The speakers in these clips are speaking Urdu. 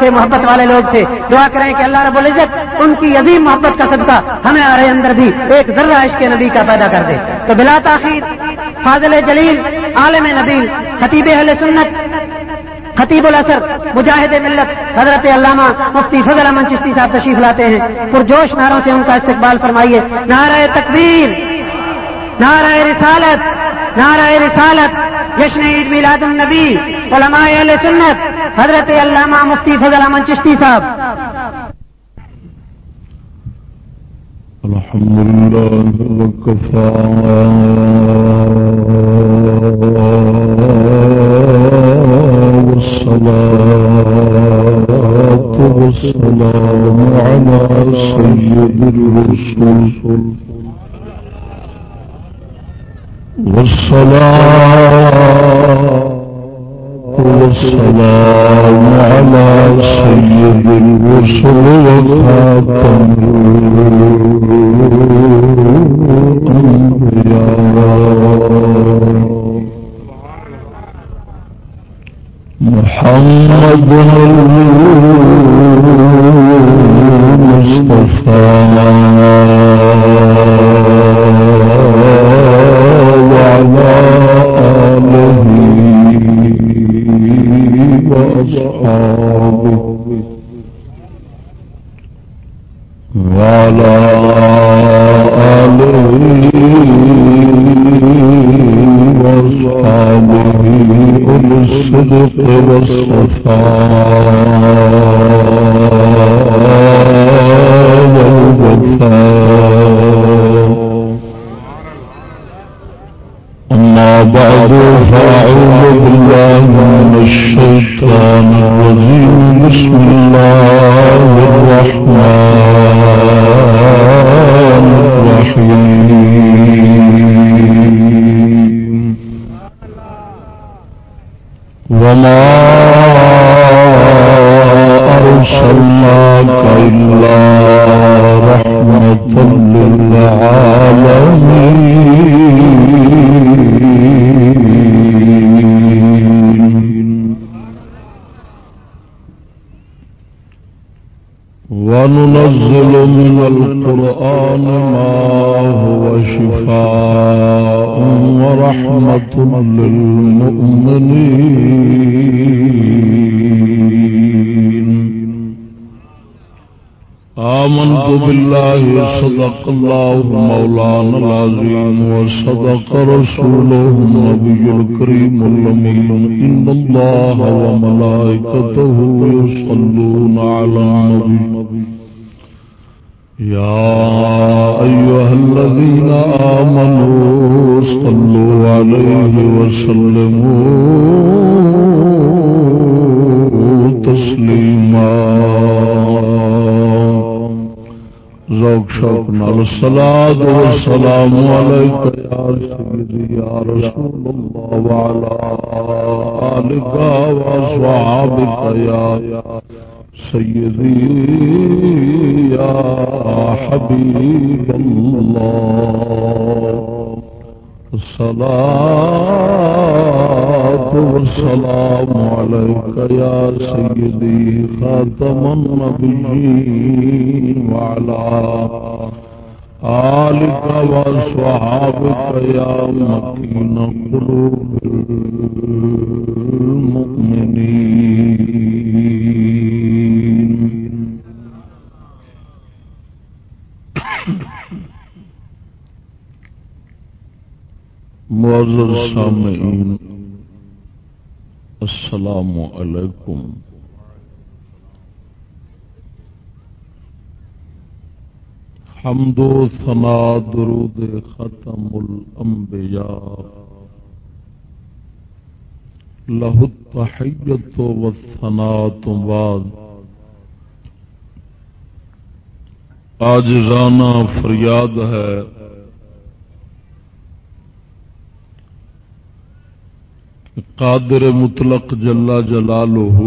سے محبت والے لوگ تھے۔ دعا کریں کہ اللہ رب العزت ان کی عظیم محبت کا صدقہ ہمیں آ رہے اندر بھی ایک ذرہ عشق نبی کا پیدا کر دے۔ تو بلا تاخیر، فاضل جلیل، عالم نبیل، خطیب اہل سنت، خطیب الاثر، مجاہد ملت، حضرت علامہ مفتی فضل امن چشتی صاحب تشریف لاتے ہیں۔ پرجوش ناروں سے ان کا استقبال فرمائیے۔ نعرہ تکبیر، نعرہ رسالت نعرہ رسالت جشن عید میلاد النبی، علماء اہل سنت حضرت علامہ مفتی فضل امن چشتی صاحب. الحمد لله وكفى. والصلاة والسلام على سيد الرسل. والصلاة والسلام على سيد الرسل وخاتم الأنبياء. محمد المصطفى. وعلى آله وأصحابه وعلى آله وأصحابه أولي الصدق والصفاء والوفاء بعد فأعوذ بالله من الشيطان الرجيم. بسم الله الرحمن الرحيم. وما أرسلناك إلا رحمة للعالمين. وننزل من القرآن ما هو شفاء ورحمة للمؤمنين. آمنت بالله، صدق الله مولانا العظيم، وصدق رسوله النبي الكريم اللمين إن الله وملائكته يصلون على النبي. يا أيها الذين آمنوا صلوا عليه وسلموا تسليما ذوق شوق نال الصلاة والسلام عليك يا سيدي يا رسول الله وعلى آلك وأصحابك يا سيدي يا حبيب الله. الصلاة والسلام عليك يا سيدي خاتم النبيين وعلى آلك وصحابك يا مكين قلوب المؤمنين. معزز سامعین، السلام علیکم۔ حمد و ثنا درود ختم الانبیاء۔ لہ التحیت و الثناء بعد آج رانا فریاد ہے۔ قادر مطلق جلا جلالہ۔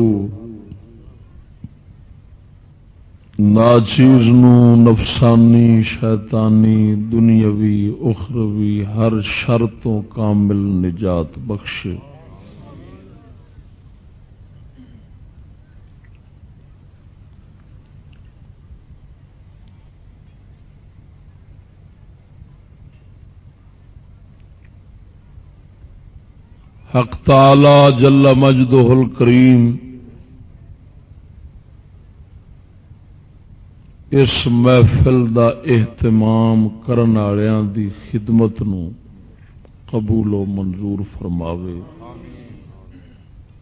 ناچیز نو نفسانی، شیطانی، دنیاوی، اخروی، ہر شرطوں کامل نجات بخشے۔ حق تعالی جل مجدہ الکریم اس محفل دا اہتمام کرن والوں دی خدمت نو قبول و منظور فرماوے۔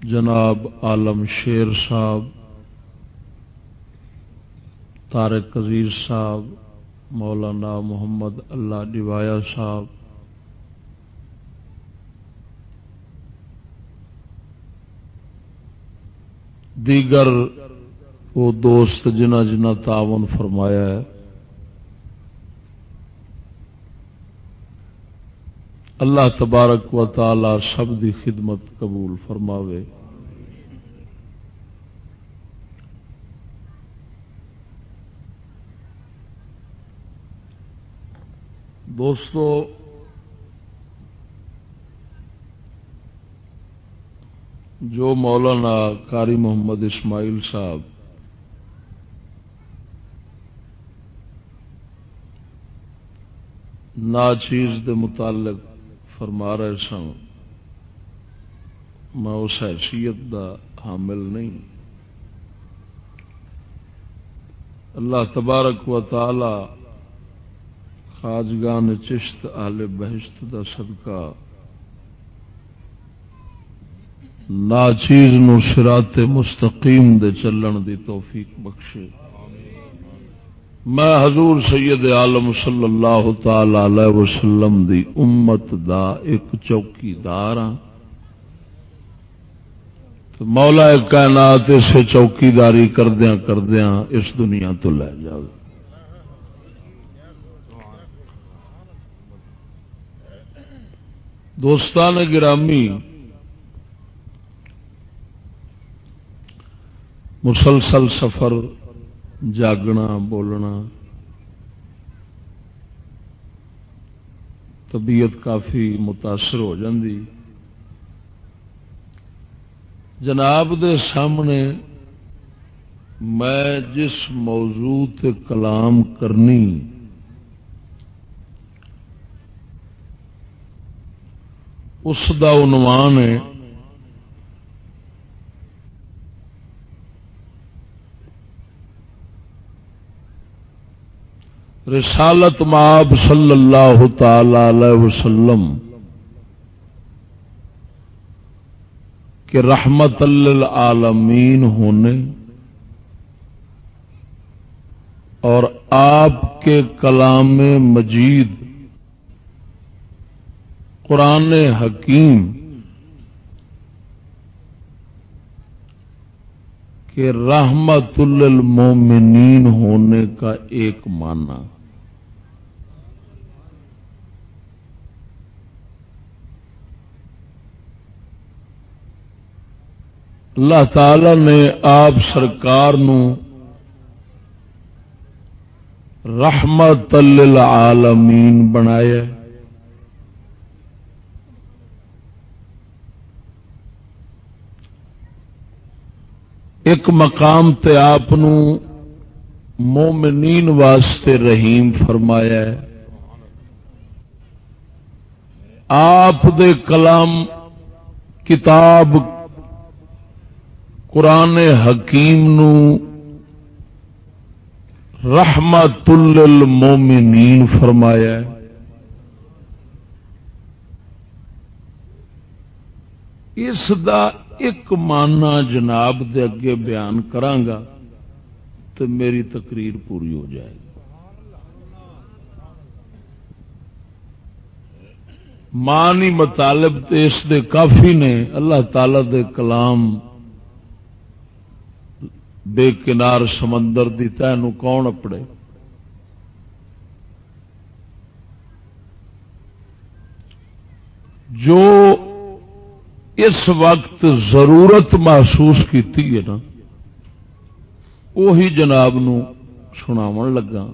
جناب عالم شیر صاحب تارک عزیز صاحب، مولانا محمد اللہ ڈوایا صاحب دیگر وہ دوست جنہ جنہ تعاون فرمایا ہے۔ اللہ تبارک و تعالی سب دی خدمت قبول فرماوے۔ دوستو جو مولانا کاری محمد اسماعیل صاحب نا چیز دے متعلق فرما رہے سن، میں اس حیثیت دا حامل نہیں۔ اللہ تبارک و تعالی خاجگان چشت آل بہشت دا صدقہ نا چیز نو سرات مستقیم دے چلن دی توفیق بخشے۔ میں حضور سید عالم صلی اللہ تعالی علیہ وسلم دی امت دا ایک چوکی دار ہاں۔ مولا کائنات اسے چوکی داری کردیا کردیا اس دنیا تو لے جائے دوستان گرامی مسلسل سفر، جاگنا، بولنا۔ طبیعت کافی متاثر ہو جاندی۔ جناب دے سامنے میں جس موضوع تے کلام کرنی، اس دا عنوان ہے رسالت ماب صلی اللہ تعالی علیہ وسلم کہ رحمت للعالمین ہونے اور آپ کے کلام مجید قرآن حکیم کہ رحمت للمومنین ہونے کا ایک معنی اللہ تعالی نے آپ سرکار نو رحمت للعالمین بنایا ایک مقام تے آپ مومنین واسطے رحیم فرمایا ہے۔ آپ دے کلام کتاب قرآن حکیم نو رحمت للمومنین فرمایا اس دا ایک مانا جناب دے اگے بیان کرانگا تو میری تقریر پوری ہو جائے گی۔ مانی مطالب تے اس دے کافی نے اللہ تعالی دے کلام بے کنار سمندر دی تین کون اپڑے؟ جو اس وقت ضرورت محسوس کی نا، وہی جناب نو سناو لگا۔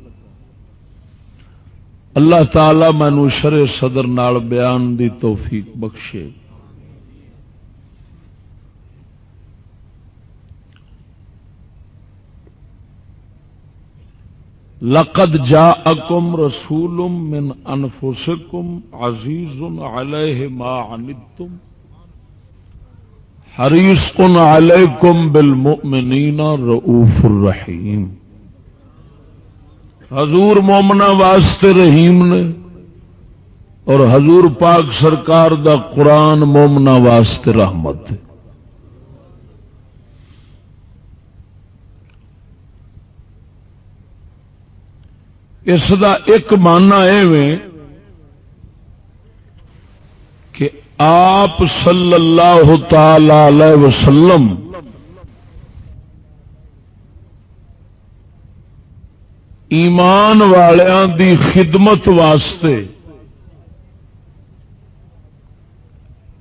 اللہ تعالی مینو شر صدر نال بیان دی توفیق بخشے۔ لقد جاءكم رسول من انفسكم عزيز عليه ما عنتم حریص علیکم بالمؤمنین رؤوف الرحیم۔ حضور مومنا واسطے رحیم نے اور حضور پاک سرکار دا قرآن مومنا واسطے رحمت ہے۔ اس دا ایک ماننا ایویں کہ آپ صلی اللہ تعالی علیہ وسلم ایمان والوں دی خدمت واسطے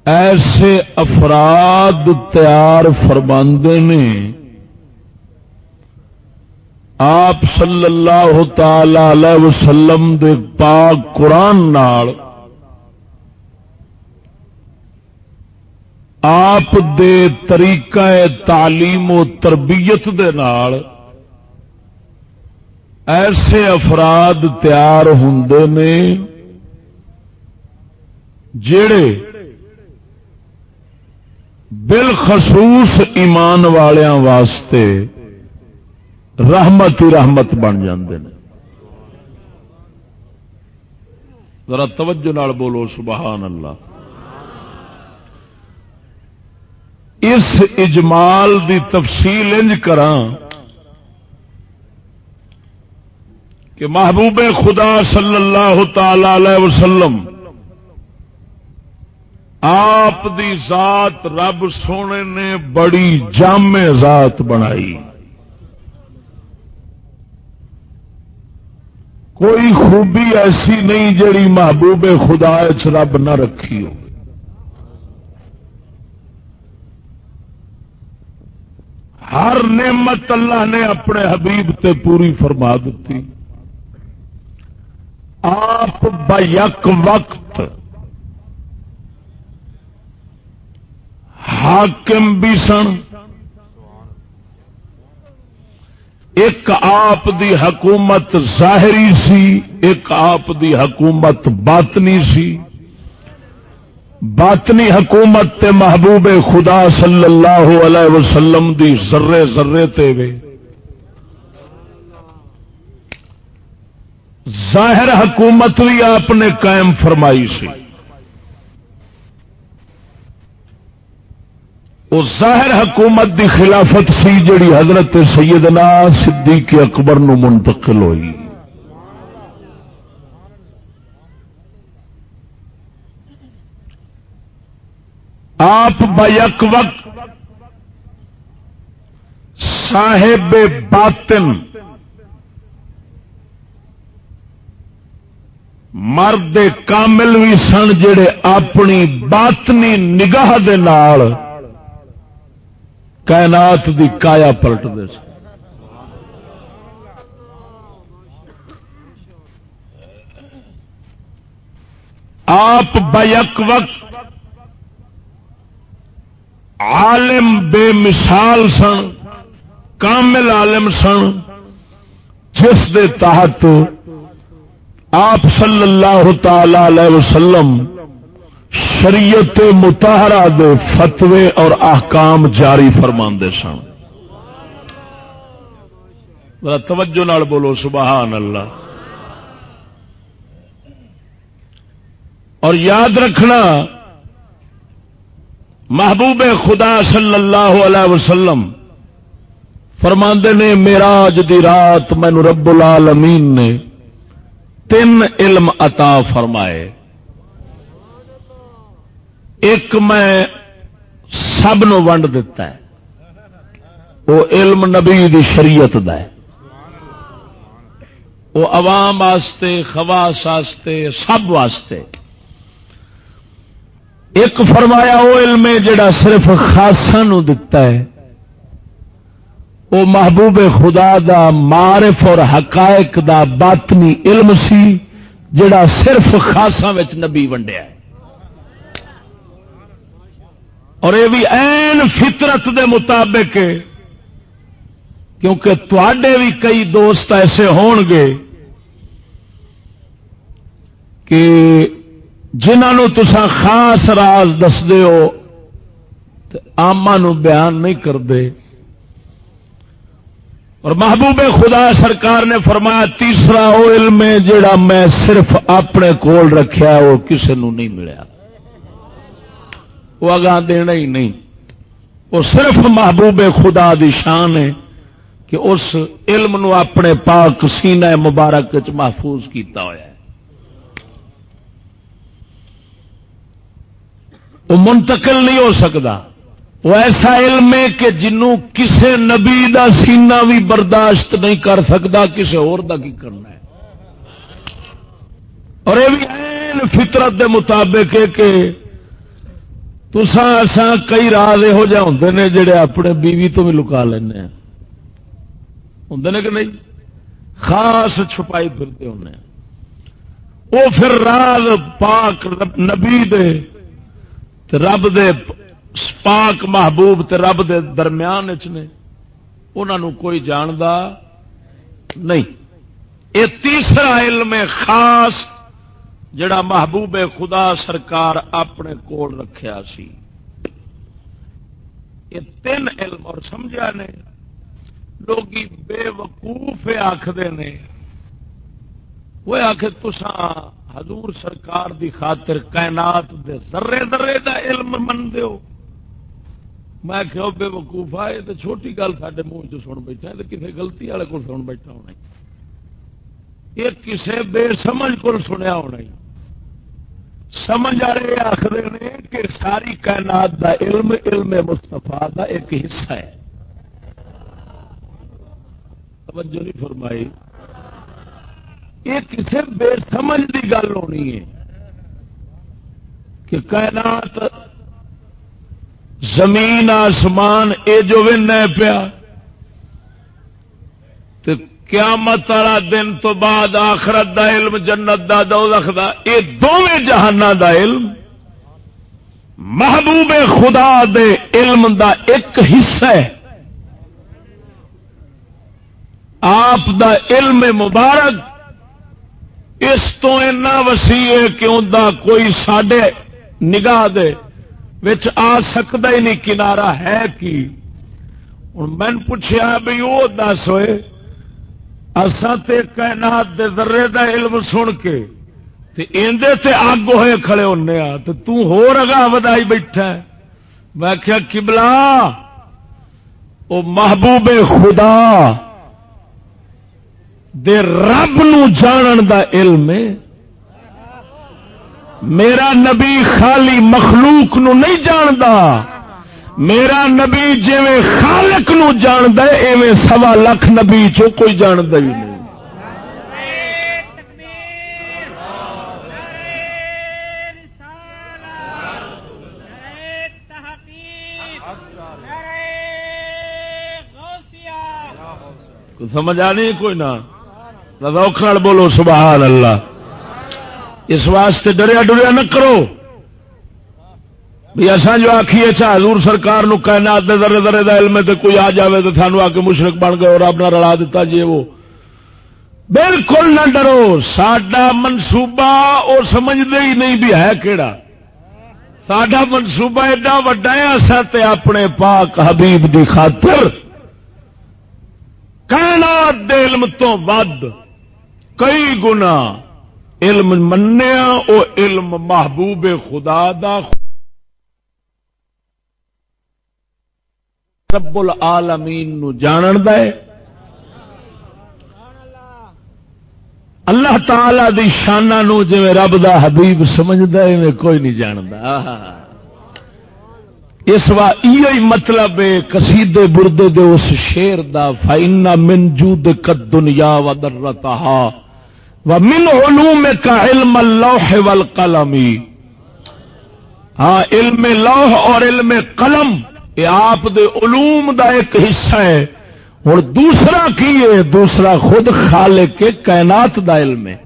ایسے افراد تیار فرماندے نے آپ صلی اللہ تعالی علیہ وسلم دے پاک قرآن نال آپ دے طریقہ تعلیم و تربیت دے نال ایسے افراد تیار ہوں نے جڑے بالخصوص ایمان والوں واسطے رحمت ہی رحمت بن جاندے ہیں ذرا توجہ نال بولو، سبحان اللہ۔ اس اجمال دی تفصیل انج کہ محبوب خدا صلی اللہ تعالی علیہ وسلم آپ دی ذات رب سونے نے بڑی جامع ذات بنائی۔ کوئی خوبی ایسی نہیں جڑی محبوب خدا چ رب نہ رکھی ہو۔ ہر نعمت اللہ نے اپنے حبیب تے پوری فرما دیتی آپ بیک وقت حاکم بھی سن۔ ایک آپ دی حکومت ظاہری سی، ایک آپ دی حکومت باطنی سی۔ باطنی حکومت تے محبوب خدا صلی اللہ علیہ وسلم دی ذرے ذرے تے وے۔ ظاہر حکومت بھی آپ نے قائم فرمائی سی۔ وہ ظاہر حکومت دی خلافت سی جڑی حضرت سیدنا صدیق اکبر نو منتقل ہوئی۔ آپ بیک وقت صاحب باطن مرد کامل بھی سن جڑے اپنی باطنی نگاہ دے نال کائنات دی کایا پلٹ دے آپ بیک وقت عالم بے مثال سن، کامل عالم سن، جس دے تحت آپ صلی اللہ تعالی علیہ وسلم شریعت متحرہ دے فتوے اور احکام جاری فرما سن۔ توجہ نال بولو، سبحان اللہ۔ اور یاد رکھنا، محبوب خدا صلی اللہ علیہ وسلم فرماندے نے میرا دی رات مینو رب العالمین نے تین علم عطا فرمائے۔ ایک میں سب نو ونڈ دیتا ہے۔ وہ علم نبی دی شریعت دا ہے۔ وہ عوام واسطے خواس واسطے، سب واسطے۔ ایک فرمایا، وہ علم ہے جڑا صرف خاصا نو دتا ہے۔ وہ محبوب خدا دا معرف اور حقائق دا باطنی علم سی، جڑا صرف خاصا نبی ونڈیا ہے۔ اور یہ بھی این فطرت دے مطابق کیونکہ تے بھی کئی دوست ایسے ہون گے کہ جنہوں تسا خاص راز دستے ہو آما نو بیان نہیں کرتے اور محبوب خدا سرکار نے فرمایا، تیسرا وہ علم ہے جڑا میں صرف اپنے کول رکھیا وہ کسی نو نہیں ملیا۔ وہ اگاں دینا ہی نہیں۔ وہ صرف محبوب خدا دی شان ہے کہ اس علم نو اپنے پاک سینہ مبارک چ محفوظ کیتا ہوا ہے۔ وہ منتقل نہیں ہو سکتا۔ وہ ایسا علم ہے کہ جنوں کسے نبی دا سینہ بھی برداشت نہیں کر سکتا، کسے اور دا کی کرنا ہے۔ اور یہ بھی فطرت دے مطابق ہے کہ تسان کئی راز یہو جہ ہوں نے جڑے اپنے بیوی تو بھی لکا لینا ہوں نے کہ نہیں؟ خاص چھپائی پھرتے ہوں وہ پھر راز پاک نبی دے رب دے پاک محبوب تے رب دے درمیان نے۔ انہوں کوئی جاندا نہیں۔ یہ تیسرا علم خاص جڑا محبوب خدا سرکار اپنے کول رکھیا سی۔ یہ تین علم اور سمجھا نے۔ لوگ بے وقوف آخر نے۔ وہ آخ تسان حضور سرکار دی خاطر کائنات دے ذرے ذرے دا علم من دیو میں کہ بے وقوف آئے تو چھوٹی گل سارے منہ چ سن بیٹھا کسی گلتی والے کو سن بیٹھا ہونا یہ کسی بے سمجھ کو سنیا ہونا سمجھ والے آخر نے کہ ساری کائنات دا علم علم مستفا دا ایک حصہ ہے۔ توجہ نہیں فرمائی۔ یہ کسی بے سمجھ کی گل ہونی ہے کہ کائنات زمین، آسمان، اے جو پیا قیامت والا دن تو بعد آخرت دا علم، جنت دا دو دا، یہ دونوں جہان دا علم۔ محبوب خدا دے علم دا ایک حصہ ہے۔ آپ دا علم مبارک۔ اس تو اینا وسیع ہے کہ انہیں کوئی سڈے نگاہ دے وچ آ سکتا ہی نہیں کنارا ہے کی۔ ہوں میں پوچھا بھی وہ دس ہوئے اصا تے کائنات دے ذرے دا علم سن کے تے تے اگ ہوئے کھڑے ہونے آ تو تو ہور اگا ودائی بیٹھا ہے۔ میں کیا کبلا او محبوب خدا دے رب نو جانن دا علم ہے۔ میرا نبی خالی مخلوق نو نہیں جاندا۔ میرا نبی جی خالق نو جاند ایویں سوا لکھ نبی چو کوئی جاند ہی نہیں۔ سمجھ آ نہیں، کوئی نہ۔ بولو، سبحان اللہ۔ اس واسطے ڈریا ڈریا نہ کرو۔ بھی اصا جو آخیے چاہ حضور سرکار نو کہنا دے ذرے ذرے دا علم تے کوئی آ جاوے تو سانو آ کے مشرق بن گئے اور اپنا رلا دیتا جی وہ۔ بالکل نہ ڈرو سڈا منصوبہ وہ سمجھتے ہی نہیں بھی ہے کہڑا سڈا منصوبہ ایڈا وڈا ہے اصا تے اپنے پاک حبیب دی خاطر۔ کہنا دے علم تو ود کئی گنا علم منیا او علم محبوب خدا دا رب العالمین نو جانن دے۔ اللہ تعالی دی شانہ نو جی رب دا حبیب سمجھدا ہے کوئی نہیں جاندا۔ اس وا یہ مطلب ہے، قصیدے بردے دے اس شیر دا فائنا من جود قد دنیا و درتہا من علوم کا علم اللہ والقلم۔ ہاں علم لوح اور علم قلم۔ یہ آپ دے علوم دا ایک حصہ ہے۔ اور دوسرا کی ہے؟ دوسرا خود خالق کے کائنات دا علم ہے۔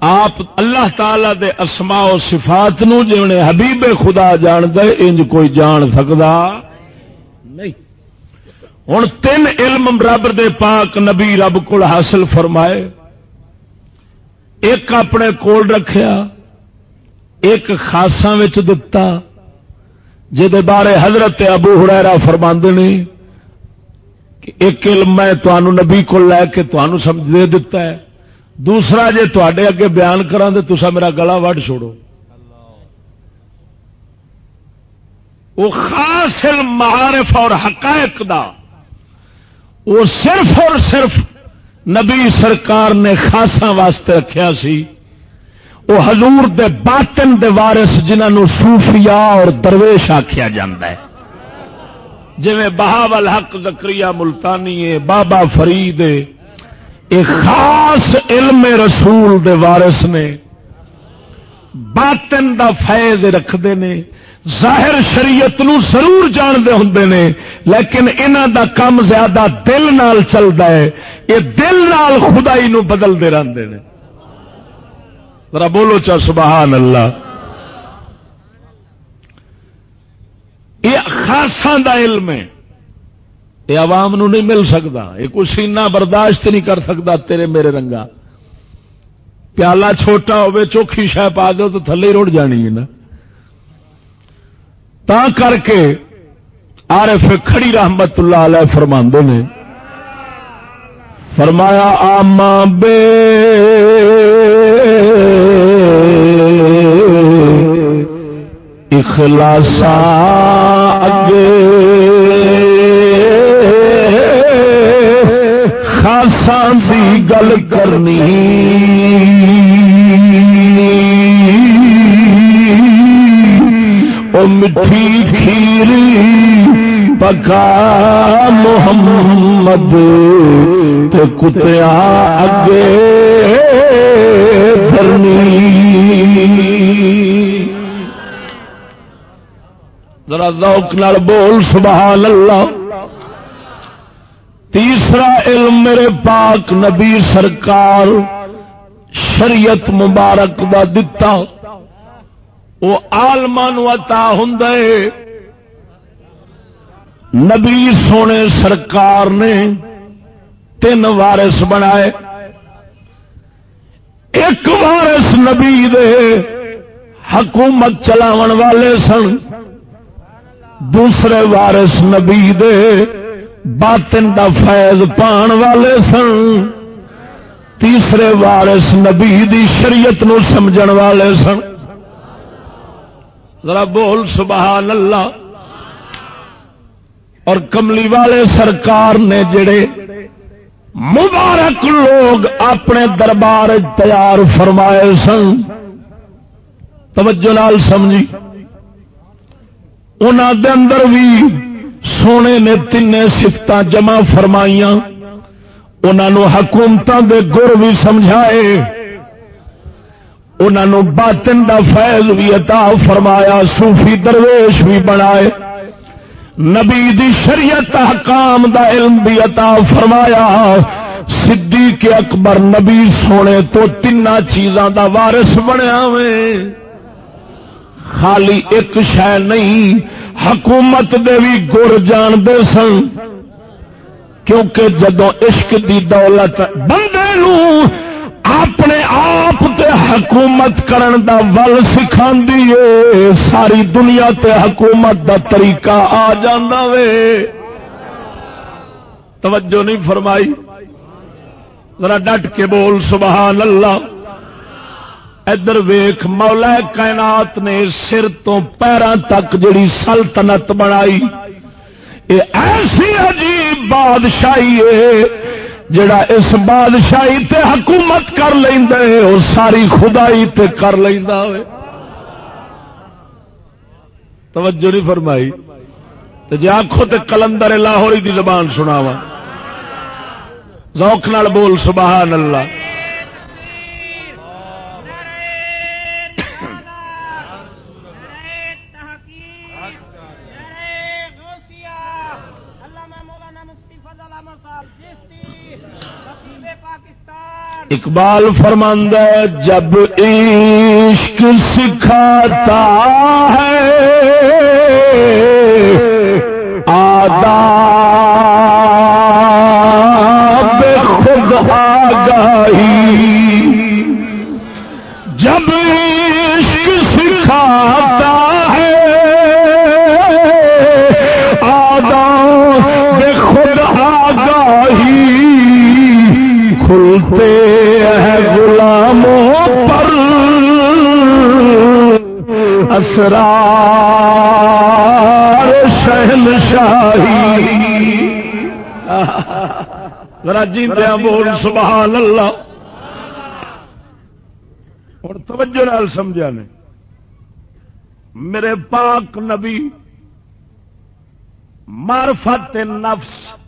آپ اللہ تعالی دے اسماء و صفات نو جی حبیب خدا جان دے انج کوئی جان سکتا نہیں۔ ہوں تین علم رب دے پاک نبی رب کو حاصل فرمائے۔ ایک اپنے کول رکھیا، ایک خاصا دتا۔ بارے حضرت ابو ہریرا فرما نے کہ ایک علم میں تنوع نبی کو لے کے تنوع سمجھ دے دیتا ہے، دوسرا جے تے اگے بیان کرا تو تسا میرا گلا وڈ چھوڑو۔ وہ خاص علم معارف اور حقائق دا، وہ صرف اور صرف نبی سرکار نے خاصا واسطے رکھیا سی۔ وہ حضور دے باطن دے وارث جنہوں صوفیاء اور درویش آخیا جا جی بہاول حق زکری ملتانی ہے، بابا فرید ایک خاص علم رسول دے وارث نے باطن دا فیض رکھتے نے، ظاہر شریعت نو ضرور جانتے ہوں نے، لیکن انہ دا کم زیادہ دل نال چلتا ہے، یہ دل نال خدائی نو بدلتے رہتے ہیں ذرا بولو چا سبحان اللہ۔ یہ خاصا دا علم ہے۔ یہ عوام نو نہیں مل سکتا یہ کوئی سینہ برداشت نہیں کر سکتا تیرے میرے رنگا۔ پیالہ چھوٹا ہوے چوکھی شہ پا دو تو تھلے روڑ جانی ہے نا۔ تا کر کے آر کھڑی رحمت اللہ علیہ فرما نے۔ فرمایا آما بے اخلاصا اگے۔ خاصا دی گل کرنی۔ او مٹھی کھیری پکا محمد تے کتیا اگے ذرا ذوق نال بول سبحان اللہ تیسرا علم میرے پاک نبی سرکار شریعت مبارک دا دتا۔ وہ آلمان وتا ہوں نبی سونے سرکار نے تین وارس بنائے۔ ایک وارس نبی دے حکومت چلاو والے سن۔ دوسرے وارس نبی دے باطن دا فیض پان والے سن۔ تیسرے وارس نبی دی شریعت نو سمجھن والے سن۔ ذرا بول سبحان اللہ۔ اور کملی والے سرکار نے جڑے مبارک لوگ اپنے دربار تیار فرمائے سن۔ توجہ نال سمجھی۔ دے اندر بھی سونے نے تین سفت جمع فرمائیاں۔ انہوں حکومتوں دے گر بھی سمجھائے۔ انہوں باطن دا فیض بھی عطا فرمایا، صوفی درویش بھی بنائے۔ نبی دی شریعت حکام دا علم بھی عطا فرمایا۔ صدیق اکبر نبی سونے تو تین چیزاں دا وارث بنیا میں خالی ایک شہ نہیں، حکومت دے بھی گر جان دے سن۔ کیونکہ جدو عشق دی دولت بندے نو اپنے آپ تے حکومت کرن دا ول سکھا ساری دنیا تے حکومت دا طریقہ آ جانا وے۔ توجہ نہیں فرمائی۔ ذرا ڈٹ کے بول، سبحان اللہ۔ ادھر ویخ مولا کائنات نے سر تو پیروں تک جڑی سلطنت بنائی۔ ایسی عجیب بادشاہی ہے جڑا اس بادشاہی تے حکومت کر لینا وہ ساری خدائی تے کر لینا توجہ نہیں فرمائی۔ جی آخو تے کلندر لاہوری دی زبان سناوا ذوق نال بول، سبحان اللہ۔ اقبال فرماندہ جب عشق سکھاتا ہے آداب خود آگاہی۔ جب کھلتے ہیں غلاموں پر اسرار شہن شاہی راجی دیا بول، سبحان اللہ۔ اور توجہ نال سمجھا نے۔ میرے پاک نبی، معرفت نفس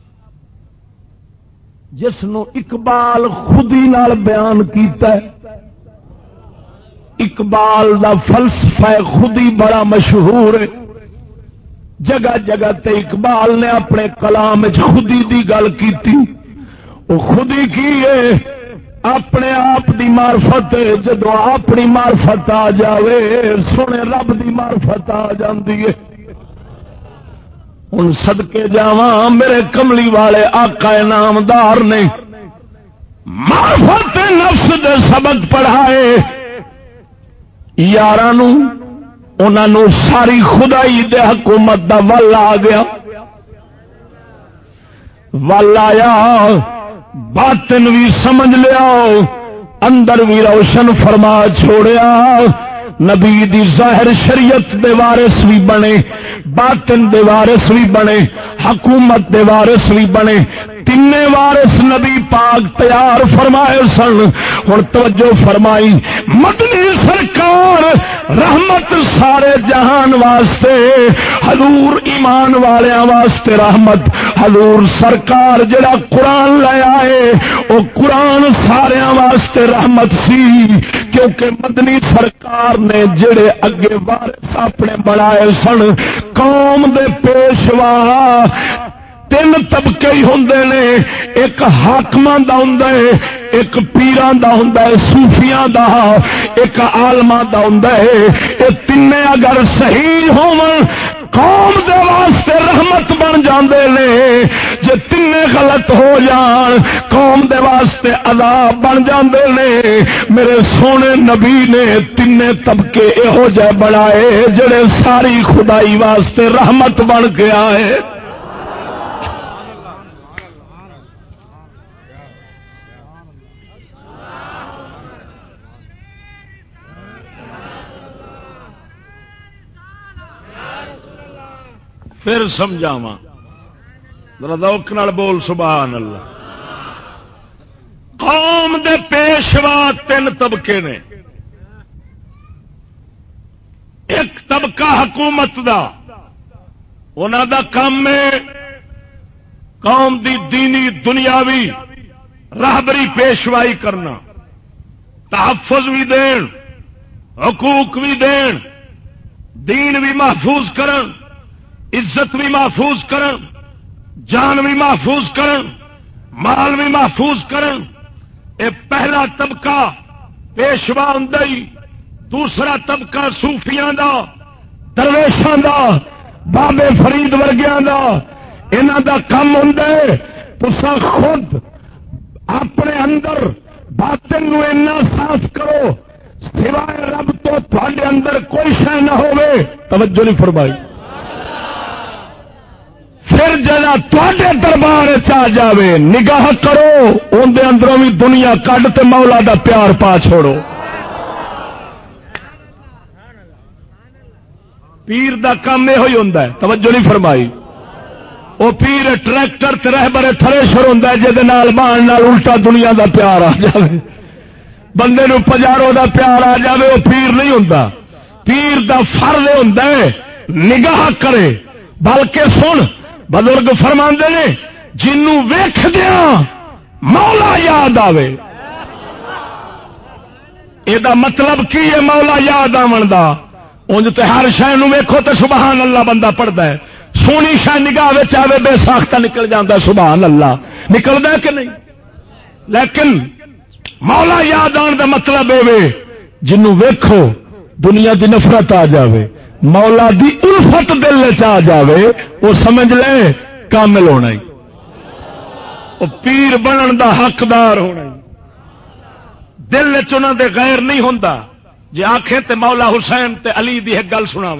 جس نو اقبال خودی نال بیان کیتا ہے۔ اقبال دا فلسفہ خودی بڑا مشہور ہے۔ جگہ جگہ تے اقبال نے اپنے کلام خودی دی گل کی وہ خودی کی ہے؟ اپنے آپ دی مارفت جدو اپنی مارفت آ جاوے، سونے رب دی مارفت آ جاندی ہے۔ ہوں سدکے جا میرے کملی والے آقا نامدار نے مارفت نفس دے سبق پڑھائے۔ یار ساری خدائی دے حکومت دا ول آ گیا۔ ول آیا، باطن بھی سمجھ لیا، اندر بھی روشن فرما چھوڑیا۔ نبی دی ظاہر شریعت دے وارث بھی بنے، باطن دے وارث بھی بنے، حکومت دے وارث بھی بنے۔ تین وارث نبی پاک تیار فرمائے سن۔ ہوں توجہ فرمائی، مدنی سرکار رحمت سارے جہان واسطے، حضور ایمان والوں واسطے رحمت۔ حضور سرکار جڑا قرآن لے آئے وہ قرآن سارا واسطے رحمت سی۔ کیونکہ مدنی سرکار نے جڑے اگے وارث اپنے بنائے سن، قوم دے پیشوا تین طبقے ہی ہوں نے۔ ایک حاقم کا ہوں ایک پیران کا ہوں سوفیا کا ایک آلما کا ہوں یہ تین اگر صحیح ہو قوم دے واسطے رحمت بن جاندے نے۔ جے تین غلط ہو جان، قوم دے واسطے عذاب بن جاندے نے۔ میرے سونے نبی نے تین طبقے یہو جہ بنائے، جڑے ساری خدائی واسطے رحمت بن کے آئے۔ پھر سمجھاوا روک بول سبحان اللہ قوم دے پیشوا تین طبقے نے۔ ایک طبقہ حکومت دا۔ انہوں دا کام ہے۔ قوم دی دینی دنیاوی راہبری پیشوائی کرنا۔ تحفظ بھی دین، حقوق بھی دین دین بھی محفوظ کرن۔ عزت بھی محفوظ کرن، جان بھی محفوظ کرن، مال بھی محفوظ کرن۔ اے پہلا طبقہ پیشوا ہوں دوسرا طبقہ سوفیاں دا، درویشاں دا، بابے فرید ورگیاں دا۔ انہاں دا کم ہوں تسا خود اپنے اندر باطن نو اینا صاف کرو، سوائے رب تو تھوڑے اندر کوئی شہ نہ ہوئے توجہ نہیں فرمائی۔ پھر جنا تے دربار چ جائے نگاہ کرو اندر اندروں بھی دنیا کڈ تے مولا دا پیار پا چھوڑو۔ پیر دا کام یہ ہوں توجہ نہیں فرمائی۔ وہ پیر ٹریکٹر رہ برے تھریشر ہوں جہد بان الٹا دنیا دا پیار آ جائے بندے نو پجارو دا پیار آ جائے وہ پیر نہیں ہوں پیر دا فرض ہوں نگاہ کرے۔ بلکہ سن بزرگ فرما نے، جنوں ویخ دیا ہاں، مولا یاد آوے۔ یہ مطلب کی ہے مولا یاد آن کا انج تو ہر شہ ویکو تو سبحان اللہ بندہ پڑھتا ہے۔ سونی شہ نگاہ آئے بے ساختہ نکل جاتا سبحان اللہ۔ نکلتا کہ نہیں؟ لیکن مولا یاد آن کا مطلب یہ جنوں ویکھو دنیا کی نفرت آ جائے مولا دی الفت دل چ جاوے، وہ سمجھ لے، کامل ہونا ہی۔ وہ پیر بنن دا حقدار ہونا ہی۔ دل چنا دے غیر نہیں ہوں جی آخے تے مولا حسین تے علی دی ایک گل سنا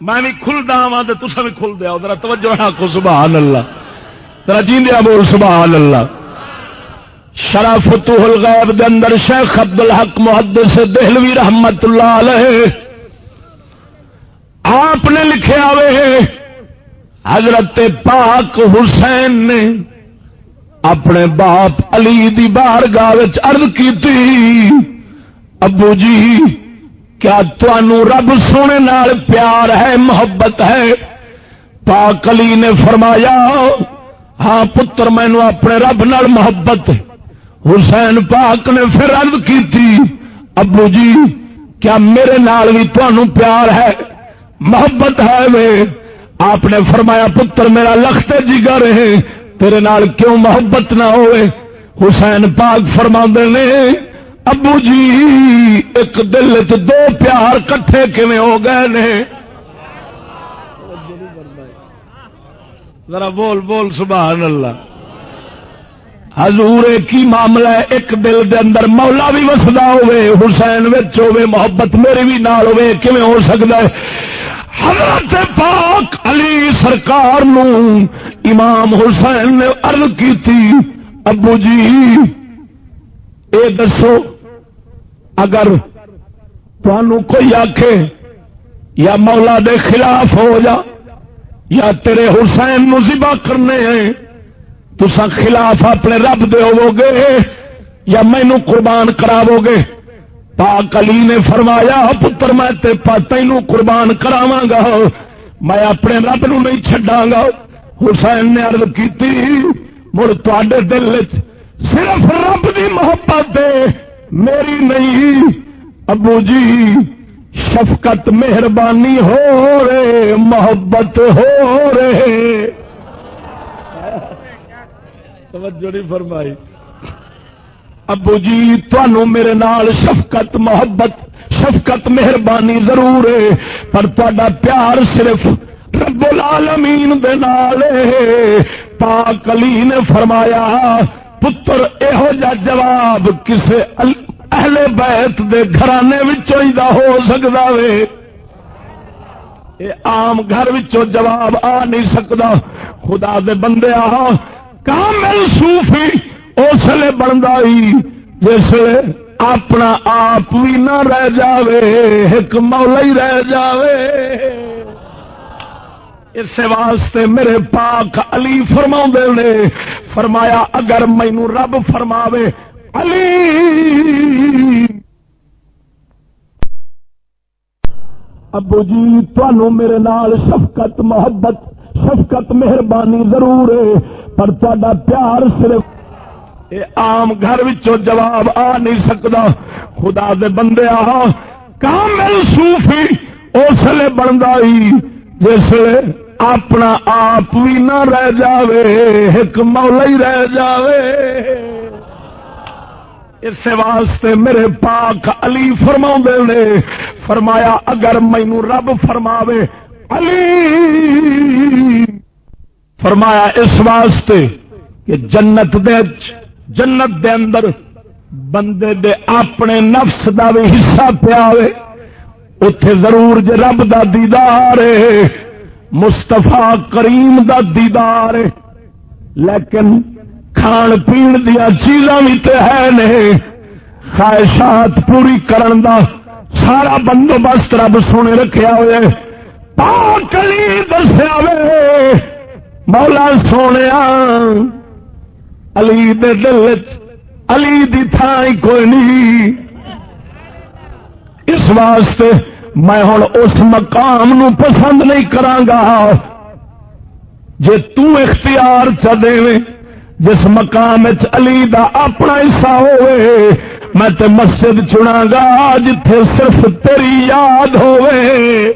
میں بھی کھلدا وا تو تصا بھی کھل دیا۔ ادھر توجہ کو سبحان اللہ۔ رجیندیا بول، سبحان اللہ۔ شرافت الغیب دے اندر شیخ عبد الحق محدث دہلوی رحمت اللہ علیہ۔ آپ نے لکھے آئے حضرت پاک حسین نے اپنے باپ علی دی بار ارد کی ابو جی کیا تنوع رب سونے نال پیار ہے، محبت ہے؟ پاک علی نے فرمایا ہاں پتر مینو اپنے رب نال محبت حسین پاک نے پھر ارد کی ابو جی کیا میرے نال بھی تنوع پیار ہے؟ محبت ہے وے آپ نے فرمایا، پتر میرا لخت جگر ہے، تیرے نال کیوں محبت نہ ہوئے؟ حسین پاک فرما نے، ابو جی ایک دل چ دو پیار کٹھے کھے ہو گئے نے؟ ذرا بول بول، سبحان اللہ۔ حضور کی معاملہ ہے، ایک دل دے اندر مولا بھی وسدا ہوے حسین وچ ہوے محبت میری بھی نال ہوے کیویں ہو سکتا ہے؟ حضرت پاک علی سرکار نو امام حسین نے عرض کی تھی ابو جی اے دسو، اگر کوئی آخ یا مولا دے خلاف ہو جا، یا تیرے حسین نو ذبح کرنے ہیں تسا خلاف اپنے رب دے ہو گے یا مینو قربان کراو گے پاک علی نے فرمایا، پتر، میں تینوں قربان کراوا گا۔ میں اپنے رب نو نہیں چڈا گا۔ حسین نے ارد کی مڑ تے دل صرف رب دی محبت میری نہیں۔ ابو جی شفقت، مہربانی ہو رہے، محبت ہو رہے۔ توجہ نہیں فرمائی۔ ابو جی تنوع میرے نال شفقت، محبت، شفقت، مہربانی ضرور ہے، پر تا پیار صرف رب العالمین دے نال پاک علی نے فرمایا، پتر یہو جا جواب کسے اہل بیت دے گھرانے وچوں دا ہو سکتا وے۔ یہ آم گھر وچوں جواب آ نہیں سکتا خدا دے بندے آ کامل صوفی اس لیے بنتا جس اپنا آپ بھی نہ رہ جاوے، ایک مولا ہی رہ جاوے۔ اس واسطے میرے پاک علی فرما نے فرمایا، اگر مینو رب فرماوے، علی۔ ابو جی تنوع میرے نال شفقت، محبت، شفقت، مہربانی ضرور ہے۔ پر تا پیار صرف اے عام گھر جواب آ نہیں سکتا خدا دے بندے آ، کامل صوفی اس لیے بنتا ہی جس اپنا آپ بھی نہ رہ جاوے، ایک مولا ہی رہ جاوے۔ اس واسطے میرے پاک علی فرما نے، فرمایا اگر مینو رب فرماوے، علی فرمایا اس واسطے کہ جنت دے جنت دے اندر بندے دے اپنے نفس دا بھی حصہ پیا اتے ضرور جے رب دا دیدار ہے مستفا کریم دا دیدار ہے۔ لیکن کھان پین دیا چیزاں بھی تو ہے نہیں۔ خواہشات پوری کرن دا سارا بندوبست رب سونے رکھا ہوئے۔ پاک پاکلی دسیا وے مولا سونے علی دے دل علی دی تھان کوئی نہیں۔ اس واسطے میں ہوں اس مقام نو پسند نہیں کرانگا۔ جے تو اختیار چلے جس مقام علی دا اپنا حصہ ہوئے، میں تے مسجد چنا گا جتھے صرف تیری یاد ہوئے۔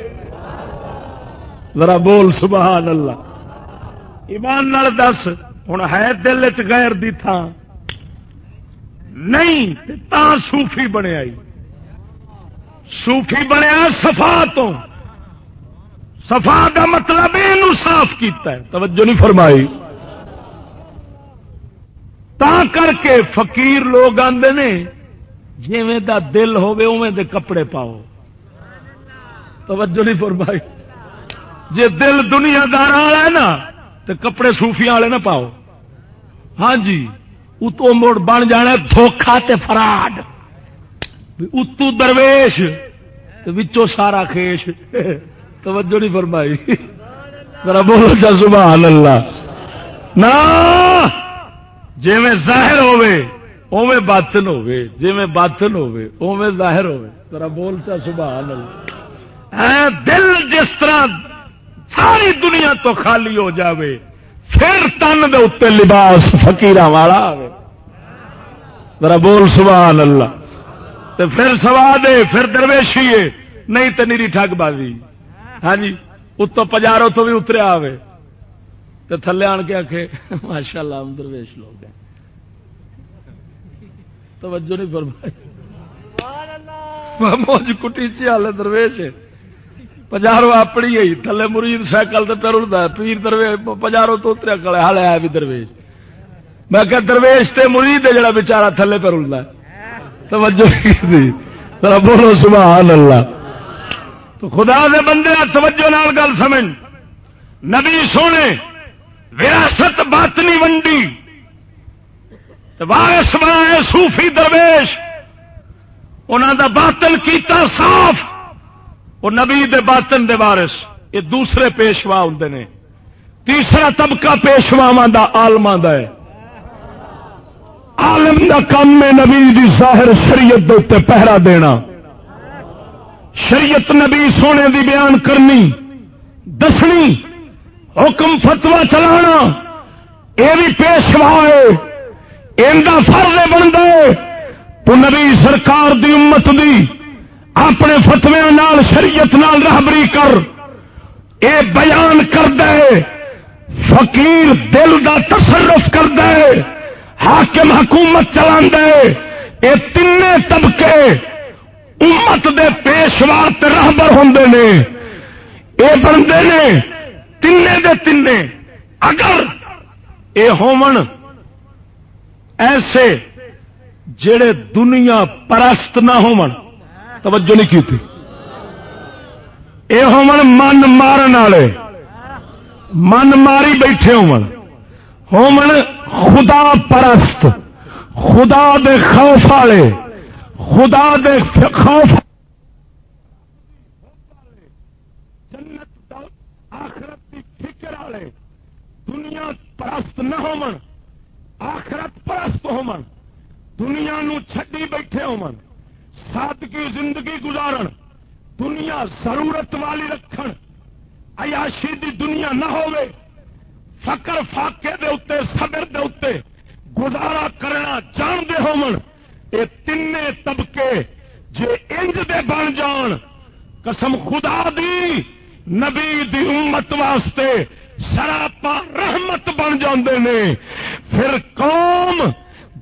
ذرا بول سبحان اللہ۔ ایمان نال دس ہوں ہے دل چ غیر دی تھان نہیں تا صوفی بنے آئی۔ صوفی بنیا سفا تو۔ سفا کا مطلب یہ صاف کیتا ہے۔ توجہ نہیں فرمائی۔ تا کر کے فقیر لوگ آتے نے، جیویں دا دل ہوے دے کپڑے پاؤ۔ توجہ نہیں فرمائی۔ جی دل دنیا دار والا ہے نا تو کپڑے سوفیا والے نہ پاؤ۔ ہاں جی اتو مڑ بن جانا دھوکھا تے فراڈ۔ اتو درویش وچو سارا خیش۔ توجہ نہیں فرمائی۔ ذرا بولو چا سبحان اللہ۔ نا جی میں ظاہر ہوے اوے باطن ہوے جی میں باطن ہوے اوے ظاہر ہوے ذرا بول چا سبحان اللہ۔ اے دل جس طرح ساری دنیا تو خالی ہو جاوے پھر تن دے اتنے لباس فکیر والا آئے ذرا بول سبحان اللہ۔ تو پھر سوا دے پھر درویشی ہے۔ نہیں تو نیری ٹھگ بازی۔ ہاں جی اتو پجاروں تو بھی اتریا آئے تو تھلے آن کے آخے ماشاء اللہ ہم درویش لوگ ہیں۔ توجہ نہیں فرمائی۔ موج کٹی چی حال درویش پجارو اپنی گئی تھلے مرید سائیکل تو پھر اڑتا پیر درویش پجارو تو اتریا کلے ہال ہے بھی درویش میں کہ درویش تے مرید ہے جڑا بچارا تھلے پہ اڑتا توجہ نہیں بولو سبحان اللہ تو خدا دے بندے توجہ نال گل سمجھ نبی سونے وراثت باطنی ونڈی وارس بنائے صوفی درویش انہوں دا باطن کیتا صاف وہ نبی دے باطن دے وارس یہ دوسرے پیشوا ہوں نے۔ تیسرا طبقہ پیشوا دا آلما دا ہے۔ عالم دا کام ہے نبی دی ظاہر شریعت دے پہرا دینا۔ شریعت نبی سونے دی بیان کرنی، دسنی، حکم فتوا چلانا۔ یہ بھی پیشوا ہے فرض بنتا ہے۔ تو نبی سرکار دی امت دی اپنے فتویا نال، شریعت نال رہبری کر۔ اے بیان کر دے فقیر دل دا تصرف کر دے حاکم حکومت چلا دے اے تین طبقے امت دے پیشوا رہبر ہوں نے۔ اے بنتے نے تین دے تین اگر اے ہومن ایسے جڑے دنیا پرست نہ ہومن توجہ نہیں کی تھی۔ اے ہومن من مارن والے، من ماری بیٹھے ہومن ہومن خدا پرست، خدا دے خوف والے، خدا دے خوف جنت آخرت کی فکر والے، دنیا پرست نہ ہومن آخرت پرست ہومن دنیا نو چھڈی بیٹھے ہومن سادگی زندگی گزارن، دنیا ضرورت والی رکھن، عیاشی دی دنیا نہ ہوئے فقر فاقے دے اتے، صبر دے اتے، گزارا کرنا جانتے ہومن یہ تین طبقے، جے انج دے بن جان۔ قسم خدا دی، نبی دی امت واسطے سراپا رحمت بن جاندے نے۔ پھر قوم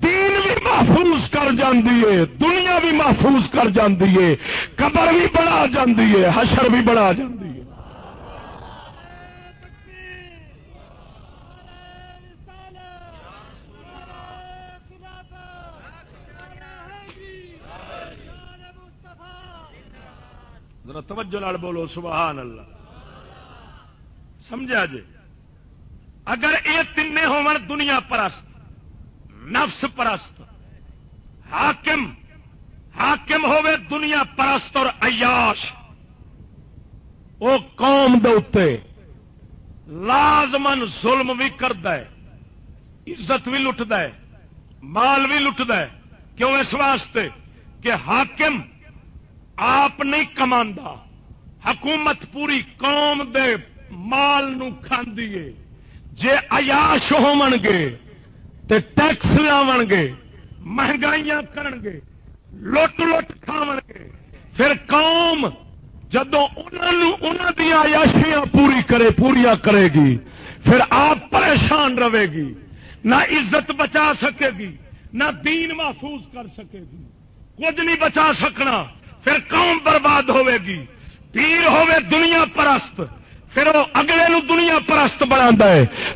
دین بھی محفوظ کر جاندی ہے، دنیا بھی محفوظ کر جاندی ہے، قبر بھی بڑا جاندی ہے، حشر بھی بڑا جاندی ہے۔ ذرا توجہ لال بولو، سبحان اللہ۔ سمجھا جی؟ اگر یہ تین ہو دنیا پرست۔ نفس پرست، حاکم حاکم ہوے دنیا پرست اور عیاش۔ وہ قوم دے لازمن ظلم بھی کرد عزت بھی لٹ مال بھی لٹ کیوں اس واسطے کہ حاکم آپ نہیں کما حکومت پوری قوم دے مال نو کھاندیے جے عیاش ہون گے۔ تے ٹیکس لاو گے، مہنگائیاں کرن گے، لٹ لٹ کھاو گے۔ پھر قوم جدو انہوں دیا عیاشیاں پوری کرے، پوریا کرے گی، پھر آپ پریشان رہے گی۔ نہ عزت بچا سکے گی، نہ دین محفوظ کر سکے گی۔ کچھ نہیں بچا سکنا، پھر قوم برباد ہوے گی۔ پیر ہوے دنیا پرست پھر وہ اگلے نو دنیا پرست بنا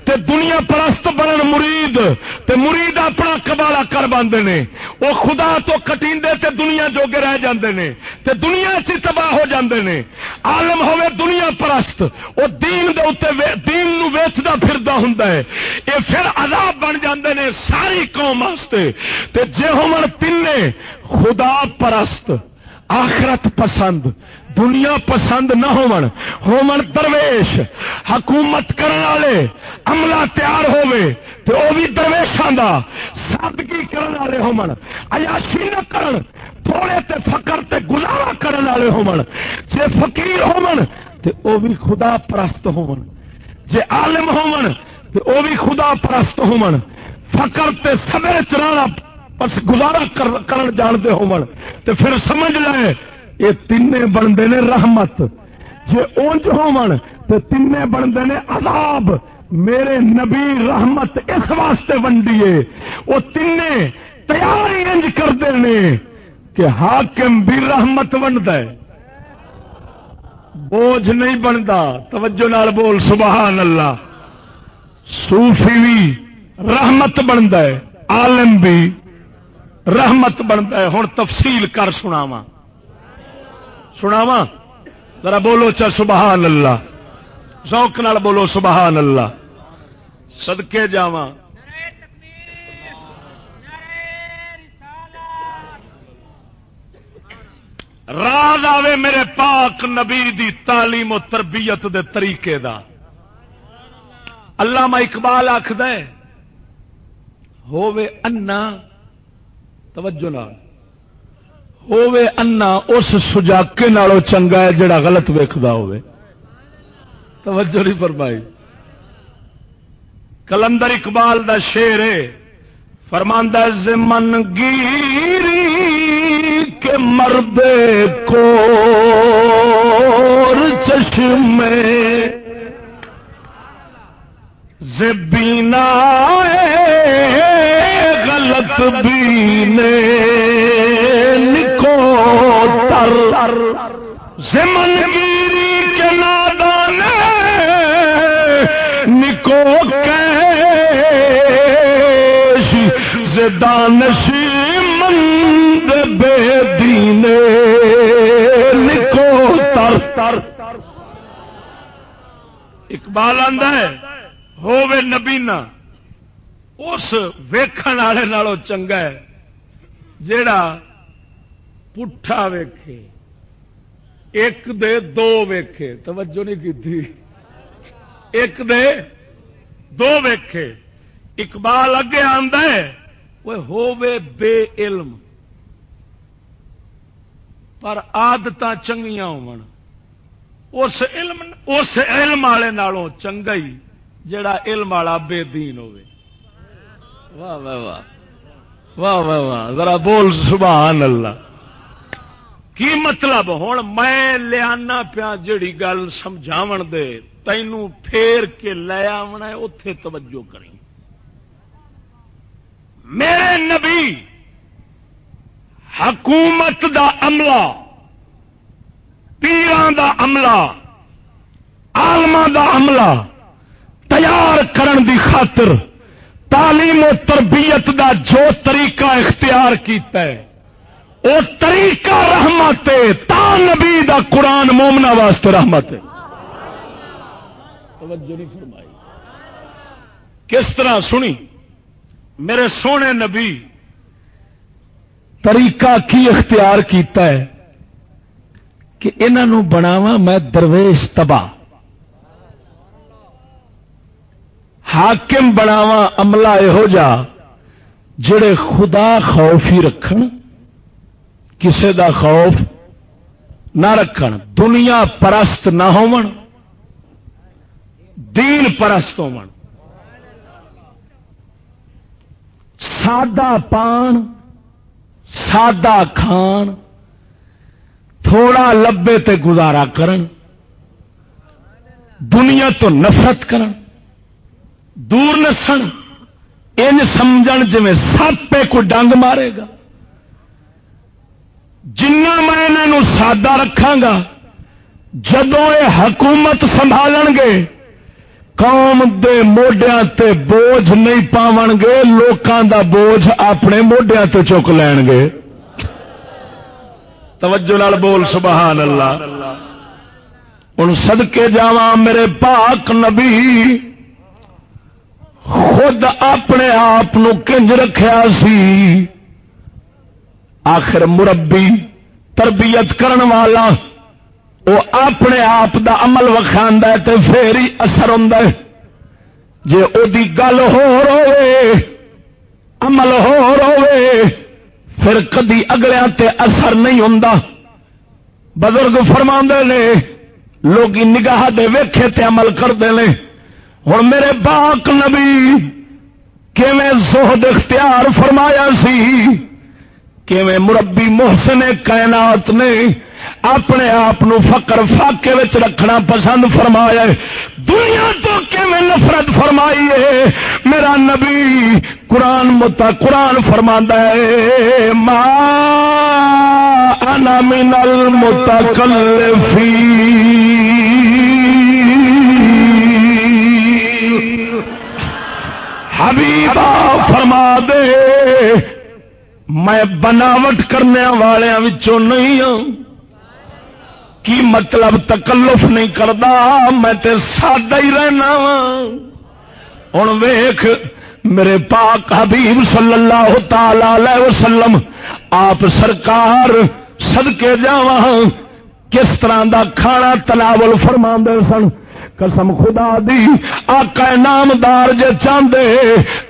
تے دنیا پرست بنن مرید، تے مرید اپنا کبالا کر باندھے نے۔ وہ خدا تو کٹیندے تے دنیا جوگے رہ جاندے نے۔ تے دنیا چ تباہ ہو جاندے نے۔ عالم ہوے دنیا پرست۔ وہ دین دے اتے دین نو ویچدا پھردا ہوندا ہے۔ اے پھر عذاب بن جاندے نے ساری قوم واسطے۔ تے جے ہون تینے، خدا پرست، آخرت پسند۔ دنیا پسند نہ ہون ہومن درویش، حکومت کرنے والے، عملہ تیار ہوئے تو وہ بھی درویشان دا، سادگی کرنے والے ہومن عیاشی نہ کرن، تھوڑے تے فقر تے گزارا کرنے والے ہومن جے فقیر ہومن تے وہ بھی خدا پرست ہومن جے عالم ہومن تے وہ بھی خدا پرست ہومن فقر تے صبر چرانا بس گزارا کرن جانتے ہومن تے پھر سمجھ لے یہ تین بنتے نے رحمت۔ جی اونج تو تین بنتے نے عذاب۔ میرے نبی رحمت اس واسطے ونڈیے وہ تین تیاری انج کرتے ہیں کہ حاکم بھی رحمت ونڈ ہے۔ بوجھ نہیں بنتا۔ توجہ نال بول، سبحان اللہ۔ صوفی بھی رحمت بنتا ہے، عالم بھی رحمت بنتا ہے۔ ہوں تفصیل کر سناواں۔ سناوا ذرا بولو چا سبحان اللہ۔ سوک نال بولو سبحان اللہ۔ سدکے جا راز آوے میرے پاک نبی دی تعلیم و تربیت دے طریقے دا۔ اللہ اقبال آخد ہووے انا، توجہ نال۔ ہووے انا اس سجاکے نالوں چنگا ہے جڑا غلط ویکھدا ہوئے توجہ نہیں فرمائی۔ کلندر اقبال دا شیر ہے، فرماندہ زمن گیری کے مرد کو چشمے زبینا غلط بینے تر زمن گیری کے نادان نکو زدانشی مند بے دین نکو تر۔ تر اقبال آدھا ہے، ہووے نبینا، اس ویکھن والے نالوں چنگا ہے، جیڑا پٹھا ویکھے، ایک دے دو ویکھے، توجہ نہیں کی ایک دے دو ویکھے۔ اقبال اگے بے علم۔ پر آدت چنگیا اس علم اس علم والے نالوں چنگا ہی، جڑا علم والا بے دین ہوے واہ واہ واہ۔ واہ واہ واہ۔ ذرا بول، سبحان اللہ۔ کی مطلب ہوں میں لیا پیا جڑی گل سمجھاو دے، تینوں پھیر کے لے آنا اتے توجہ کریں۔ میرے نبی، حکومت دا عملہ، پیران دا عملہ آلما دا عملہ تیار کرن دی خاطر تعلیم و تربیت دا جو طریقہ اختیار کیتا ہے وہ طریقہ رحمت تا نبی دا قرآن مومنا واسطے رحمت فرمائی۔ کس طرح سنی؟ میرے سونے نبی طریقہ کی اختیار کیتا ہے کہ انہوں بناوا میں درویش تباہ۔ حاکم بناوا عملہ یہو جا، جڑے خدا خوفی رکھن۔ کسے دا خوف نہ رکھن، دنیا پرست نہ دین پرست ہو سادہ پان، سادہ کھان، تھوڑا لبے تے گزارا کرن۔ دنیا تو نفرت کرن۔ دور نسن۔ ان سمجھ جی سپ پہ کوئی ڈنگ مارے گا۔ جنا میں انہوں سادہ رکھا گا جدو یہ حکومت سنبھال گے قوم دے موڈیا تے بوجھ نہیں پاو گے لوکاں دا بوجھ اپنے موڈیا تے چک لین گے توجہ نال بول، سبحان اللہ۔ ہوں سدکے جا میرے پاک نبی، خود اپنے آپ کنج رکھیا سی۔ آخر مربی تربیت کرن والا وہ اپنے آپ دا عمل وکھا تو پھر ہی اثر ہوں جی وہ گل ہو روے عمل ہو روے پھر کدی اگلے تے اثر نہیں ہوں بزرگ فرما نے لوگ نگاہ دے ویکھے تے عمل کرتے ہیں ہوں میرے باق نبی کیویں زہد اختیار فرمایا سی؟ کیویں مربی محسن کائنات نے اپنے آپ فقر فاقے رکھنا پسند فرمایا دنیا تو کیویں نفرت فرمائی ہے؟ میرا نبی قرآن متا قرآن فرما ہے ماں انا من المتکلفین حبیبا فرما دے۔ میں بناوٹ کرنے والوں نہیں ہوں۔ کی مطلب تکلف نہیں کرتا میں تے سادہ ہی رہنا وا ہوں ویخ میرے پاک حبیب صلی اللہ تعالی وسلم، آپ سرکار سدکے جا کس طرح دا کھانا تناول فرما سن؟ قسم خدا دی آقا نامدار جے چاہتے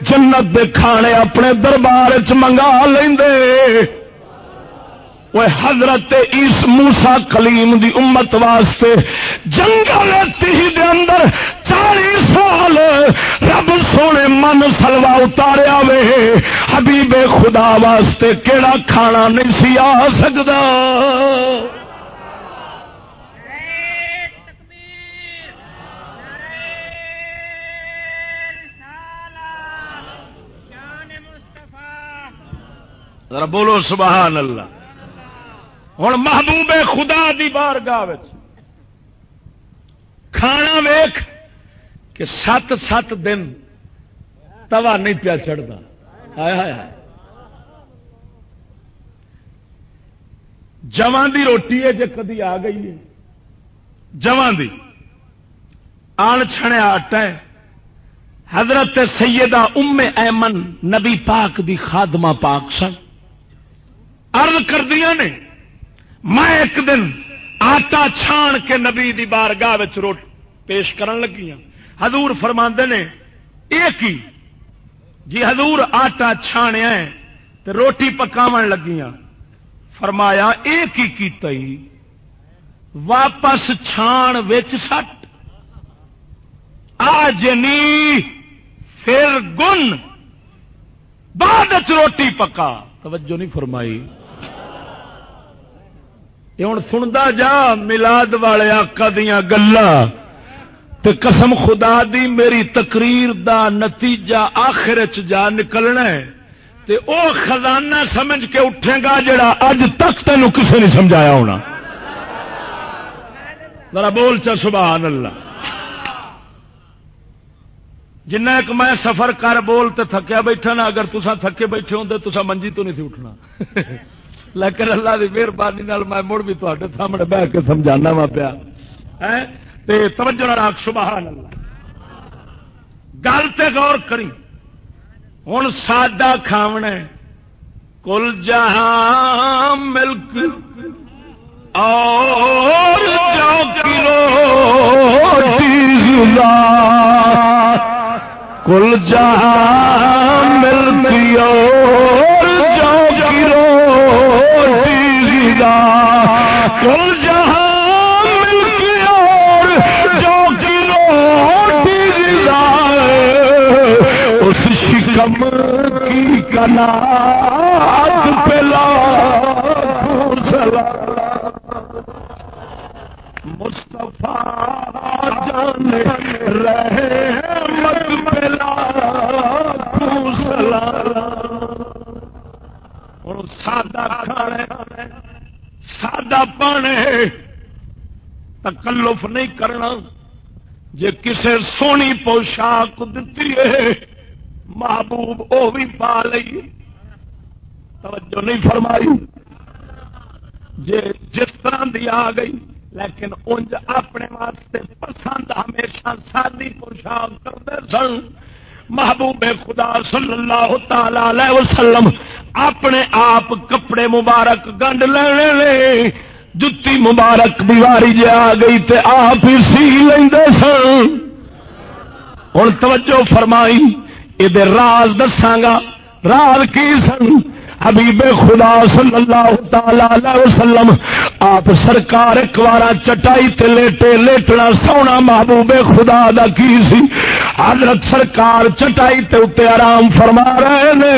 جنت دے کھانے اپنے دربار چ منگا لیندے وہ حضرت اس موسا کلیم دی امت واسطے جنگل تھی دے اندر چالی سال رب سونے من سلوا اتاریا وے حبیب خدا واسطے کیڑا کھانا نہیں سی آ سکتا ذرا بولو سبحان اللہ۔ ہوں محبوب خدا دی بار گاہ کھانا ویخ کہ سات سات دن توا نہیں پیا چڑھتا جوان دی روٹی ہے جی کدی آ گئی ہے۔ جوان دی۔ آن چھڑیا آٹا ہے۔ حضرت سیدہ ام ایمن نبی پاک دی خادمہ پاک سن۔ ارد کردیا نے، میں ایک دن آٹا چھان کے نبی دی بار گاہ روٹ پیش کرن لگی ہوں ہزور فرما نے ایک ہی جی ہزور آٹا چھانیا ہے تو روٹی پکاو لگی فرمایا ایک ہی کیتا ہی؟ واپس چھان وچ سٹ۔ آ جنی، پھر گن۔ بعد روٹی پکا۔ توجہ نہیں فرمائی۔ ہوں سنتا جا، ملاد والے آکا دیا گلا۔ قسم خدا دی میری تقریر دا نتیجہ آخر چ جا نکلنا ہے۔ تے او خزانہ سمجھ کے اٹھے گا جڑا اج تک تین کسی نے سمجھایا ہونا۔ ذرا بول چا، سبحان اللہ۔ جنہ ایک میں سفر کر بول تے تھکیا بیٹھا نا، اگر تسا تھکے بیٹھے ہوں تو منجی تو نہیں تھی اٹھنا۔ لیکن اللہ کی مہربانی میں مڑ بھی تے سامنے بہ کے سمجھانا وا پیا۔ توجہ راک سبحان اللہ۔ گل تے غور کری۔ ہوں سادہ کھاونا کل جہاں ملک اور جو کلو کل جہاں ملک اور کل جہاں مل اور جو کلو اس شکم کی کنا پلا مستفا جان رہے مت پلا سادہ کھانے سادہ پانے تکلف نہیں کرنا۔ جے کسے سونی پوشاک دیتی ہے، محبوب وہ بھی پا لئی۔ توجہ نہیں فرمائی۔ جے جس طرح دی آ گئی، لیکن انج اپنے واسطے پسند ہمیشہ سادی پوشاک کرتے سن۔ محبوب خدا صلی اللہ تعالی وسلم اپنے آپ کپڑے مبارک گنڈ لینے لے۔ جتی مبارک بیواری جی آ گئی تے آپ ہی سی لیندے سن۔ ہوں توجہ فرمائی یہ راز دساگا راز کی سن؟ حبیب خدا صلی اللہ تعالی وسلم، آپ سرکار ایک بار چٹائی تے لیٹے، لیٹنا سونا محبوب خدا دا کی سی؟ حضرت سرکار چٹائی تے اتے آرام فرما رہے نے۔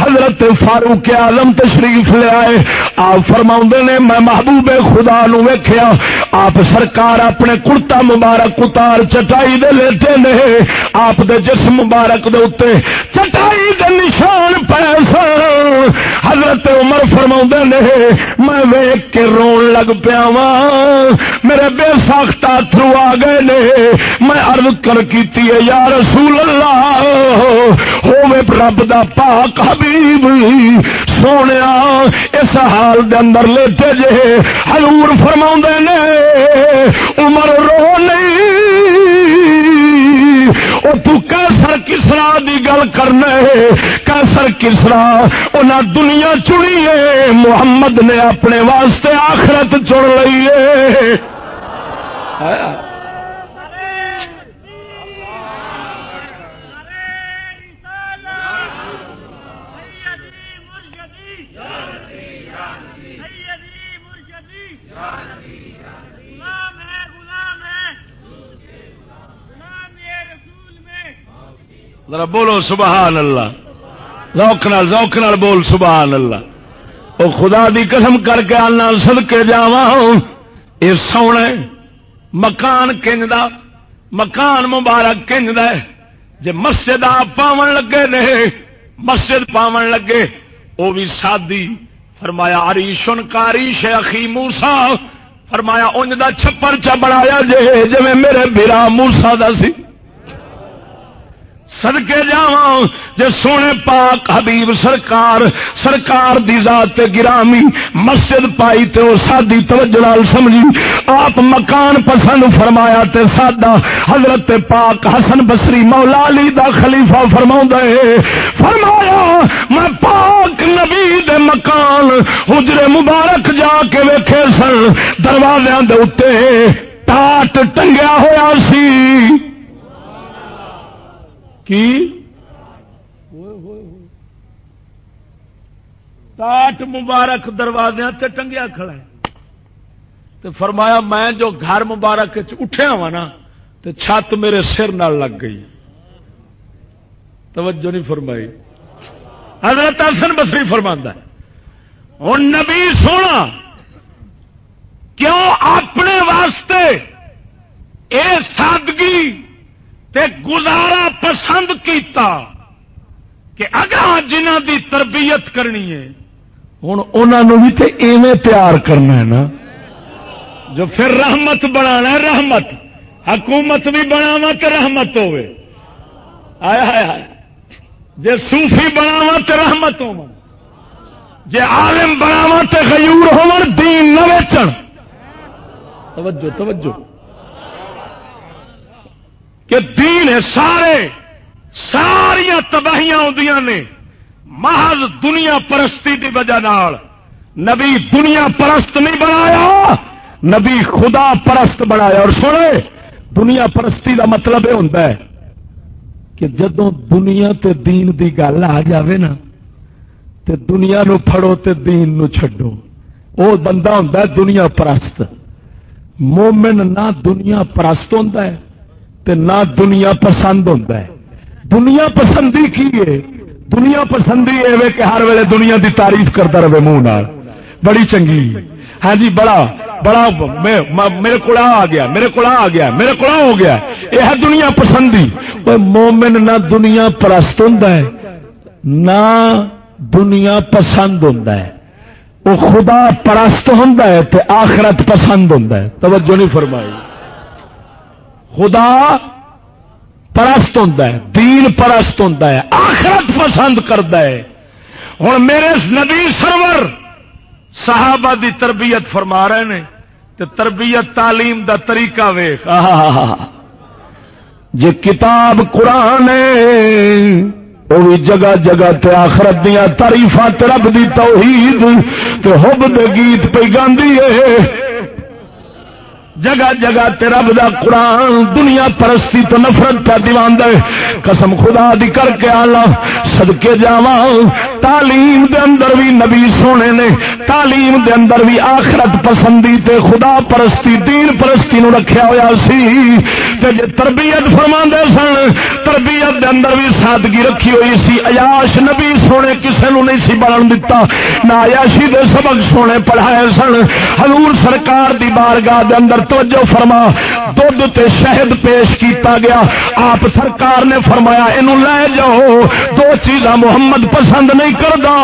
حضرت فاروق آلم تشریف لے آئے۔ آپ فرما نے، میں محبوب خدا نو ویخیا آپ سرکار اپنے کرتا مبارک اتار چٹائی دے لیٹے نے۔ آپ دے جسم مبارک دے اتے چٹائی دے نشان پیسہ حضرت عمر فرما نے، میں ویک کے رون لگ پیا وا میرے بے ساختہ تھرو آ گئے نے۔ میں ارد کر کی یا رسول اللہ ہوے رب دا پاک حبیب۔ سونے اس حال دے اندر لیتے جے۔ حضور فرما نے، عمر رو نہیں۔ او تو کیسر کسرا کی گل کرنا ہے، کیسر کسرا انہاں دنیا چنی ہے، محمد نے اپنے واسطے آخرت چن لئی ہے۔ ذرا بولو سبحان اللہ۔ ذوق نال ذوق نال بول سبحان اللہ۔ او خدا دی قسم کر کے آنا سد کے جاوا یہ سونے، مکان کنج دا مکان مبارک کنج دا جے مسجد آپ پاون لگے نے، مسجد پاون لگے، او بھی سادی۔ فرمایا اریشن کاریش اخی موسا فرمایا انج دا چھپر چا بنایا جے جی میرے برا موسا دا سی۔ سدکے جا جے سونے پاک حبیب سرکار سرکار دی ذات گرامی، مسجد پائی تے او سادی توجہ نال سمجھی۔ آپ مکان پسند فرمایا تے سادہ حضرت پاک حسن بصری مولا علی دا خلیفہ فرماوندا ہے۔ فرمایا، میں پاک نبی دے مکان حجرے مبارک جا کے ویکھے سن، دروازیاں دے اوتے ٹاٹ ٹنگیا ہویا سی۔ کی ٹاٹ مبارک دروازے تے ٹنگیا کھڑا ہے۔ تو فرمایا میں جو گھر مبارک اٹھیا وا نا تو چھت میرے سر نال لگ گئی۔ توجہ نہیں فرمائی۔ حضرت حسن بسری فرما ہوں نبی سونا، کیوں اپنے واسطے اے سادگی تے گزارا پسند کیتا کہ اگر جنہ دی تربیت کرنی ہے ہوں انہوں بھی تے ایویں تیار کرنا ہے نا۔ جو پھر رحمت بنا رحمت۔ حکومت بھی بناوا تو رحمت ہوے آیا آیا جے صوفی بناوا تو رحمت ہو جے عالم بناوا تو غیور ہو دین نہ ویچن۔ توجہ توجہ۔ کہ دین ہے سارے ساریا تباہیاں آدی نے۔ محض دنیا پرستی کی وجہ نال۔ نبی دنیا پرست نہیں بنایا، نبی خدا پرست بنایا۔ اور سنے دنیا پرستی کا مطلب یہ ہوتا ہے کہ جدو دنیا تے دین دی گل آ جاوے نا، تے دنیا نو پھڑو تے دین نو چھڈو۔ او بندہ ہوں دنیا پرست۔ مومن نہ دنیا پرست ہوتا ہے۔ تے نہ دنیا پسند ہوتا ہے۔ دنیا پسندی کی ہے؟ دنیا پسندی ہے کہ ہر ویلے دنیا دی تعریف کرتا رہے منہ بڑی چنگی۔ ہاں جی بڑا بڑا میرے کو آ گیا، میرے کو آ گیا، میرے کو ہو گیا۔ یہ ہے دنیا پسندی۔ مومن نہ دنیا پرست ہوں نہ دنیا پسند ہوں وہ خدا پرست ہوں آخرت پسند ہوں توجہ نہیں فرمائی۔ خدا پرست ہوں دین پرست ہوں آخرت پسند کرتا ہے۔ ہوں میرے نبی سرور صحابہ دی تربیت فرما رہے ہیں تو تربیت تعلیم دا طریقہ ویخ جی کتاب قرآن وہ بھی جگہ جگہ تے آخرت دیا تاریفا رب دی توحید، تے حب دے گیت پہ گاندھی ہے۔ جگہ جگہ تے رب دا قرآن، دنیا پرستی تو نفرت پہ دیوان دے۔ قسم خدا دی کر کے آلہ صدقے جاواں۔ تعلیم دے اندر بھی نبی سونے نے، تعلیم دے اندر بھی آخرت پسندی تے خدا پرستی، دین پرستی نو رکھیا ہویا سی۔ تے جے تربیت فرما دے سن، تربیت دے اندر بھی سادگی رکھی ہوئی سی۔ عیاش نبی سونے کسے نو نہیں سی بنن دتا۔ نہ عیاشی دے سبق سونے پڑھائے سن۔ حضور سرکار دی بارگاہ دے اندر توجہ فرما۔ دھد تے شہد پیش کیتا گیا۔ آپ سرکار نے فرمایا یہ لے جاؤ۔ دو چیزاں محمد پسند نہیں کردا۔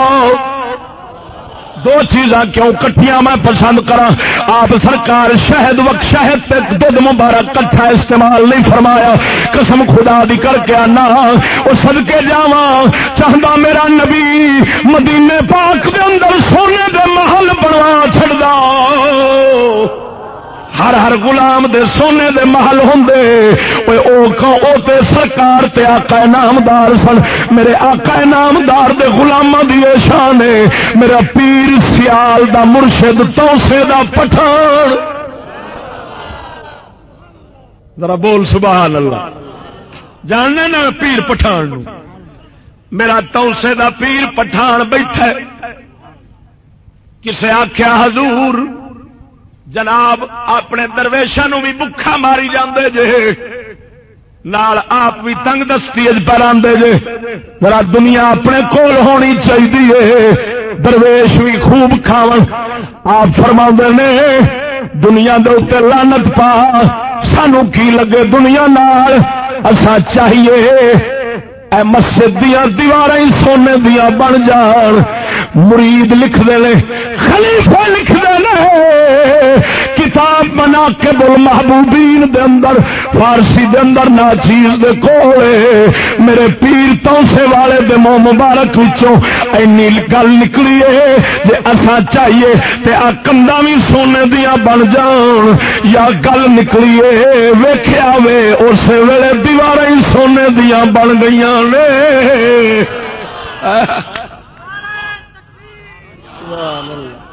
دو چیزاں کیوں کٹیاں میں پسند کرا آپ سرکار شہد وقت شہد دھد مبارک کٹھا استعمال نہیں فرمایا۔ قسم خدا دی کر کے آنا۔ وہ سد کے جا چاہتا میرا نبی مدینے پاک دے اندر سونے دے محل بنوا چڑھا ہر ہر غلام دے سونے دے محل ہوں تے سرکار تے آقا نامدار سن۔ میرے آقا نامدار دے دی شان ہے میرا پیر سیال دا مرشد توسے دا پٹھان۔ ذرا بول سبحان اللہ۔ جاننے نا پیر پٹھان میرا توسے دا پیر پٹھان بیٹھا کسے آخیا حضور جناب، اپنے درویشا بھی بکھا ماری جاندے جے۔ نال آپ بھی تنگ دستی پر آدھے جے۔ ذرا دنیا اپنے کول ہونی چاہیے درویش بھی خوب کھاو آپ فرما نے، دنیا دے اتنے لانت پا۔ سانو کی لگے دنیا نال؟ اسا چاہیے اے مسجد دیا دیوار سونے دیا بن جان۔ مرید لکھ دے خلیفہ لکھ دے کتاب بنا کے بول محبوبین دے اندر، فارسی دے اندر نا چیز دے کولے۔ میرے پیر توسے والے دے مو مبارک وچوں اینی گل نکلی ہے جے اسا چاہیے تے آ کندا بھی سونے دیا بن جان۔ یا گل نکلی ہے ویکھیا وے اس ویلے دیوار ہی سونے دیا بن گئیاں نے۔ اللہ۔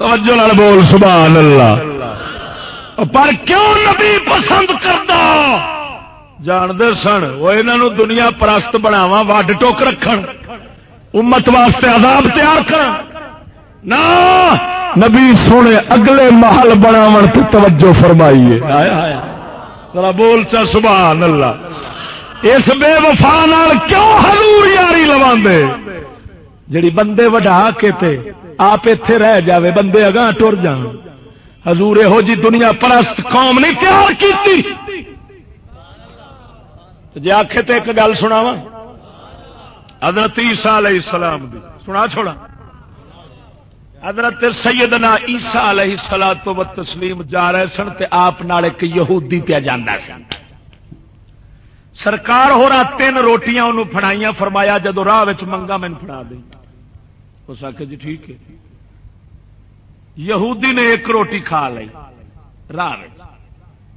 توجہ نال بول، سبحان اللہ۔ پر کیوں نبی پسند کرتا؟ جانتے سن، وہ انہوں دنیا پرست بناوا وڈ ٹوک رکھ امت واسطے عذاب تیار کر نہ، نبی سونے اگلے محل بناو توجہ فرمائیے۔ بول چا، سبحان اللہ۔ اس بے وفا کیوں حضور یاری لوا جڑی بندے وڈا کے تے آپ اتے رہ جاوے، بندے اگاں ٹر جان۔ حضور یہو جی دنیا پرست قوم نہیں تیار کی جی آخ تو ایک گل سنا وا حضرت عیسیٰ علیہ السلام دی۔ سنا چھوڑا حضرت سیدنا عیسیٰ علیہ سلا تو و تسلیم جا رہے سن تے آپ نال ایک یہودی پیا جانا سن۔ سرکار ہو رہا تین روٹیاں انہوں فڑائیاں فرمایا جدو راہ منگا مین فڑا دیں اس آخ جی ٹھیک ہے۔ یہودی نے ایک روٹی کھا لی، راہ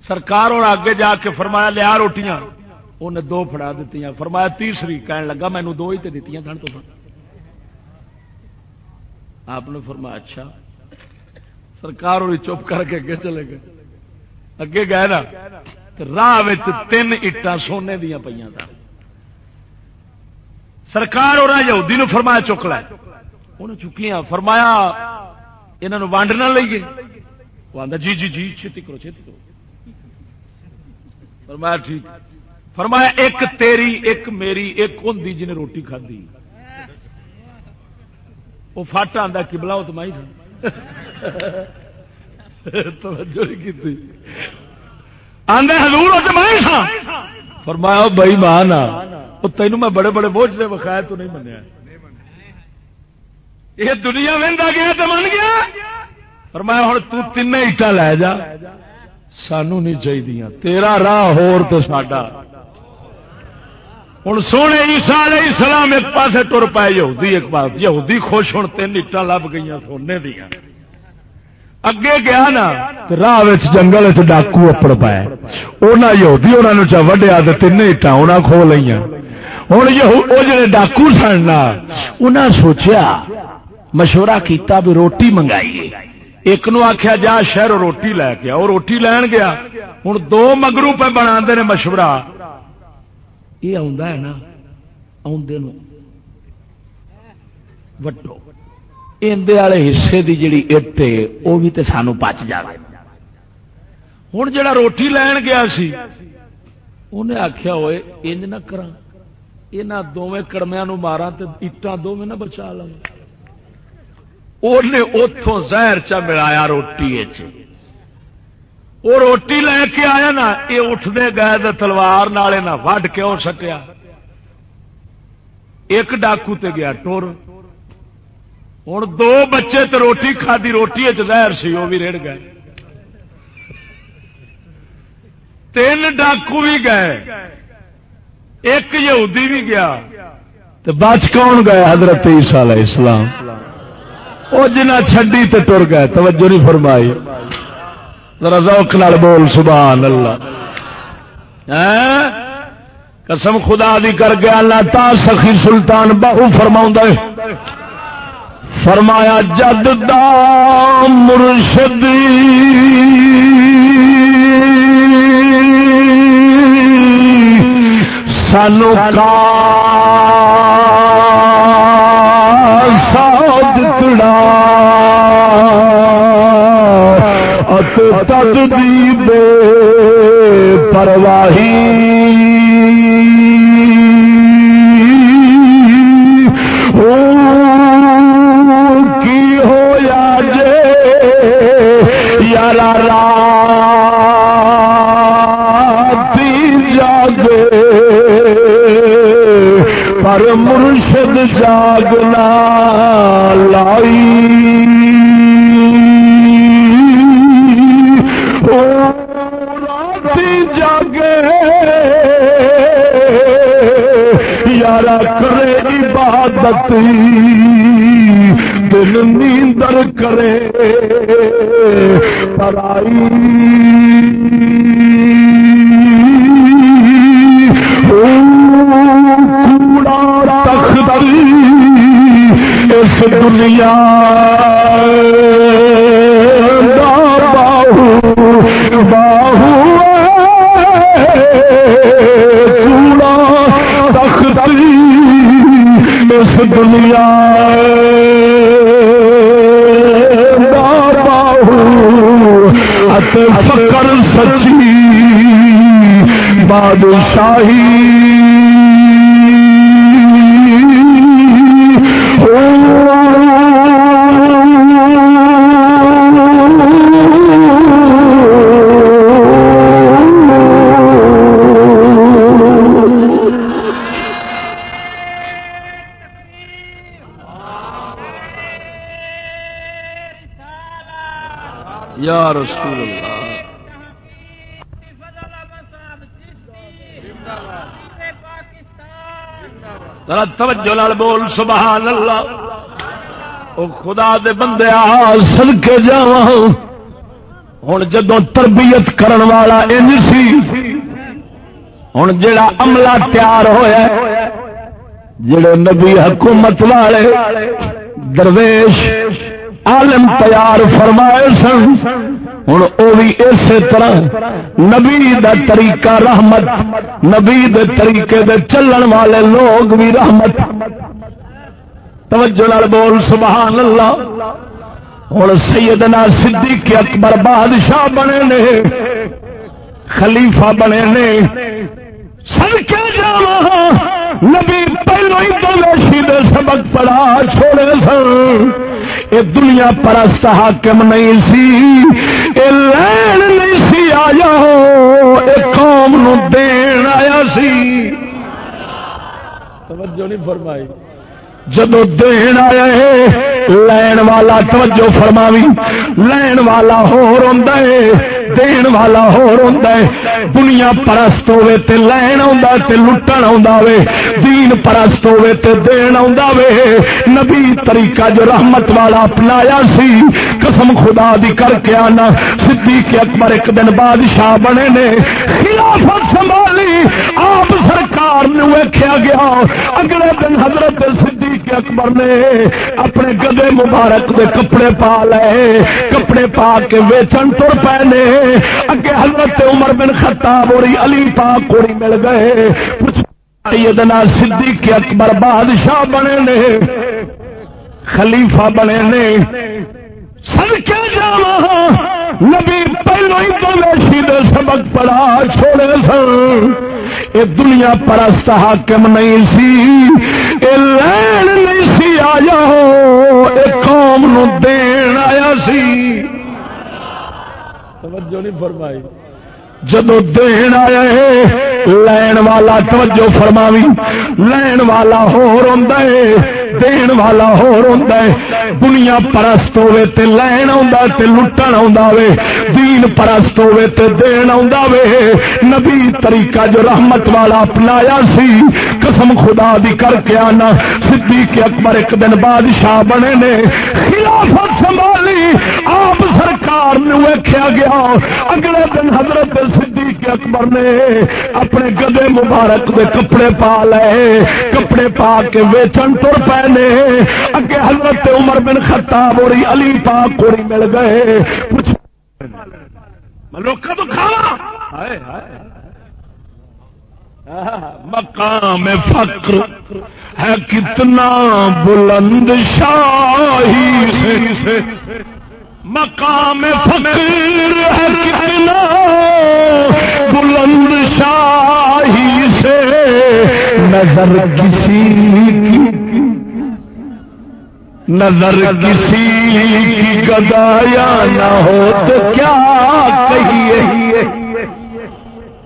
سرکار اور آگے جا کے فرمایا لیا روٹیاں۔ انہیں دو فڑا دیتی فرمایا، تیسری۔ کہنے لگا مینو دو ہی تو دیتی سن تو آپ نے فرمایا اچھا۔ سرکار اور چپ کر کے اگے چلے گئے۔ اگے گئے نا۔ راہ تین اٹا سونے دیا پہ سرکار اور یہودی نے فرمایا، چک لائے انہیں چکیاں، فرمایا یہاں ونڈ نہ لئیے۔ وہ آتا جی جی جی چھتی کرو چھتی کرو۔ فرمایا، ٹھیک۔ فرمایا، ایک تیری، ایک میری، ایک ہوں جنہیں روٹی کھدی وہ فٹ آتا کبلا وہ تو میں توجہ کی آدھے ہزور فرمایا بھائی مان آ۔ تینوں میں بڑے بڑے بوجھ سے بخایا تو نہیں منیا۔ یہ دنیا وہدا گیا تو من گیا؟ فرمایا ہوں تین اٹا لے جا۔ سانو نہیں چاہیے تیرا راہ ہور تو ساڈا۔ ہوں سونے عیسا علیہ السلام ایک پاس ٹر پائے، یہودی ایک پاس یہودی خوش ہوں تین اٹا لب گئی سونے دیا اگے گیا نا راہ جنگل ڈاکو اپڑ پایا انہیں یہودی انہوں نے وڈیا تو تین اٹا انہیں کھو لیا ہوں وہ جڑے ڈاکو سننا انہیں سوچیا مشورہ کیتا بھی روٹی منگائیے۔ ایک نو آخیا جا شہر روٹی لے کے وہ روٹی لین گیا۔ ہوں دو مگرو پہ بنا مشورہ۔ یہ ہے نا وٹو اندر والے حصے کی جیڑی اٹ ہے وہ بھی تو سانو پچ جائے ہوں جا روٹی لین گیا سی انہیں آخیا ہوئے انج نہ کرا یہ دونوں کڑمیا مارا تو اٹان دونوں نہ بچا لوں۔ اتوں زہر چا ملایا روٹی وہ روٹی لے کے آیا نا، یہ اٹھتے گئے تلوار نالے نہ وڈ کے ہو سکیا۔ ایک ڈاکو تے گیا ٹور۔ ہوں دو بچے تو روٹی کھادی، روٹی زہر سی، وہ بھی رڑ گئے۔ تین ڈاکو بھی گئے۔ ایک یہودی بھی گیا۔ تو بچ کون گئے حضرت عیسیٰ علیہ السلام۔ وہ جنا چڈی تے ٹر گئے، توجہ نہیں فرمائی۔ ذرا ذوق نال بول، سبحان اللہ۔ ہاں؟ قسم خدا دی کر گیا اللہ تا سخی سلطان بہو فرما فرمایا، جد دا مرشد سانو کا تد دی بے پرواہی۔ کی ہوا جے؟ یار جاگے۔ پر مرشد جاگنا لائی۔ یارا کرے عبادت۔ دل نیندر کرے۔ پرائی۔ اس دنیا باہو باہو اس دنیا فکر سچی بادشاہی رسول اللہ۔ توجہ لال بول، سبحان اللہ۔ او خدا دے بندے سل کے جا ہوں جدو تربیت کرن والا ان سی ہوں جڑا عملہ تیار ہویا جڑے نبی حکومت والے درویش عالم تیار فرمائے سن ہوں وہ بھی اسی طرح نبی دا طریقہ رحمت، نبی دے طریقے دے چلن والے لوگ بھی رحمت۔ توجہ نال بول، سبحان اللہ۔ ہوں سیدنا صدیق اکبر بادشاہ بنے نے، خلیفہ بنے نے۔ سر کے جا نبی پہلو ہی تو ویشی دے سبق پڑھا چھوڑے سن۔ اے دنیا پرست حاکم نہیں سی اے لین نہیں سی آیا اے قوم نو دین آیا سی۔ توجہ نہیں فرمائی۔ جدو دین آیا ہے، لین والا توجہ فرماوی۔ لین والا ہور ہوندا ہے، دین والا ہور ہوندا ہے۔ دنیا پرست ہوے تے لین آوندا تے لٹن آوندا وے۔ دین پرست ہوے تے دین آوندا وے۔ نبی طریقہ جو رحمت والا اپنایا سی، قسم خدا دی کر کے آنا۔ صدیق اکبر ایک دن بادشاہ بنے نے، خلافت سنبھالی۔ آپ سرکار نے ویکھیا گیا۔ اگلے دن حضرت صدیق صدیق اکبر نے اپنے گدے مبارک دے کپڑے پا لے، کپڑے پا کے ویچن تر پے نے اگے حضرت عمر بن خطاب اور علی پاک کوڑی مل گئے۔ سیدنا صدیق اکبر بادشاہ بنے نے، خلیفہ بنے نے۔ سڑکے جا نبی پہلو ہی تو سبق پڑھا، چھوڑے سن۔ اے دنیا پرست حاکم نہیں سی، اے لین نہیں سی آیا ہو اے قوم نو دین آیا سی۔ توجہ نہیں فرمائی۔ جدو دین آیا ہے، لین والا توجہ فرماوی۔ لین والا ہو رہا ہے۔ دین والا ہور ہوندا ہے دنیا پرست ہوے تے لین آوندا تے لٹن آوندا وے دین پرست ہوے تے دین آوندا وے نبی طریقہ جو رحمت والا اپنایا سی قسم خدا دی کر کے آنا صدیق اکبر ایک دن بادشاہ بنے نے خلافت سنبھالی آپ سرکار نے ویکھیا گیا اگلے دن حضرت صدیق اکبر نے اپنے گدے مبارک دے کپڑے پا لے کپڑے پا کے ویچن تر پے نے اگے حضرت عمر بن خطاب اور علی پاک کوڑی مل گئے۔ لوگ مقام فقر ہے کتنا بلند شاہی سے۔ مقام فقر ہے کتنا بلند شاہی سے۔ نظر کسی کی نظر کسی کی گدایا نہ ہو تو کیا کہیے؟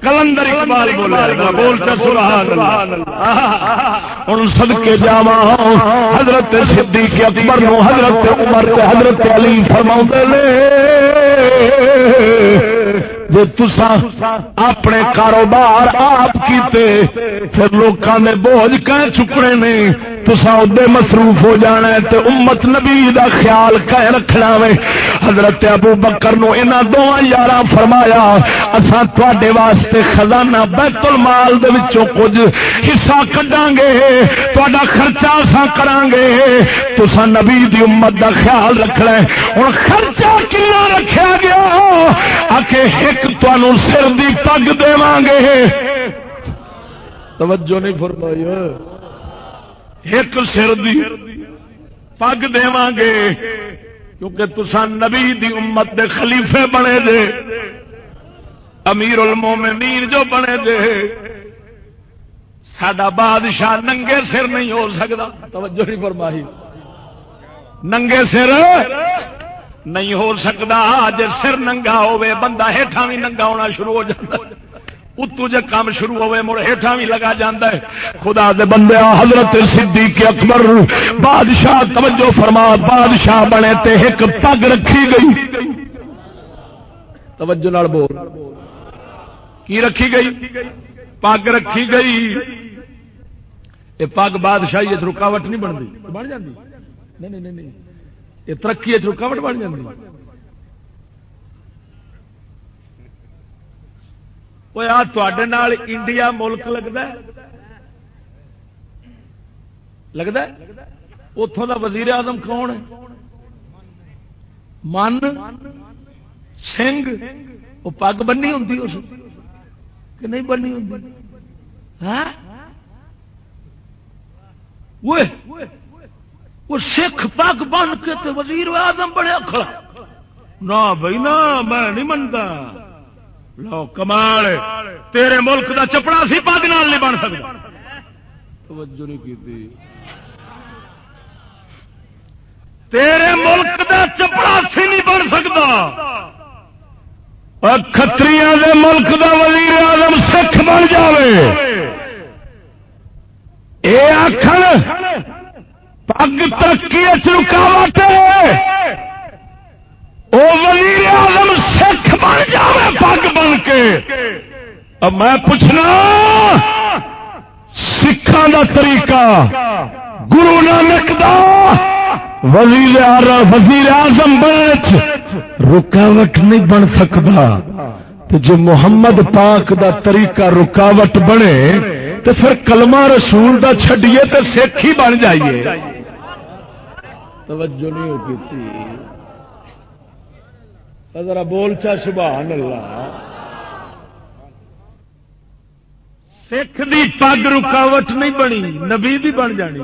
کلندر اقبال بولا بولتا سبحان اللہ۔ ان کے جاوا حضرت صدیق اکبر نو حضرت عمر تے حضرت علی فرما لے جی تسا اپنے کاروبار آپ کیتے، پھر لوکاں نے بوجھ کہ چکنے نے؟ تسا ادے مصروف ہو جانا ہے تے امت نبی دا خیال کہ رکھنا وے؟ حضرت ابو بکر نو انہاں دوواں یاراں فرمایا، اساں تواڈے واسطے خزانہ بیت المال دے وچوں کچھ حصہ کڈاں گے، تواڈا خرچہ اساں کراں گے۔ تسا نبی دی امت دا خیال رکھنا ہے۔ ہن خرچہ کنا رکھیا گیا؟ آ کے ایک تنوع سر دی پگ دے گے توجہ نہیں فرمائی۔ ایک سر دی پگ دے گے کیونکہ تسا نبی دی امت دے خلیفے بنے دے۔ امیر المومنین جو بنے دے۔ سڈا بادشاہ ننگے سر نہیں ہو سکتا توجہ نہیں فرمائی۔ ننگے سر نہیں ہو سکتا جی سر ننگا ہوے بندہ ہیٹھا بھی ننگا ہونا شروع ہو جاتا اتو جے کام شروع ہوئے مڑ ہیٹھا بھی لگا جاندہ ہے۔ خدا دے بندے حضرت صدیق اکبر، بادشاہ توجہ فرما، بادشاہ بنے تے ایک پگ رکھی گئی۔ توجہ نال بول۔ کی رکھی گئی؟ پگ رکھی گئی۔ یہ پگ بادشاہی رکاوٹ نہیں بنتی۔ بن جاتی نہیں نہیں نہیں۔ یہ ترقی رکاوٹ بن جاتی انڈیا ملک لگتا لگتا اتوں کا وزیر اعظم کون ہے؟ من سنگھ۔ وہ پگ بنی ہوں اس کہ نہیں بنی ہوں وہ سکھ پگ بن کے تے وزیر اعظم بڑے کھڑا۔ نہ بھائی نہ میں نہیں منتا لو کمال، تیرے ملک دا چپڑا سی پگ نال نہیں بن سکتا توجہ نہیں کی تیرے ملک دا چپڑا سی نہیں بن سکتا کتری ملک دا وزیر اعظم سکھ بن جاوے۔ یہ آخر پگ ترقی رکاوٹ وہ وزیر اعظم سکھ بن جائے پگ بن کے۔ اب میں پوچھنا سکھان کا طریقہ، گرو نانک دا وزیر وزیر اعظم بن رکاوٹ نہیں بن سکتا۔ تو جو محمد پاک دا طریقہ رکاوٹ بنے، تو پھر کلمہ رسول دا چھڈیے تو سکھ ہی بن جائیے۔ توجہ نہیں ہوتی ذرا بول چا سبحان اللہ۔ سکھ دی پگ رکاوٹ نہیں بنی، نبی دی بن جانی۔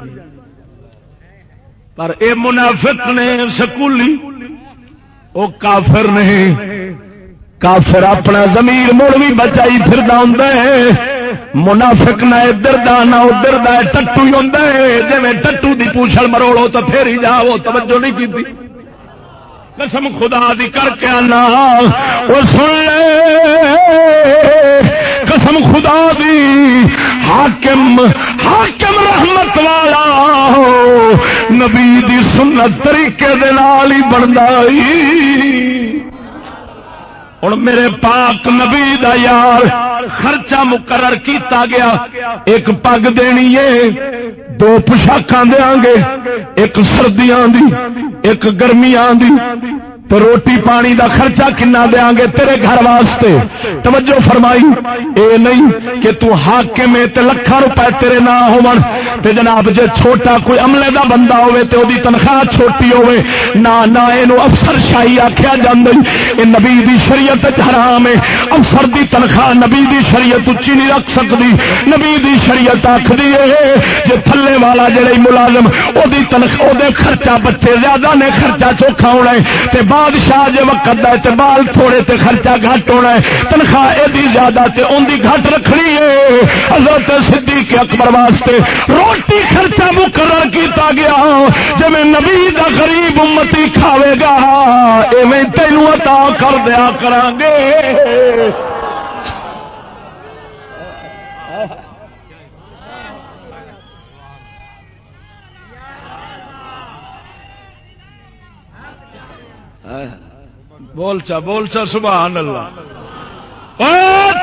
پر اے منافق نے سکولی وہ کافر نہیں کافر اپنا زمین مڑ بھی بچائی پھر منافق نہ ادھر دا نہ ادھر دا ٹٹو ہی ہوں جی ٹٹو دی پوچھل مروڑو تو پھر ہی جاؤ توجہ نہیں کی قسم خدا دی کر کے آنا۔ وہ سن لے۔ قسم خدا دی۔ حاکم حاکم رحمت والا۔ نبی دی سنت طریقے دے نال ہی بنتا ہوں میرے پاک نبی دا یار خرچہ مقرر کیتا گیا۔ ایک پگ دینی ہے، دو پوشاک دیا گے ایک سردیاں دی، ایک گرمیاں دی۔ تو روٹی پانی دا خرچہ کنا دیا گے تیرے گھر واسطے؟ توجہ فرمائی۔ اے نہیں کہ تو کے میں لکھا روپے تیرے نہ ہو جناب جے چھوٹا کوئی عملے دا بندہ ہوئے تے دی تنخواہ چھوٹی ہوئے، نہ نہ اینو افسر شاہی آخیا جاندی اے نبی دی شریعت حرام ہے۔ افسر دی تنخواہ نبی دی شریعت اچھی نہیں رکھ سکتی نبی دی شریعت آخری ہے جے تھلے والا جڑے ملازم، او دی تنخواہ دے خرچہ بچے زیادہ نے خرچہ چوکھا ہونا ہے۔ تے بادشاہ جے وقت تے بال تھوڑے تے خرچہ گھٹ ہونا ہے، تنخواہ ایڈی زیادہ تے ان دی گھٹ رکھنی ہے۔ حضرت صدیق اکبر واسطے روٹی خرچہ مقرر کیتا گیا۔ جی میں نبی دا غریب امتی کھاوے گا، ایویں تینوں عطا کر دیا کران بول چا بول چا، سبحان اللہ۔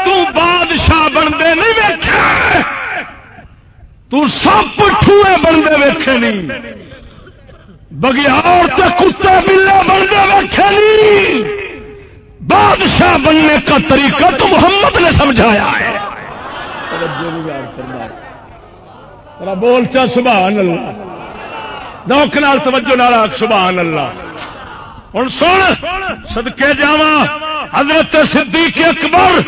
تو بادشاہ بنتے نہیں ویکھا تو سب ٹوئے بنتے ویکھے نہیں۔ بگیار تے کتے بلے بنتے ویکھے نہیں۔ بادشاہ بننے کا طریقہ تو محمد نے سمجھایا ہے۔ بول چا، سبحان اللہ۔ دوکھ نال توجہ نال سبحان اللہ۔ ہوں سن سدکے جا حضرت صدیق اکبر،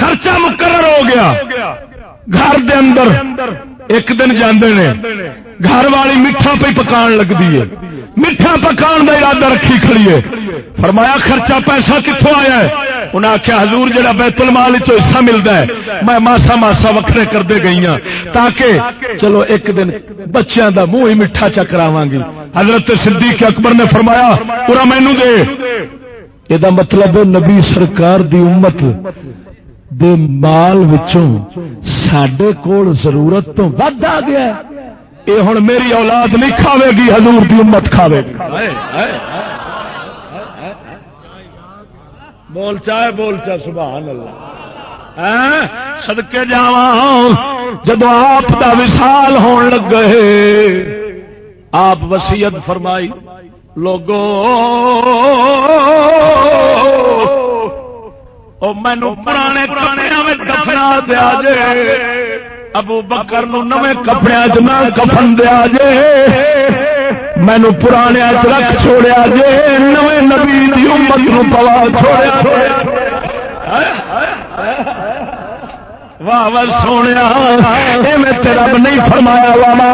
خرچہ مقرر ہو گیا۔ گھر دے اندر ایک دن جاندے نے، گھر والی میٹھا پہ پکان لگتی ہے میٹھا پکان کا ارادہ رکھی کھڑی ہے۔ فرمایا، خرچہ پیسہ کتوں آیا ہے؟ انہیں آخیا حضور جہاں بیت المال حصہ ملتا ہے، میں ماسا ماسا وکھرے کرتے گئی ہوں تاکہ چلو ایک دن بچیاں دا منہ ہی میٹھا چکراوا گی۔ حضرت صدیق اکبر نے فرمایا پورا مینو دے. یہ مطلب نبی سرکار دی امت دے مال وچوں سڈے کول ضرورت تو ود آ گیا یہ ہوں میری اولاد نہیں کھاوے گی حضور دی امت کھاوے گی۔ بول چاہے بول چا سبحان اللہ۔ سدکے جا جب آپ دا وسال ہون لگ گئے آپ وسیعت فرمائی۔ لوگو مینو پرانے پرانے دفنا دیا جے۔ ابو بکر نو کپڑے چ کفن دیا جے۔ مینو پرانے رکھ چھوڑیا جے۔ نو نبی دی امت نو پوا چھوڑیا واہ واہ سونے میں تیرا نہیں فرمایا واما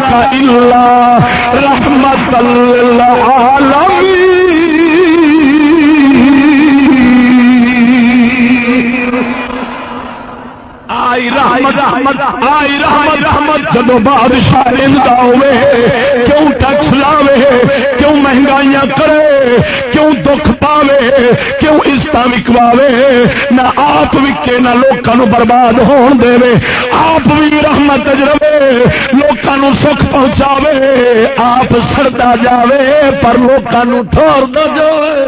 کا اللہ رحمت اللہ آئی رحمت آئی رحمت رحمت جدو بادشاہ ہوے کیوں ٹیکس لاوے، کیوں مہنگائیاں کرے، کیوں دکھ پاوے، کیوں عزت وکواوے، نہ آپ وکے، نہ لوگوں برباد ہون دے آپ بھی رحمت رہے لوگوں سکھ پہنچاوے، آپ سڑتا جاوے، پر لوگوں ٹھور نہ جائے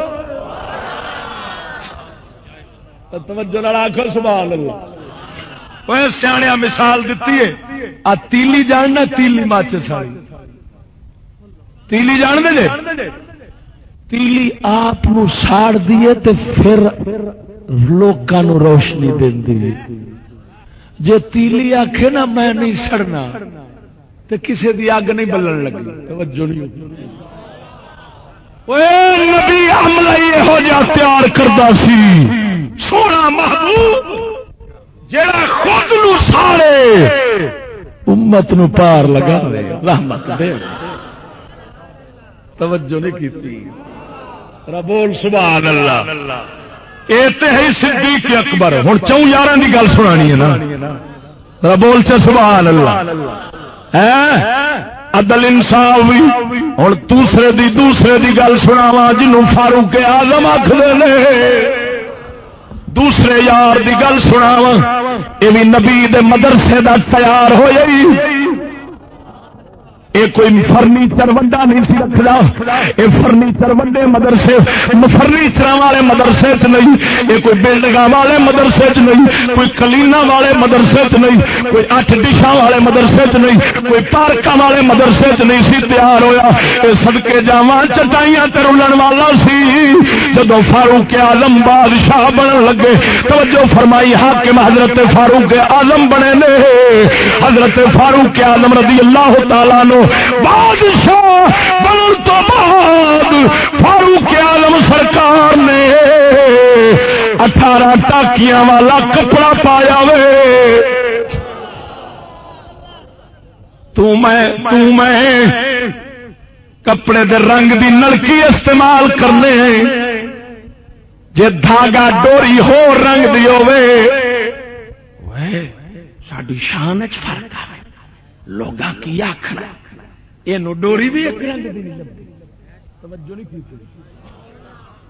توجہ آخر سوال اللہ۔ سیا مثال دیتی ہے آ تیلی جاننا تیلی ماچس والی تیلی جان دے تیلی آپ ساڑ دیے تے پھر لوگوں روشنی دینی جے تیلی آخے نا میں نہیں سڑنا تو کسی دی اگ نہیں بلن لگی توجہ نہیں نبی عملہ یہ تیار کرتا سی سونا محبوب جڑا خود نو سارے امت نو پار لگا دے رحمت دے۔ توجہ نہیں کی ربول سبحان اللہ۔ یہ صدیق اکبر۔ ہوں چون یار کی گل سنانی ہے نا۔ ربول چ سبحان اللہ۔ عدل انصاف بھی ہوں دوسرے دی دوسرے دی گل سناوا جنوں فاروق آزم آخر دوسرے یار دی گل سناوا یہ بھی نبی مدرسے دا تیار ہو یہ کوئی فرنیچر ونڈا نہیں سی رکھتا یہ فرنیچر ونڈے مدرسے فرنیچر والے مدرسے چ نہیں یہ کوئی بلڈنگ والے مدرسے چ نہیں، کوئی کلینا والے مدرسے چ نہیں، کوئی اٹھ ڈشا والے مدرسے چ نہیں، کوئی پارک والے مدرسے چ نہیں سی تیار ہویا۔ یہ سدکے جا چٹائیاں رلن والا سی۔ جب فاروق آلم بادشاہ بن لگے، توجہ فرمائی، حاکم حضرت فاروق آلم بنے نے۔ حضرت فاروق آلم رضی اللہ تعالیٰ نو بادشاہ بن تو بعد فاروق عالم سرکار نے اٹھارہ ٹاکیاں والا کپڑا پایا وے۔ تو میں کپڑے دے رنگ دی نلکی استعمال کرنے جے دھاگا ڈوری ہو رنگ دی ہوے ساری شان فرق آئے لوگ کی آخر یہ ڈوری بھی ایک رنگ دی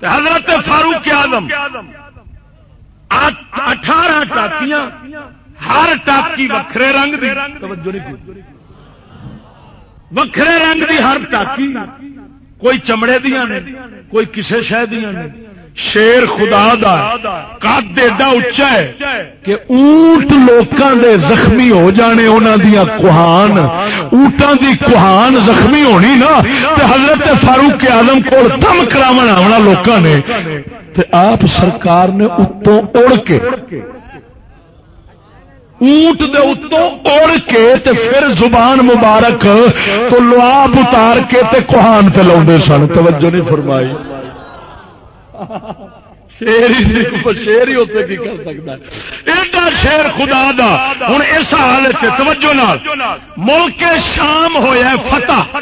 حضرت فاروق آدم اٹھارہ ٹاکیاں، ہر ٹاکی وکھرے رنگ دی۔ وکھرے رنگ دی ہر ٹاکی، کوئی چمڑے دیا نے، کوئی کسے شہ دیا نے۔ شیر خدا دا کد ایڈا اچا ہے کہ اونٹ لوکاں دے زخمی ہو جانے انہاں دیا کوہان اونٹاں دی کوہان زخمی ہونی نا تے حضرت فاروق اعظم کول دم کراون آونا لوکاں نے۔ تے آپ سرکار نے اتوں اڑ کے اونٹ دے اتوں اڑ کے تے پھر زبان مبارک تو لواب اتار کے تے کوہان تے لاؤندے سن۔ توجہ نہیں فرمائی۔ شیر شیر ہی ہوتے کی کر سکتا ایڈا شیر خدا دا۔ ہوں اس حال توجہ نال، ملک شام ہوا فتح۔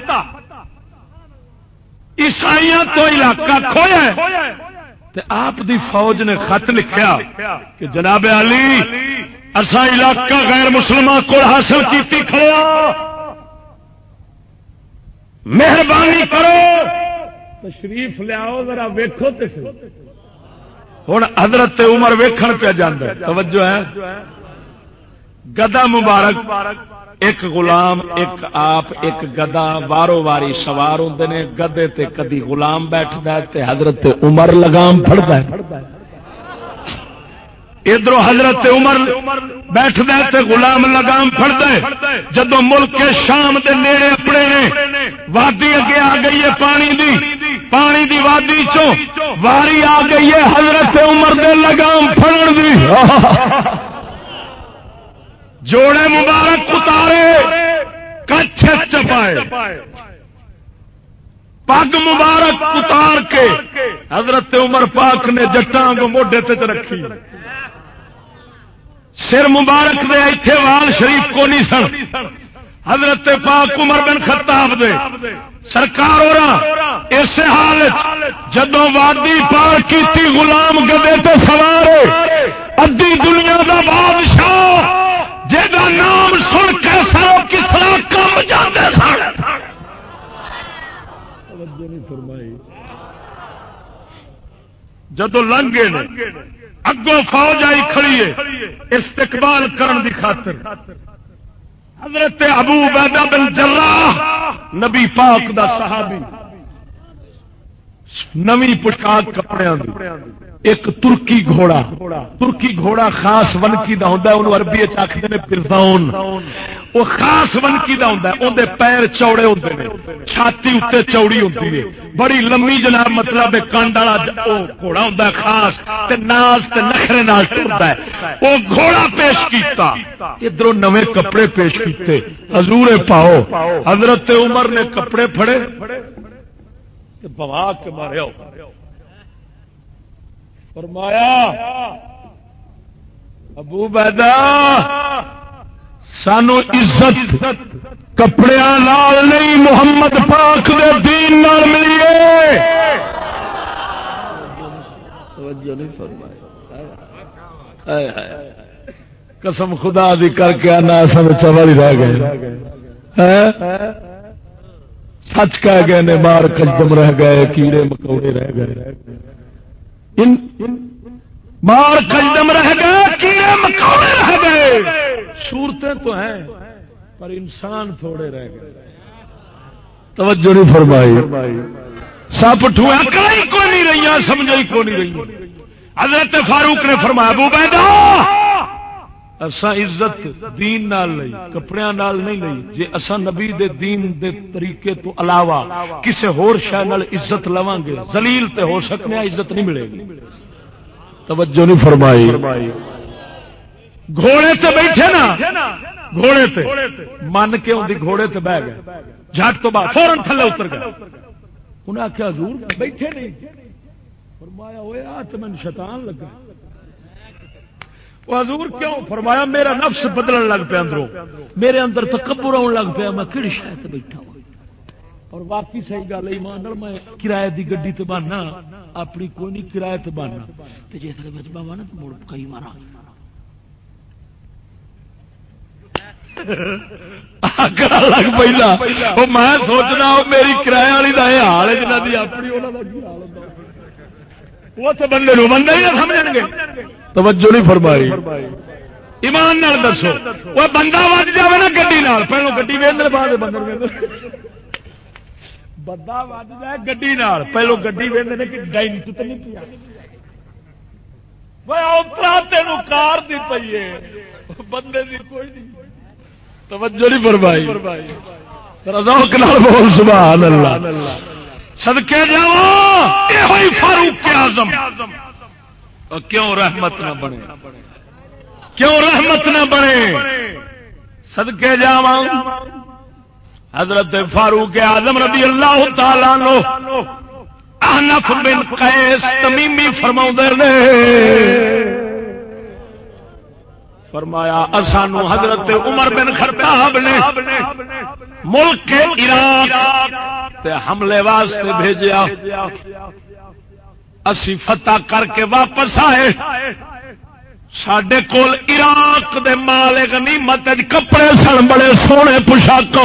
عیسائی تو علاقہ کھویا آپ دی فوج نے خط لکھیا کہ جناب علی اصا علاقہ غیر مسلمان کو حاصل کی کھڑا مہربانی کرو۔ تشریف لیاؤ، ذرا ویکو تو ہوں حضرت عمر ویکھن پہ جانا توجہ ہے۔ گدا مبارک، ایک غلام، ایک آپ، ایک گدا۔ وارو واری سوار ہوں نے۔ گدے تے کدی غلام بیٹھتا ہے تے حضرت عمر لگام پڑتا ہے۔ ادھر حضرت عمر بیٹھ دے غلام لگام فر دے جدو ملک کے شام دے نیڑے اپنے نے، وادی اگے آ گئی ہے پانی دی۔ پانی دی وادی چو واری آ گئی ہے حضرت عمر دے لگام فڑن دی۔ جوڑے مبارک اتارے، کچھ چپائے۔ پگ مبارک اتار کے حضرت عمر پاک نے جٹان کو موڈے تے رکھی۔ سر مبارک دے، ایتھے وال شریف کو نہیں سن۔ حضرت پاک عمر بن خطاب دے۔ سرکار اور اس حال جدو وادی پار کی غلام گدے تو سوار ادی دنیا دا بادشاہ جا نام سن کے سو کس جاتے سن۔ جدو لنگے اگوں فوج آئی کھڑی ہے، استقبال کرن دی خاطر۔ حضرت ابو بن جراح، نبی پاک دا صحابی۔ نوی پوشاک کپڑے ایک ترکی گھوڑا۔ ترکی گھوڑا خاص ونکی کا ہوں اربی آخر نے پرزاؤن وہ خاص ونکی کا ہوں اندر پیر چوڑے ہوتے ہیں چھاتی اتنے چوڑی ہوتی ہے۔ بڑی لمبی جناب مطلب کنڈ والا گھوڑا ہوں خاص، تے ناز تے نخرے ٹرتا ہے۔ وہ گھوڑا پیش کیتا۔ ادھر نوے کپڑے پیش کیتے۔ حضور پاؤ۔ حضرت عمر نے کپڑے پھڑے۔ بوا کے مارے فرمایا، ابو بیدا سانو عزت کپڑے لال نہیں، محمد پاک دے دین نال ملیے توجہ نہیں فرمائے قسم خدا دی کر کے آنا، سب چوڑ رہ گئے۔ ہاں؟ سچ کہہ گئے نے، مار کجدم رہ گئے، کیڑے مکوڑے رہ گئے۔ مار کجدم رہ گئے، کیڑے مکوڑے رہ گئے۔ صورتیں تو ہیں، پر انسان تھوڑے رہ گئے۔ توجہ نہیں فرمائی۔ سپ ٹھویا کئی کو نہیں رہی سمجھ کو نہیں رہی۔ حضرت فاروق نے فرمایا بو بیدا اسا عزت دین نال لئی، کپڑیاں نال نہیں لئی۔ جے اسا نبی دے دین دے طریقے تو علاوہ کسے ہور شے نال عزت لواں گے، ذلیل تے ہو سکنے عزت نہیں ملے گی۔ توجہ نہیں فرمائی۔ گھوڑے تے بیٹھے نا، گھوڑے تے۔ من کے اوندی گھوڑے تے بیٹھ گئے۔ جھٹ تو بعد فورن تھلے اتر گئے۔ انہاں کہا حضور بیٹھے نہیں۔ فرمایا ہوئے آ تے من شیطان لگا۔ وہ حضور کیوں؟ فرمایا میرا نفس بدلن لگ پیا اندروں۔ میرے اندر تکبر آن لگ پیا، میں کہڑی شاید بیٹھا ہوں؟ اور واقعی صحیح گل ایمان میں کرایہ دی گڈی تے باننا اپنی کوئی نہیں، کرایہ تے باننا تے جے تھے بچ باوا نا تو مڑ کئی مارا۔ لگ پہلا وہ میں سوچنا میری کرایہ والی کا یہ حال ہے جنہ کی اپنی وہ تو بندے نو بندے ہی نہ سمجھ گے۔ توجہ نہیں فرمائی۔ ایمان نال دسو۔ وہ بندہ وج جائے نا گی پہلو گی وے بعد بندر بندہ وج جائے گی پہلو گی وے کہ ڈائنٹ تو نہیں پیا۔ تین کار دی پی ہے۔ بندے دی کوئی نہیں۔ توجہ نہیں فرمائی۔ بول، سبحان اللہ۔ سدکے جاؤ فاروق اعظم! کیوں رحمت نہ بنے؟ کیوں رحمت نہ بنے؟ سدکے جا حضرت فاروق آدم رضی اللہ تعالی لو انف بن قیس تمیمی فرما نے۔ فرمایا، اسانو حضرت عمر بن خطاب نے ملک عراق حملے واسطے بھیجیا۔ اسی فتح کر کے واپس آئے۔ سڈے کول عراق دے مال غنیمت کپڑے سن بڑے سونے پوشاک۔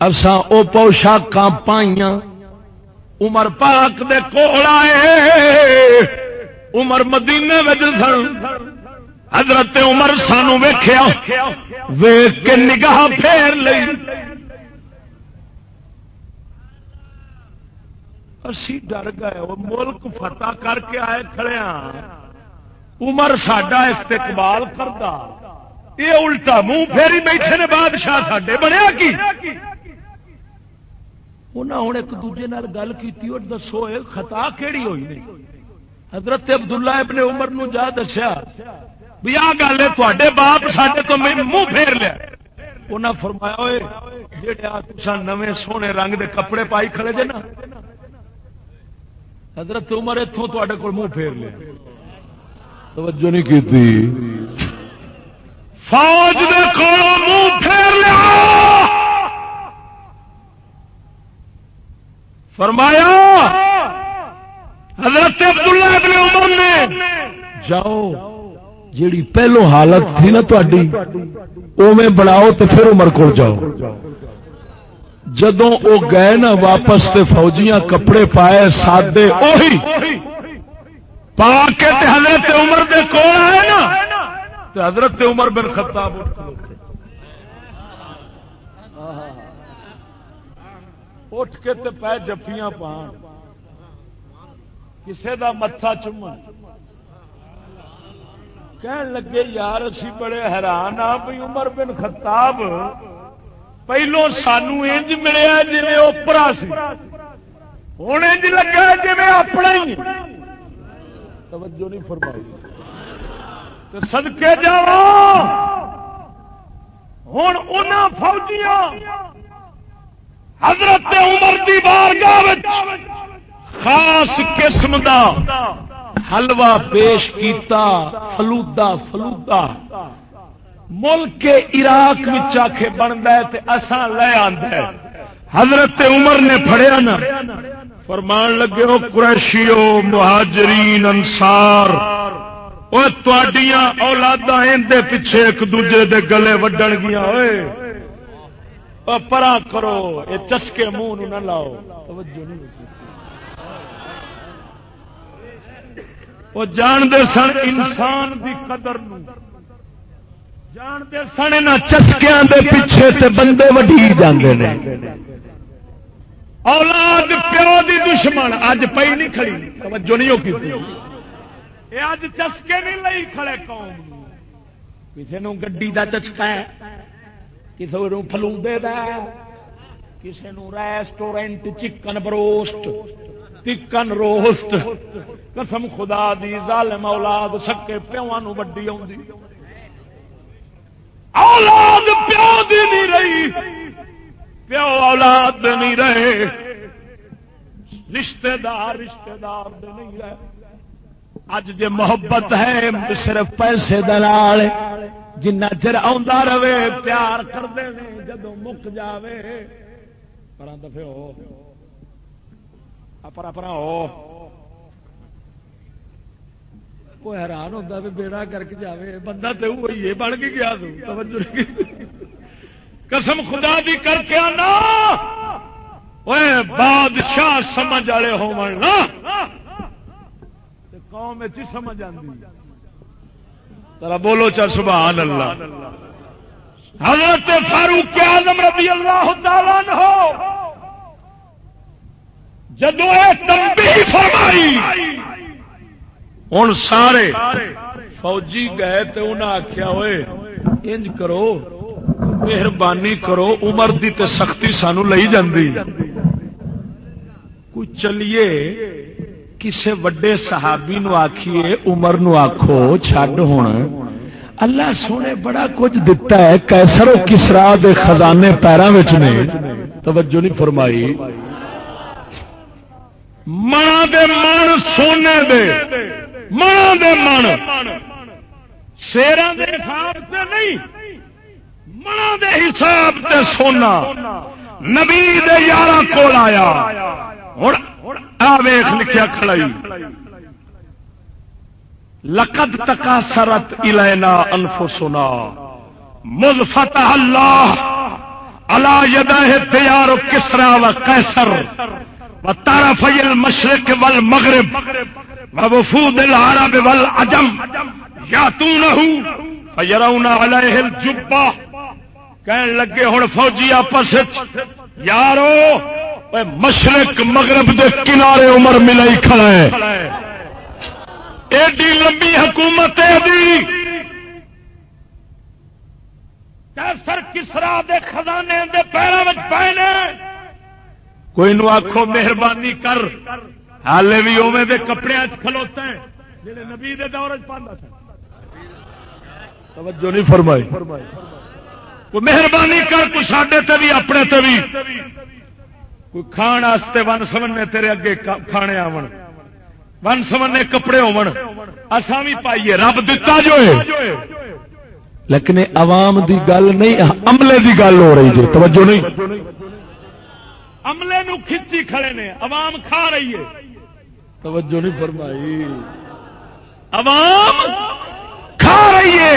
اسان او پوشاک پائیاں۔ عمر پاک دے کول آئے۔ عمر مدینے وج سن۔ حضرت عمر سانو ویخیا ویخ کے نگاہ پھیر لئی۔ اسی ڈر گئے، وہ ملک فتح کر کے آئے کھڑے ہاں۔ عمر ساڈا استقبال کرتا یہ الٹا منہ پھیری بیٹھے نے، بادشاہ ساڈے بنیا کی۔ انہیں ہوں ایک دوجے گل کی اور دسو خطا کہڑی ہوئی نہیں حضرت عبداللہ ابن عمر نو جا دسیا۔ بھی آ گل ہے تے باپ سڈے تو منہ پھیر لیا۔ انہیں فرمایا ہوئے نویں سونے رنگ دے کپڑے پائی کھڑے جے نا. حضرت عمر اتوں تے کو منہ پھیر لیا۔ توجہ نہیں کی فوج دے منہ پھیر لیا۔ فرمایا حضرت عبداللہ ابن عمر نے جاؤ جیڑی پہلو حالت تھی نا تھی اوے بناؤ تو پھر عمر کو جاؤ۔ جدو وہ گئے نا واپس تے فوجیاں کپڑے پائے، سادے اوہی پا کے تے حضرت عمر دے کول آئے نا۔ تے حضرت عمر بن خطاب اٹھ کے تے پہ جفیاں پان کسے دا متھا چومن۔ کہن لگے، یار اسی بڑے حیران ہاں بھائی عمر بن خطاب، پہلو سانو انج ملیا جی اوپرا سی۔ ہوں انج لگا جی اپنا ہی۔ توجہ نہیں فرمائی۔ تو سدکے جا ہوں ان فوجیاں حضرت عمر دی بارگاہ خاص قسم دا حلوہ پیش کیتا فلودا فلودا ملک عراق آخے بنتا ہے تے اساں لے آندا حضرت عمر نے پھڑیا نا، فرمان لگے ہو قریشیو، مہاجرین، انصار وہ تڈیاں اولادا اندے پیچھے ایک دوجے دے گلے وڈن گیا ہوئے پرا کرو یہ چسکے منہ نہ لاؤ۔ توجہ نہیں وہ جانتے سن انسان دی قدر نو۔ جانتے سن نہ چسکیاں دے پیچھے تے بندے وڈی جاندے نے۔ اولاد پیو دی دشمن اج پئی نہیں کھڑی۔ توجہ نہیں ہوگی اج چسکے نہیں لئی کھڑے قوم۔ کسی نو گڈی دا چسکا ہے کسی نو فلودے دا کسی نو restaurant chicken broast. Chicken roast قسم خدا دی، ظالم اولاد سکے پیواں نو وڈی آوندی۔ اولاد پیو دی نہیں رہی۔ پیو اولاد نہیں رہے۔ رشتے دار رشتے دار نہیں رہے۔ اج جی محبت ہے، صرف پیسے دلال جنہ چر آ رہے، پیار کرتے ہیں جدو مک جائے پر دفے ہو۔ اپنا اپنا ہو۔ وہ حیران ہوتا بھی بیڑا کر کے جائے بندہ تو وہی بن کے گیا توجہ قسم خدا بھی کر کے آنا۔ بادشاہ سمجھ والے ہو قوم سمجھ آتی ذرا بولو چل سبحان اللہ۔ حضرت فاروق اعظم رضی اللہ تعالیٰ ہو جدو فرمائی ہوں سارے فوجی گئے تو انہیں آخیا ہوئے، انج کرو، مہربانی کرو، عمر دی تے سختی سانو لئی جاندی۔ کوئی چلیے، کسے وڈے صحابی نو آکھیے، عمر نو آکھو، چھڈ ہن۔ اللہ سونے بڑا کچھ دتا ہے کیسر و کسرا دے خزانے پیراں وچ نے۔ توجہ نہیں فرمائی۔ ماں دے من سونے دے۔ ماں دے من شیران دے حساب سے نہیں۔ ماں دے حساب سے سونا۔ نبی دے یار کول آیا۔ ہوں ویخ لکھیا کھڑائی لقد تکا سرت الینا انفسنا۔ مذ فتح اللہ اللہ یدہ تیار کسرا و کیسر و طرف المشرق والمغرب وفود العرب والعجم یاتونه فیرون علیہ الجبہ، کہن لگے ہن فوجی آپس یارو مشرق مغرب دے کنارے عمر ملائی کھڑا ہے۔ ایڈی لمبی حکومت دی۔ سر کسرا دے خزانے دے پیروں میں پے کوئی نو آخو مہربانی کر۔ حالے بھی اوے دے کپڑے کھلوتا ہے، جڑے نبی دے دور چاہتا توجہ نہیں فرمائی۔ کوئی مہربانی کر، کوئی ساڈے تے بھی اپنے تے بھی کوئی کھان واسطے ون سمنے تیرے اگے کھانے آون۔ ون سمنے کپڑے ہون اساں بھی پائیے، رب دتا جو ہے۔ لیکن عوام دی گل نہیں، عملے دی گل ہو رہی جی۔ توجہ نہیں۔ عملے نو کھچی کھڑے نے عوام کھا رہی ہے۔ توجہ نہیں فرمائی۔ عوام کھا رہیے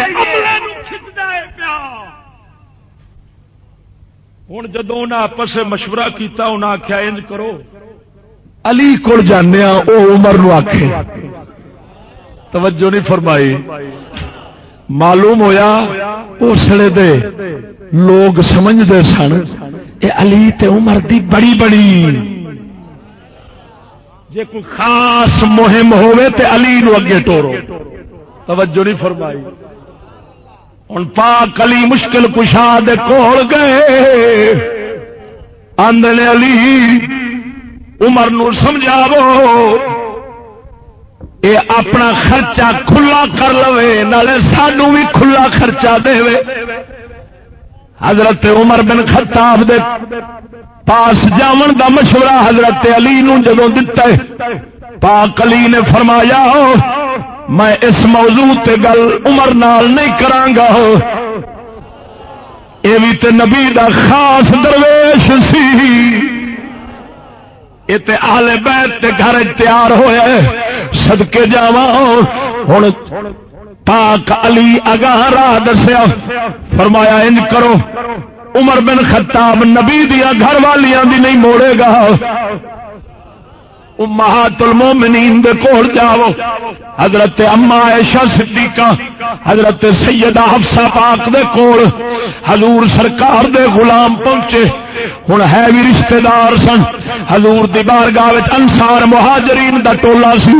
ہوں جدو انہیں آپس مشورہ کیتا انہیں آخیا انج کرو۔ علی کول جانے وہ عمر نو آخ توجہ نہیں فرمائی۔ معلوم ہویا اسلے دے لوگ سمجھتے سن۔ یہ علی تے عمر دی بڑی بڑی۔ جے کوئی خاص مہم ہوئے تے علی نو اگے ٹورو۔ توجہ نہیں فرمائی۔ ہوں پاک علی مشکل کشا دے کول گئے۔ آدھے علی عمر نو سمجھاو۔ اے اپنا خرچہ کھلا کر لو نالے سانو بھی کھلا خرچہ دے حضرت عمر بن خطاب دے پاس جاون دا مشورہ حضرت علی نو جدو دتا ہے، پاک علی نے فرمایا، میں اس موضوع تے گل عمر نال نہیں کرانگا۔ یہ بھی تے نبی دا خاص درویش سی۔ اے تے آل بیت تے گھر تیار ہوئے سدکے جا ہوں پاک علی اگاہ راہ دسیا، فرمایا ان کرو، عمر بن خطاب نبی دیا گھر والیاں دی نہیں موڑے گا۔ امہات المومنین دے کول جاؤ۔ حضرت اما عائشہ صدیقہ، حضرت سیدہ حفصہ پاک دے کول، حضور سرکار دے غلام پہنچے۔ ہن ہے بھی رشتہ دار سن۔ حضور دی بارگاہ وچ انصار مہاجرین دا ٹولا سی۔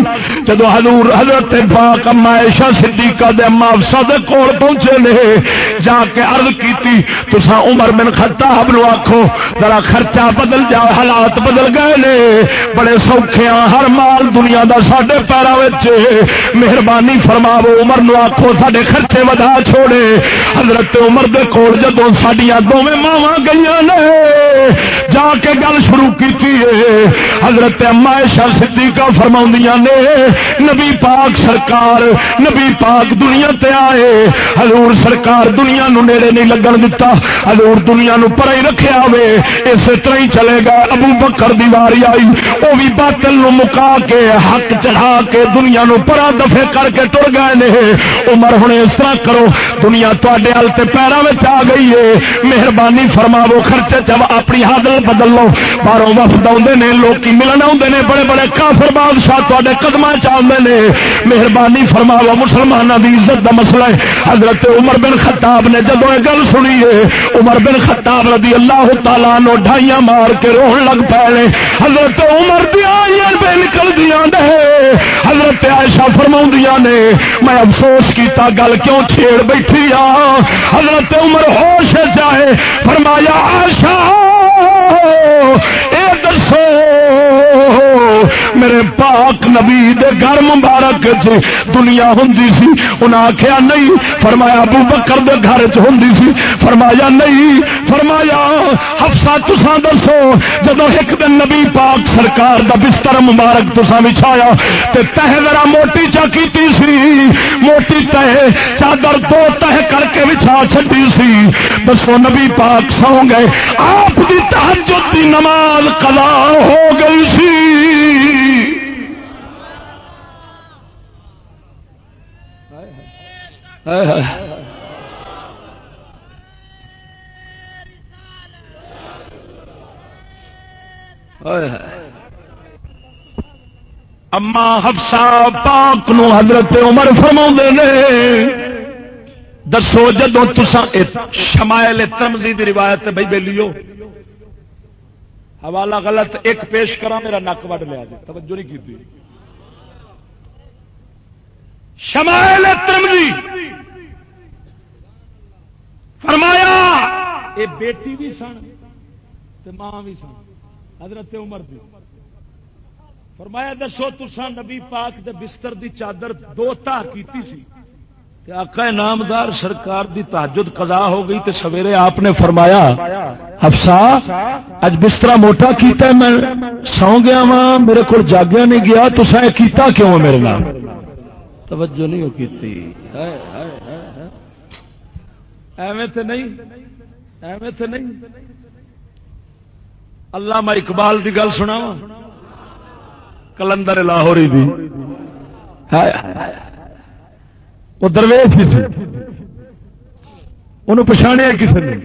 جدو حضور حضرت پاک اما عائشہ صدیقہ دے اما حفصہ دے کول پہنچے نے، جا کے عرض کیتی، تساں عمر بن خطاب نو آکھو، ذرا خرچہ بدل جا، حالات بدل گئے نے۔ بڑے سوکھے رکھیا ہر مال دنیا دا سڈے پیروں مہربانی فرماو عمر نو آخو سڈے خرچے ودا چھوڑے۔ حضرت عمر دے کول جدو سڈیا دونوں ماوا گئی نے جا کے گل شروع کی حضرت اما شاہ صدیقہ فرما نے، نبی پاک سرکار، نبی پاک دنیا تے آئے۔ حضور سرکار دنیا نو نیڑے نہیں لگن دتا۔ حضور دنیا نو پر ہی رکھا وے اس طرح ہی چلے گا۔ ابو بکر دیواری آئی۔ وہ بھی باطل نو مکا کے، حق چڑھا کے دنیا نو پرا دفے کر کے ٹر گئے نے۔ عمر ہوں اس طرح کرو۔ دنیا تے تے پیروں میں آ گئی ہے۔ مہربانی فرماو خرچے چ اپنی حادل بدل لو، باہروں وفد آتے نے لوگ ملن آتے ہیں بڑے بڑے کافر بادشاہ تے قدم چاہتے نے۔ مہربانی فرماو مسلمانوں کی عزت کا مسئلہ ہے۔ حضرت عمر بن خطاب نے جدو یہ گل سنی ہے، عمر بن خطاب رضی اللہ تعالیٰ نو ڈھائیاں مار کے رون لگ پے حضرت عمر دیا بے نکل دیا دے حضرت عائشہ فرما نے، میں افسوس کیتا، گل کیوں چھیڑ بیٹھی آ؟ حضرت عمر ہوش چاہے فرمایا، عائشہ اے دسو میرے پاک نبی دے گھر مبارک چ دنیا ہوں سی انہیں آخیا نہیں، فرمایا ابو بکر دے گھر ہوں سی، فرمایا نہیں، فرمایا ہفسا تسا دسو جدو ایک دن نبی پاک سرکار دا بستر مبارک تسا بچھایا تے تہ ذرا موٹی چا کیتی سی، موٹی تہ چادر دو تہ کر کے بچھا چڈی سی۔ دسو نبی پاک سو گئے، آپ کی تحجد دی نماز قضا ہو گئی سی۔ اما ہفسا پاک نو حضرت عمر فرما نے، دسو جدو تسا شمائل تمزی دی روایت بھائی بے لیو۔ حوالہ غلط ایک پیش کرا میرا نک وڈ لیا جی توجہ نہیں کی شمائل ترمزی فرمایا، اے بیٹی بھی سن ماں بھی سن، حضرت عمر دی۔ فرمایا، دسو تسا نبی پاک دے بستر دی چادر دو تار کیتی سی۔ تے آقا نامدار سرکار دی تحجد قضا ہو گئی تے سویرے آپ نے فرمایا حفصا اج بستر موٹا کیتا ہے، میں سو گیا وا میرے کو جاگیا نہیں گیا تسا یہ کیتا کیوں میرے نام توجہ نہیں کیتی۔ ایویں تے نہیں ایویں تے نہیں۔ اللہ اقبال کی گل سنا کلندر لاہوری دی۔ وہ درویش ہی سی انہوں پچھاڑیا کسی نے؟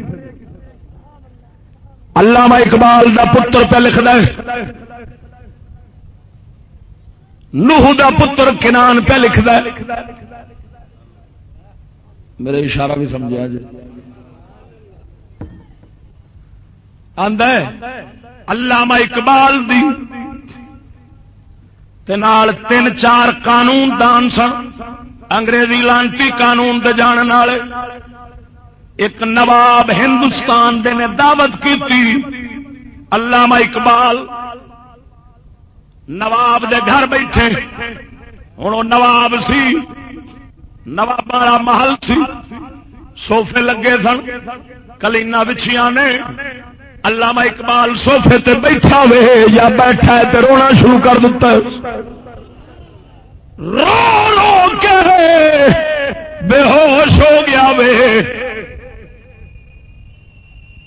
علامہ اقبال دا پتر پہ لکھد نوح دا پتر کنان پہ لکھد میرے اشارہ بھی سمجھا جی۔ آدھا علامہ اقبال دی۔ تین چار قانون دان سن۔ انگریزی لانتی قانون دے جان والے ایک نواب ہندوستان دے نے دعوت کی علامہ اقبال نواب دے گھر بیٹھے۔ ہوں نواب سی نواب والا محل سی۔ سوفے لگے سن۔ کلینا بچیاں نے۔ علامہ اقبال سوفے تے بیٹھا وے یا بیٹھا ہے تے رونا شروع کر دیتا ہے۔ رو رو کے بے ہوش ہو گیا وے۔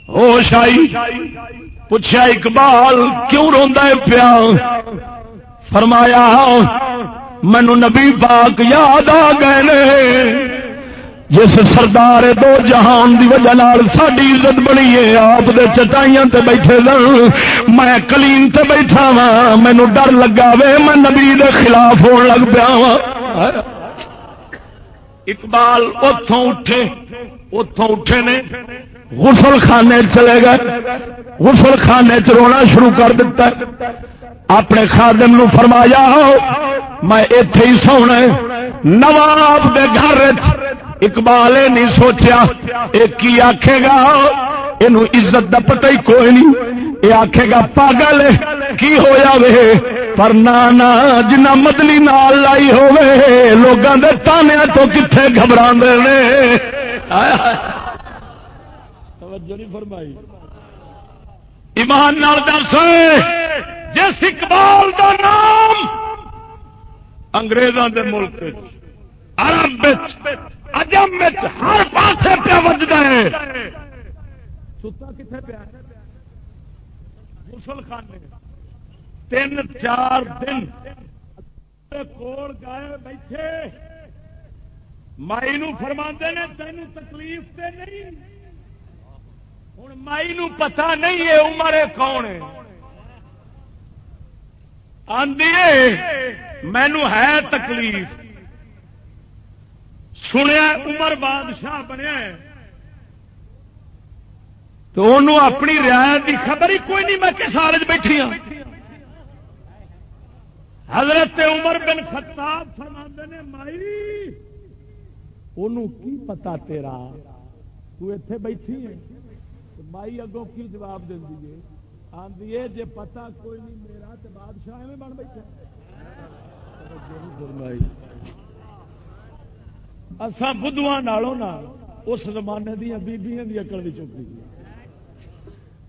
ہوش آئی۔ پوچھا اقبال کیوں روندا ہے پیا؟ فرمایا مینو نبی پاک یاد آ گئے جس سردار دو جہان دی وجہ ساری عزت بنی ہے، آپ دے چٹائیاں تے بیٹھے لڑ میں کلیم تے بیٹھا وا مینو ڈر لگا وے، میں نبی دے خلاف ہون لگ پیا وا اقبال اتوں اٹھے اتوں اٹھے نے۔ غسل خانے چلے گئے۔ غسل خانے چ رونا شروع کر دیتا ہے۔ اپنے خادم نو فرمایا، میں اتے ہی سونا نواب دے گھر اقبال نہیں سوچیا۔ ایک ہی آخے گا؟ یہ عزت دا پتہ ہی کوئی نہیں۔ یہ آخے گا، پاگل، کی ہوا وے؟ پر نہ جنا مدلی نال لائی ہوے لوگوں کے تو کتنے گھبرا فرمائی۔ ایمان نال دس جس اقبال دا نام انگریزوں دے ملک عرب اجم ہر پاس پہ وجد ہے۔ ستا کتنے پیا مسل خانے تین چار دن کول گئے بیٹھے۔ مائی نو فرما نے تین تکلیف تے نہیں۔ ہوں۔ مائی نو پتا نہیں ہے عمر کون ہے۔ آدھی مینو ہے تکلیف۔ سنیا عمر بادشاہ بنیا تو انہوں اپنی رعایت کی خبر ہی کوئی نہیں، میں کس حالت بیٹھی ہوں حضرت عمر بن خطاب فرما نے، مائی انہوں کی پتا تیرا؟ تو اتے بیٹھی ہے مائی اگوں کی جواب دیں دیے آدھی ہے جی پتا کوئی نہیں، میرا تو بادشاہ میں بن بیٹھا اسان بدھواں اس زمانے دیا بیبیاں دی اکل بھی چکی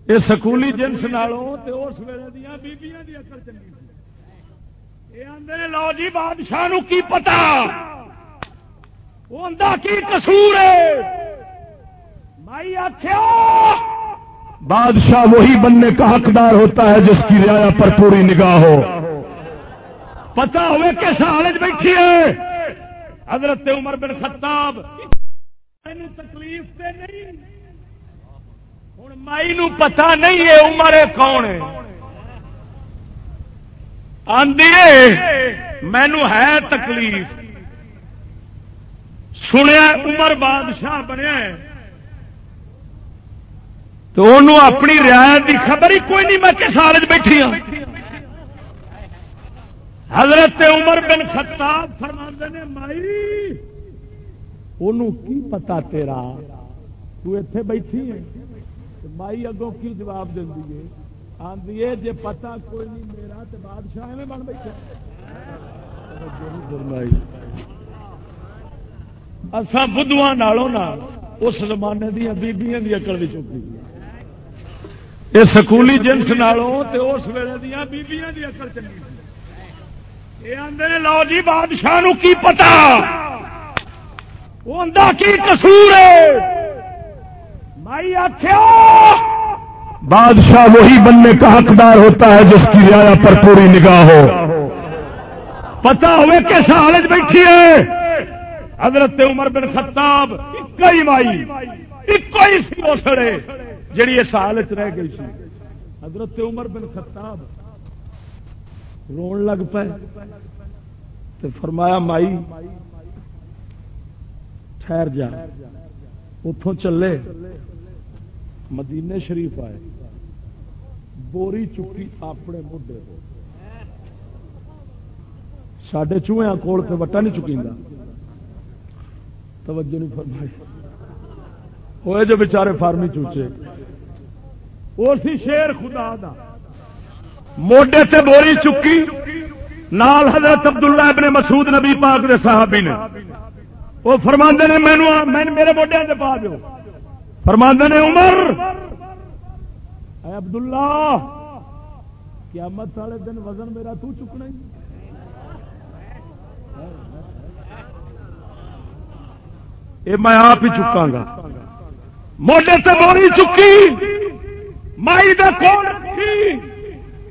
یہ سکولی جنس نالوں تے اس ویلے دیا بیبیاں دی اکل چلی یہ آدھے لو جی بادشاہ کی پتا کی قصور ہے؟ آخیا بادشاہ وہی بننے کا حقدار ہوتا ہے جس کی رعایا پر پوری نگاہ ہو۔ پتا ہوئے کس حالت بیٹھی ہے؟ حضرت عمر بن خطاب تکلیف سے نہیں۔ ہوں مائی نو پتا نہیں ہے عمر کون آدھی مینو ہے تکلیف۔ سنیا عمر بادشاہ بنیا تو انہوں اپنی رعایت کی خبر ہی کوئی نہیں، میں کس حالت بیٹھی ہوں حضرت عمر بن خطاب فرما نے، مائی انہوں کی پتا تیرا؟ تو اتے بیٹھی ہے مائی اگوں کی جواب دے آدھی ہے جی پتا کوئی نہیں میرا تو بادشاہ میں بن بیٹھا اصا بدھواں نالوں اس زمانے دیا بیبیاں دی اکل بھی چکی یہ سکولی جنس نالوں تے اس ویلے دیا بیبیاں دی اکل چلی لو جی بادشاہ نو کی پتا؟ کی کسور مائی آخیا بادشاہ وہی بننے کا حقدار ہوتا ہے جس کی رعایا پر پوری نگاہ ہو۔ پتا ہوئے کس حالت بیٹھی ہے؟ حضرت عمر بن خطاب ایک مائی ایک ہی سی اسڑے جڑی اس حالت رہ گئی سی۔ حضرت عمر بن خطاب رون لگ پے تو فرمایا، مائی، ٹھہر جا۔ اتوں چلے۔ مدینے شریف آئے۔ بوری چکی اپنے موڈے کو سڈے چوہیا کول سے وٹا نہیں چکی توجہ نہیں فرمائی۔ ہوئے جو بچارے فارمی چوچے۔ وہ سی شیر خدا دا۔ موڈے سے بوری چکی، نال حضرت عبداللہ ابن مسعود نبی پاک دے صحابی نے۔ وہ فرماندے نے مینو میرے موڈے سے پا دو فرماندے نے، عمر! اے عبداللہ، قیامت والے دن وزن میرا تو چکنا ہی۔ یہ میں آپ ہی چکا گا۔ موڈے سے بوری چکی۔ مائی رکھی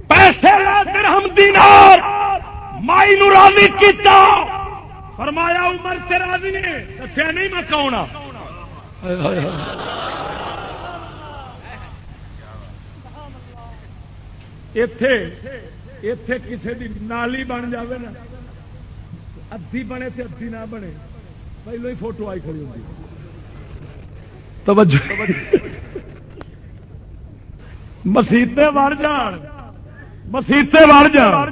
پیسے درہم دینار۔ مائی نو راضی کیتا۔ فرمایا عمر سے راضی نے دسیا نہیں میں کون اتے اتے کسی کی نالی بن جاوے نا۔ ادھی بنے تے ادھی نہ بنے۔ پہلو ہی فوٹو آئی کھڑی ہوتی توجہ۔ مسیطے وڑ جان، مسیطے وڑ جان۔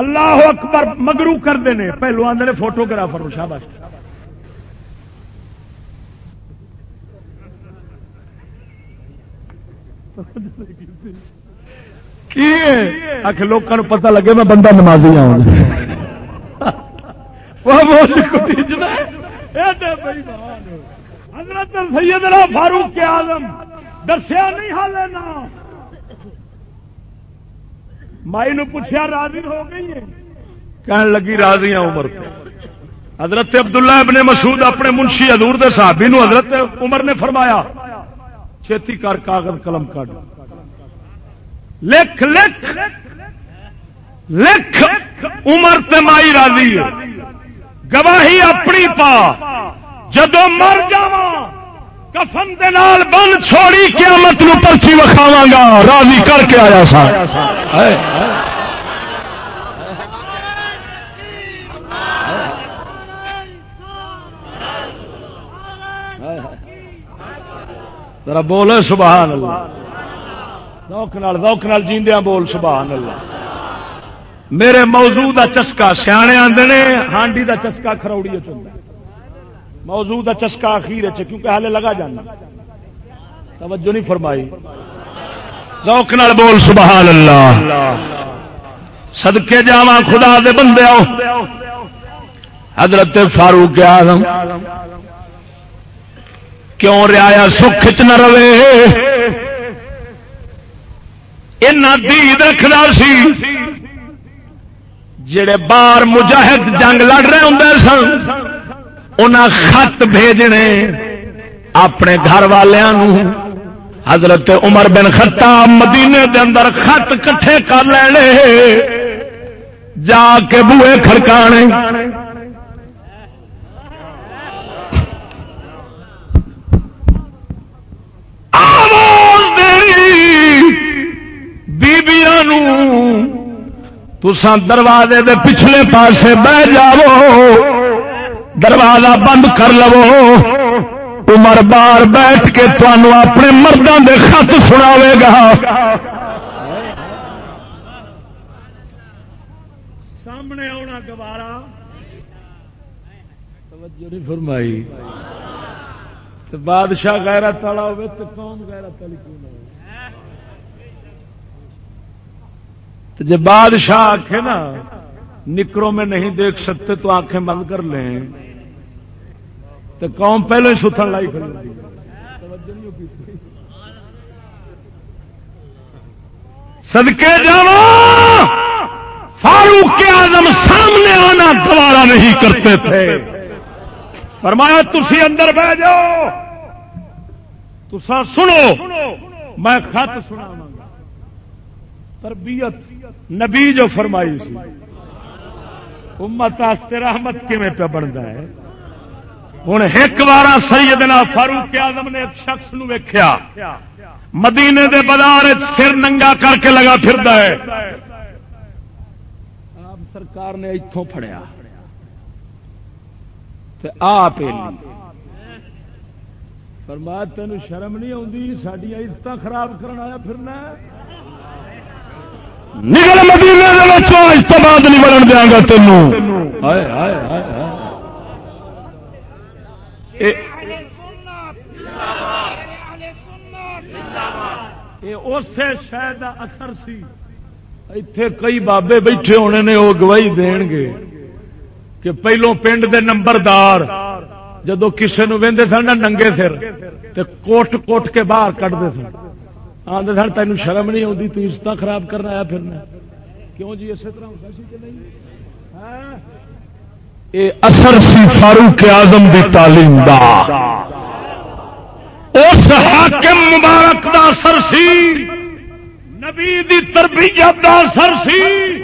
اللہ اکبر مگرو کرتے ہیں پہلو آدھے فوٹوگرافر شاباش۔ آخ لوگوں پتہ لگے میں بندہ نمازی آؤں حضرت سیدنا فاروق کے آزم دسیا نہیں حال مائی نو پوچھا راضی ہو گئی ہے۔ کہنے لگی راضی ہوں عمر پہ حضرت عبداللہ ابن مسعود اپنے منشی حضور دے صحابی نو حضرت عمر نے فرمایا، چھتی کر کاغذ قلم کر لکھ لکھ لکھ عمر تے مائی راضی ہے۔ گواہی اپنی پا۔ جدو مر جاواں کفن دال بن چھوڑی قیامت نو پرچی وکھاوا گا۔ راضی کر کے آیا سا۔ ذرا بول سبحان اللہ۔ ذوق نال ذوق نال جیندیاں بول سبحان اللہ۔ میرے موضوع دا چسکا سیانے آندے نے، ہانڈی دا چسکا کھروڑی چندا موضوع کا چسکا اخیر ہے کیونکہ حالے لگا جانا۔ توجہ نہیں فرمائی۔ ذوق نال بول سبحان اللہ۔ صدقے جاوا خدا دے بندے آؤ۔ حضرت فاروق آزم کیوں ریا سکھ چ نہ رہے؟ دید رکھنا سی۔ جڑے بار مجاہد جنگ لڑ رہے ہوں سن۔ خط بھیجنے اپنے گھر والوں حضرت عمر بن خطاب مدینے دے اندر خط کٹھے کر لینے جا کے بوئے کھڑکانے۔ بیبیا تسان دروازے دے پچھلے پاسے بہ جاؤ۔ دروازہ بند کر لو۔ عمر بار بیٹھ کے تمہوں اپنے مردوں دے خط سناوے گا۔ سامنے آنا گوارا فرمائی۔ بادشاہ غیرت والا ہوے تو قوم غیرت والی کیوں نہ جب بادشاہ آخے نا نکروں میں نہیں دیکھ سکتے تو آنکھیں بند کر لیں۔ تو قوم پہلے ہی ستھن لائی کھڑی سدکے جا فاروق کے آزم سامنے آنا دوبارہ نہیں کرتے تھے۔ فرمایا تھی اندر بہ جاؤ۔ تسا سنو، میں خط سنا تربیت نبی جو فرمائی سی۔ امت رحمت کیون پہ بنتا ہے؟ ہوں ایک بار سیدنا فاروق آزم نے ایک شخص نو ویکیا مدینے دے بازار سر ننگا کر کے لگا پھر آپ سرکار نے اتوں فڑیا آپ فرمایا تین شرم نہیں آتی سڈیا عزت خراب کرنا پھرنا نکل مدینے بعد نہیں بڑھن دیا گا تینوں۔ اسے شاید اثر سی۔ اتے کئی بابے بیٹھے ہونے نے وہ گواہی دین گے کہ پہلو پنڈ دے نمبردار جدو نو وہدے سن ننگے سر تو کوٹ کوٹ کے باہر کٹتے سن۔ آدھے سن تین شرم نہیں آتی تو عزت خراب کرنا آیا پھرنا۔ کیوں جی اسی طرح ہوتا سی کہ نہیں؟ ہاں؟ اثر سی فاروق اعظم دی تعلیم دا۔ اس حاکم مبارک دا اثر سی۔ نبی دی تربیت دا اثر سی۔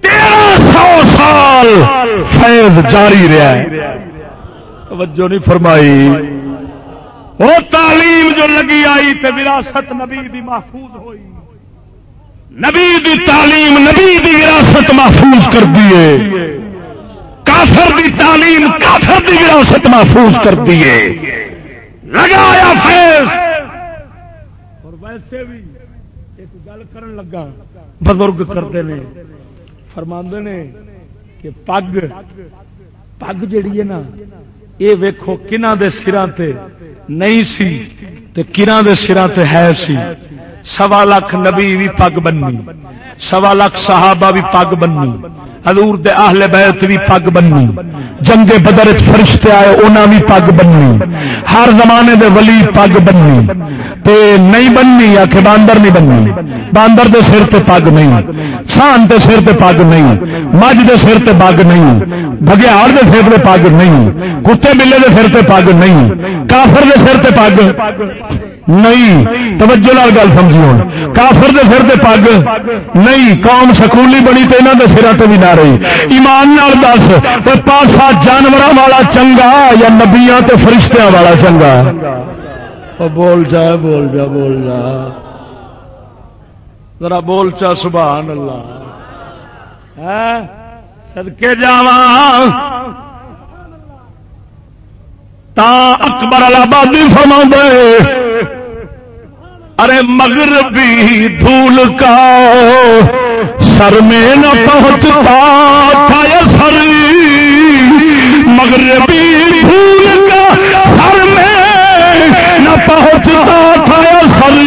تیرہ سو سال فیض جاری رہا ہے۔ توجہ نہیں فرمائی۔ وہ تعلیم جو لگی آئی تے وراثت نبی دی محفوظ ہوئی۔ نبی دی تعلیم نبی دی وراثت محفوظ کر دیے کافر دی تعلیم، کافر دی وراثت محفوظ کر دیے لگایا فیض۔ اور ویسے بھی ایک گل کرن لگا، بزرگ کرتے ہیں فرماندے نے کہ پگ پگ جیڑی ہے نا یہ ویکو کنہ دے سرا تے نہیں سی تے کنہ دے سرا تے ہے سی۔ سوا لاکھ نبی بھی پگ بننی، سوا لاکھ صحابہ بھی پگ بننی۔ حضور دے اہل بیت بھی پگ بننی۔ جنگ بدر فرشتے آئے انہاں بھی پگ بننی۔ ہر زمانے دے ولی پگ بننی۔ تے نہیں بننی یا کہ باندر نہیں بننی۔ باندر دے سر تے پگ نہیں۔ سان دے سر تے پگ نہیں۔ مجھ دے سر تے پگ نہیں۔ بگیاڑ دے سر تے پگ نہیں۔ کتے بلے دے سر تے پگ نہیں۔ کافر دے سر تے پگ۔ نہیں۔ توجہ لال گل سمجھی ہوں کافر دے سر تے پگ۔ نہیں، قوم سکولی بنی تو یہاں کے سرا تے بھی نہ رہی۔ ایمان نال دس تو پاسا جانور والا چنگا یا نبیا تے فرشتیاں والا چنگا؟ او بول جا بول جا بول جا۔ ذرا بول چا، سبحان اللہ۔ ہاں، سدکے جا تا اکبر آبادی فرما دے۔ ارے مغربی دھول کا سر میں نہ پہنچتا تھا سر۔ مغربی دھول کا سر میں نہ پہنچتا تھا سر۔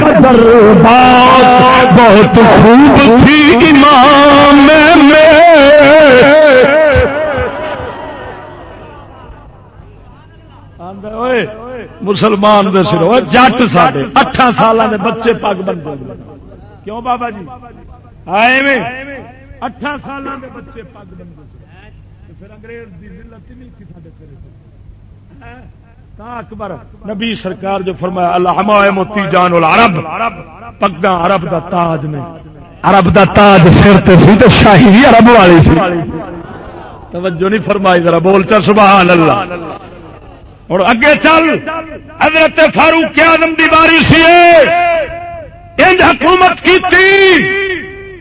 قدر بات بہت خوب تھی امام میں۔ مسلمان دے سر جٹ ساڈے اٹھا سال کے بچے پگ بن کیوں بابا جی؟ آئے اٹھا سال کے بچے پگ بن پھر انگریز کی ضلعت نہیں تھی سارے ہاں؟ اکبر، نبی سرکار جو فرمایا، اللہ موتی جان العرب۔ پگا عرب دا تاج نے۔ عرب دا تاج سر تے سی تو شاہی بھی عرب والی سی۔ توجہ نہیں فرمائی، ذرا بول چل سبحان اللہ۔ اور اگے چل، حضرت فاروق آدم دی باری سی حکومت کی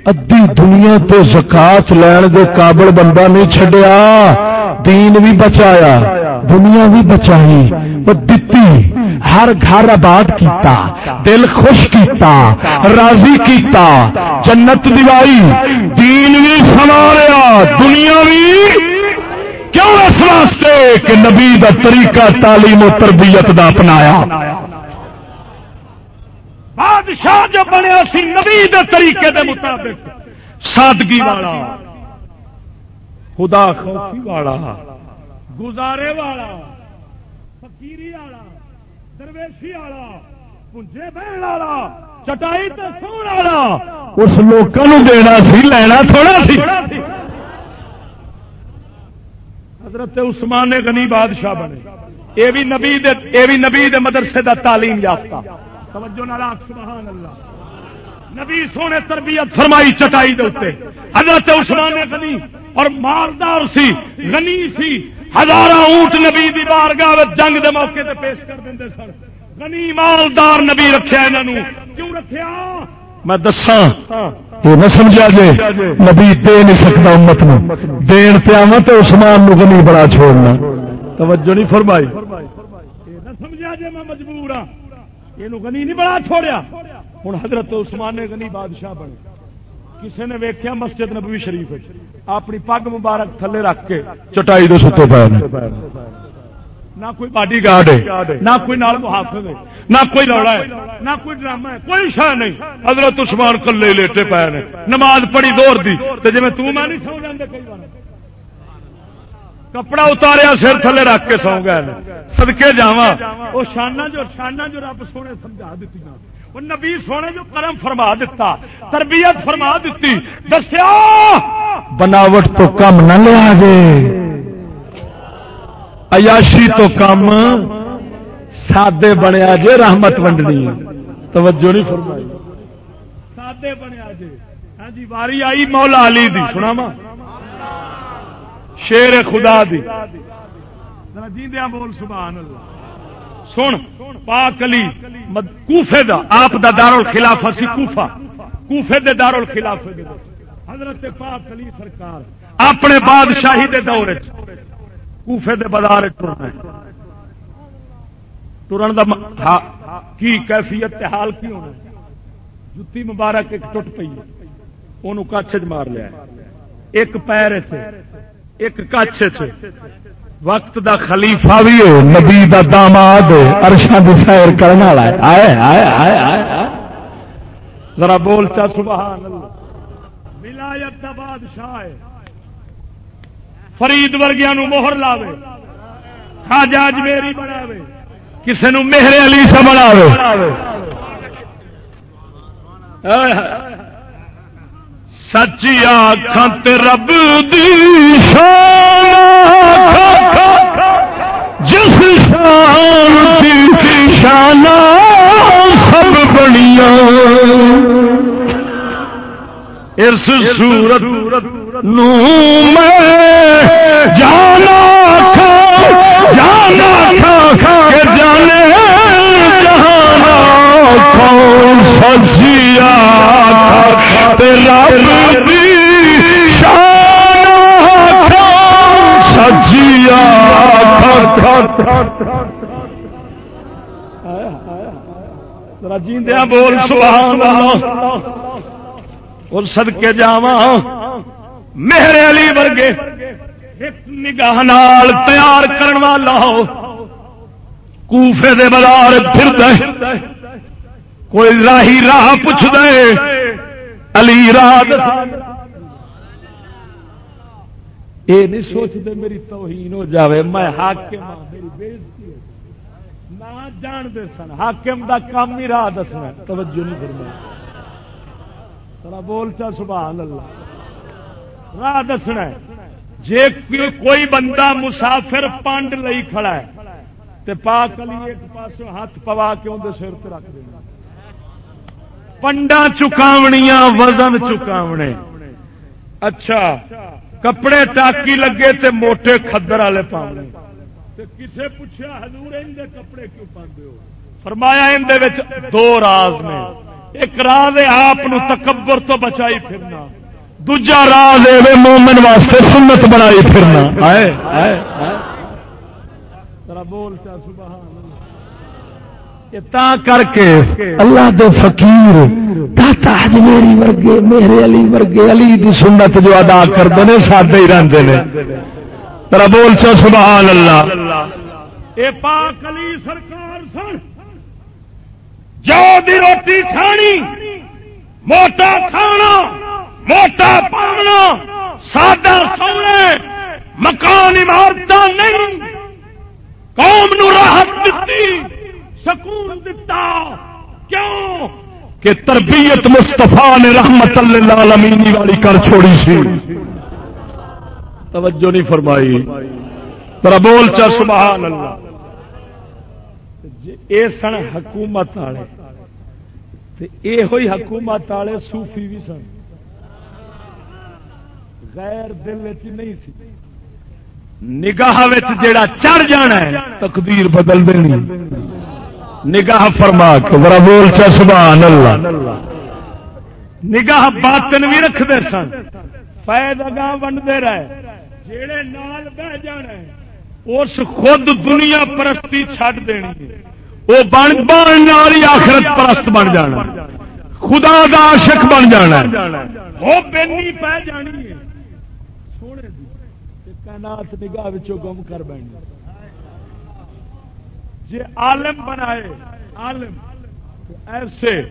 ادی دنیا تو زکات لین دے قابل بندہ نہیں چڈیا دین بھی بچایا، دنیا بھی بچائی، وہ دتی ہر گھر آباد کیتا، دل خوش کیتا، راضی کیتا، جنت دیوائی، دین بھی سنبھالیا دنیا بھی کیوں اس واسطے کہ نبی دا طریقہ تعلیم و تربیت دا اپنایا؟ بادشاہ جو بنیا سی نبی دے طریقے دے مطابق، سادگی والا، خدا خوفی والا، گزارے والا، فقیری والا، درویشی والا، پنجے بہن والا، چٹائی تو سون والا، اس لوگوں دینا سی، لینا تھوڑا سی۔ حضرت عثمان غنی بادشاہ بنے۔ یہ بھی نبی دے اے بھی نبی دے مدرسے دا تعلیم یافتہ۔ توجہ نہ سبحان اللہ۔ نبی سونے تربیت فرمائی چٹائی دے حضرت عثمان غنی اور مالدار سی، غنی سی۔ ہزار اونٹ نبی دی بارگاہ جنگ دے موقع تے پیش کر دیں سن۔ غنی مالدار نبی رکھیا انہوں کیوں رکھیا؟ میں دساں یہ نہ سمجھا جے نبی دے نہیں سکتا امت نو۔ دین آوا تو عثمان نو غنی بڑا چھوڑنا۔ توجہ نہیں فرمائی۔ نہ سمجھا جے میں مجبور ہاں۔ غنی نہیں بڑا چھوڑیا۔ ہوں حضرت عثمان نے غنی بادشاہ بنے۔ کسی نے ویکیا مسجد نبوی شریف اپنی پگ مبارک تھلے رکھ کے چٹائی دو ستے پے نہ کوئی باڈی گارڈ ہے۔ نہ کوئی نال محافظ ہے۔ نہ کوئی لڑا ہے، نہ کوئی ڈرامہ ہے، کوئی شہ نہیں۔ حضرت عثمان کلے لیٹے پے نے۔ نماز پڑھی دور دی۔ تو جی تو میں نہیں سو جاندے کئی کپڑا اتاریا، سر تھلے رکھ کے سو گئے سدکے جا شانہ جو شانہ جو رب سونے سمجھا دیتی وہ نبی سونے جو کرم فرما دیتا تربیت فرما دیتی دسیا، بناوٹ تو کم نہ لیا گے عیاشی تو کم سادے بنیا جے رحمت ونڈنی توجہ نہیں فرمائی۔ سادے بنیا جے ہاں جی واری آئی مولا علی دی سنا وا شیر خدا دی۔ جیندیا بول، سبحان اللہ۔ سن، پاک علی کوفے دا، آپ دا دار الخلافہ سی کوفہ۔ کوفے دے دار الخلافہ دے۔ حضرت پاک علی سرکار، اپنے بادشاہی دے دور کوفے دے بازار ٹرنا ٹرن دا کی کیفیت حال کی ہونا جتی مبارک ایک ٹوٹ پئی انہوں کچھ مار لیا ایک پیر ایک کچھ چ وقت دا خلیفہ بھی ہو نبی دا داماد ارشا دی سیر کرنے والا ہے۔ آئے آئے آئے آئے ذرا بول چا، سبحان اللہ۔ ولایت دا بادشاہ ہے۔ فرید ورگیا نو موہر لاوے۔ خاجہ اجمیری بناوے۔ کسے نو مہر علی سے بناوے سچی آخ رب دی جس شان کی شانہ سب بڑیا اس سورت نو میں جانا جانا جانے جانا کون سچیا تیرا سچیا جیندیا بول، سبحان اللہ۔ اور سدکے جاوا میرے علی ورگے نگاہ نال تیار کرن والا ہو۔ کوفے دے بازار پھر دے کوئی راہی راہ پوچھ دے علی راہ یہ نہیں سوچتے میری توہین ہو جاوے۔ میں حاکم ہاں، میری بےزتی نہ جانتے سن۔ حاکم دا کام ہی راہ دسنا توجہ نہیں فرمائی۔ ذرا بول چا، سبحان اللہ۔ راہ دسنا جے کوئی بندہ مسافر پانڈ لئی کھڑا ہے، تے پاک علی ایک پاس ہاتھ پوا کے اندر سر تے رکھ دینا پنڈا چکاونیاں، وزن چکاونے۔ اچھا کپڑے ٹاکی لگے تے موٹے کھدر والے پاؤنے کسے پوچھا حضور ان دے کپڑے کیوں پاندے ہو؟ فرمایا ان دے وچ دو راز نے۔ ایک راز ہے آپ تکبر تو بچائی پھرنا۔ دوجا راز ہے مومن واسطے سنت بنائی پھرنا۔ آئے بول تا کر کے اللہ دے فقیر، داتا اجمیری ورگے، میرے علی ورگے، علی دی سنت جو ادا کرتے ہیں، سادے ہی رہتے ہیں۔ ترا بول چا، سبحان اللہ۔ اے پاک علی سرکار سن، جو دی روٹی کھانی، موٹا کھانا موٹا پانا سادہ سونے، مکان عمارت نہیں۔ قوم نو راحت دیتی سکون دتا۔ کیوں؟ کہ تربیت مستفا نے رحمت اللہ والی کر چھوڑی سی۔ توجہ نہیں فرمائی۔ ترا بول چا، سبحان اللہ۔ اے سن حکومت والے یہ ہوئی حکومت والے صوفی بھی سن۔ غیر دل چ نہیں سی۔ نگاہ جیڑا چڑھ جانا ہے تقدیر بدل دینی۔ نگاہ فرما کے ذرا بول چا سبحان اللہ نگاہ باطن بھی رکھتے سن۔ فائد اگاہ ونڈتے رہے۔ جیڑے نال بہ جانا ہے، اس خود دنیا پرستی چھڈ دینی وہ بن بن آخرت پرست بن جانا۔ خدا دا عاشق بن جانا۔ وہ بینی پہ جانی ہے۔ کائنات نگاہ گم کر بہنی جی عالم بنائے، عالم ایسے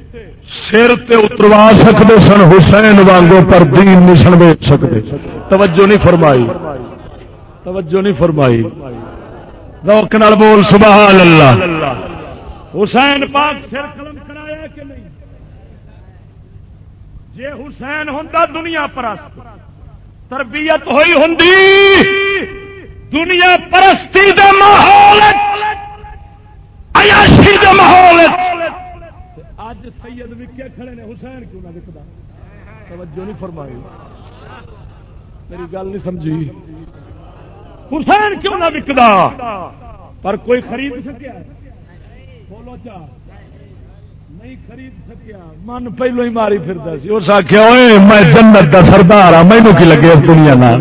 سر اتروا سکتے سن، حسین وانگوں پر دین نہیں سن بیچ سکتے توجہ نہیں فرمائی۔ توجہ نہیں فرمائی۔ روک نال بول، سبحان اللہ۔ حسین پاک سر قلم کرایا کہ نہیں؟ جی حسین ہوں دنیا پرست۔ تربیت ہوئی ہوں دنیا پرستی دے ماحول عیاشی دے ماحول اج سید وکے کھڑے نے، حسین کیوں نہ وکدا توجہ نہیں فرمائی۔ میری گل نہیں سمجھی۔ حسین کیوں نہ وکدا؟ پر کوئی خرید سکیا بولو چا نہیں خرید سکیا۔ من پہلو ہی ماری پھرتا سی۔ اس آخیا میں جنت دا سردار ہاں مینو کی لگے اس دنیا نال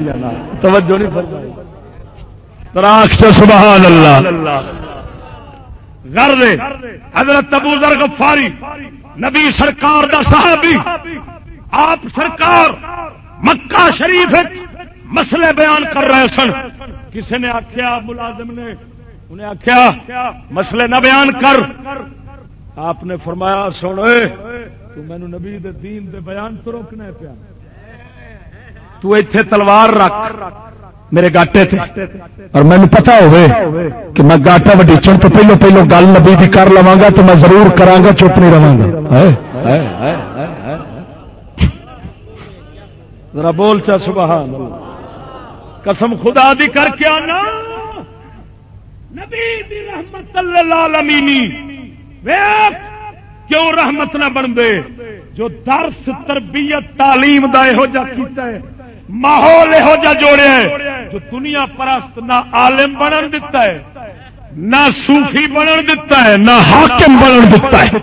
توجہ نہیں فرمائی۔ راکھ سبحان اللہ۔ غر حضرت ابو ذر غفاری، نبی سرکار دا صحابی، آپ سرکار مکہ شریف مسئلے بیان کر رہے سن۔ کسی نے آخیا ملازم نے، انہیں آخیا مسئلے نہ بیان کر۔ آپ نے فرمایا سن تو مینو نبی دے دین دے بیان تو روکنا پیا۔ تو ایتھے تلوار رکھ۔ میرے گاٹے تھے اور مجھے پتا ہوئے کہ میں گاٹا وڈیچن تو پہلو پہلو گل نبی دی کر لوا گا تو میں ضرور کرا گا چپ نہیں رہا گا ذرا بول چا، سبحان قسم خدا دی کر کے آنا۔ نبی دی رحمت اللہ کیوں رحمت نہ بن دے؟ جو درس، تربیت، تعلیم دا یہو جا کیتا ہے، ماحول یہو جا جوڑے جو دنیا پرست نہ عالم بنن دتا ہے، نہ صوفی بنن دتا ہے، نہ حاکم بنن دتا ہے۔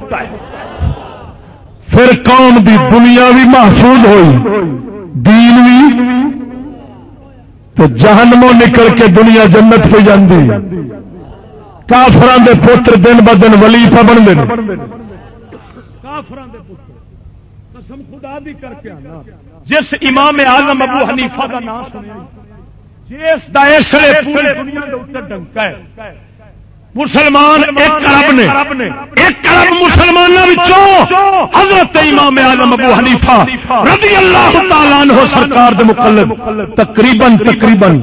پھر قوم دی دنیا بھی محفوظ ہوئی، دین بھی، تو جہنموں نکل کے دنیا جنت پہ جاندی۔ کافران دے پتر دن ب دن ولی پہ بن کافران دے پتر۔ قسم خدا دی کر کے آنا۔ جس امام آزم ابو حنیفہ کا نام سنیا۔ جس دا اسلے پوری دنیا دے اوپر ڈنکا ہے۔ مسلمان ایک ارب نے ایک ارب مسلمانوں حضرت امام آزم ابو حنیفہ رضی اللہ تعالیٰ عنہ سرکار دے مقلب تقریباً تقریباً۔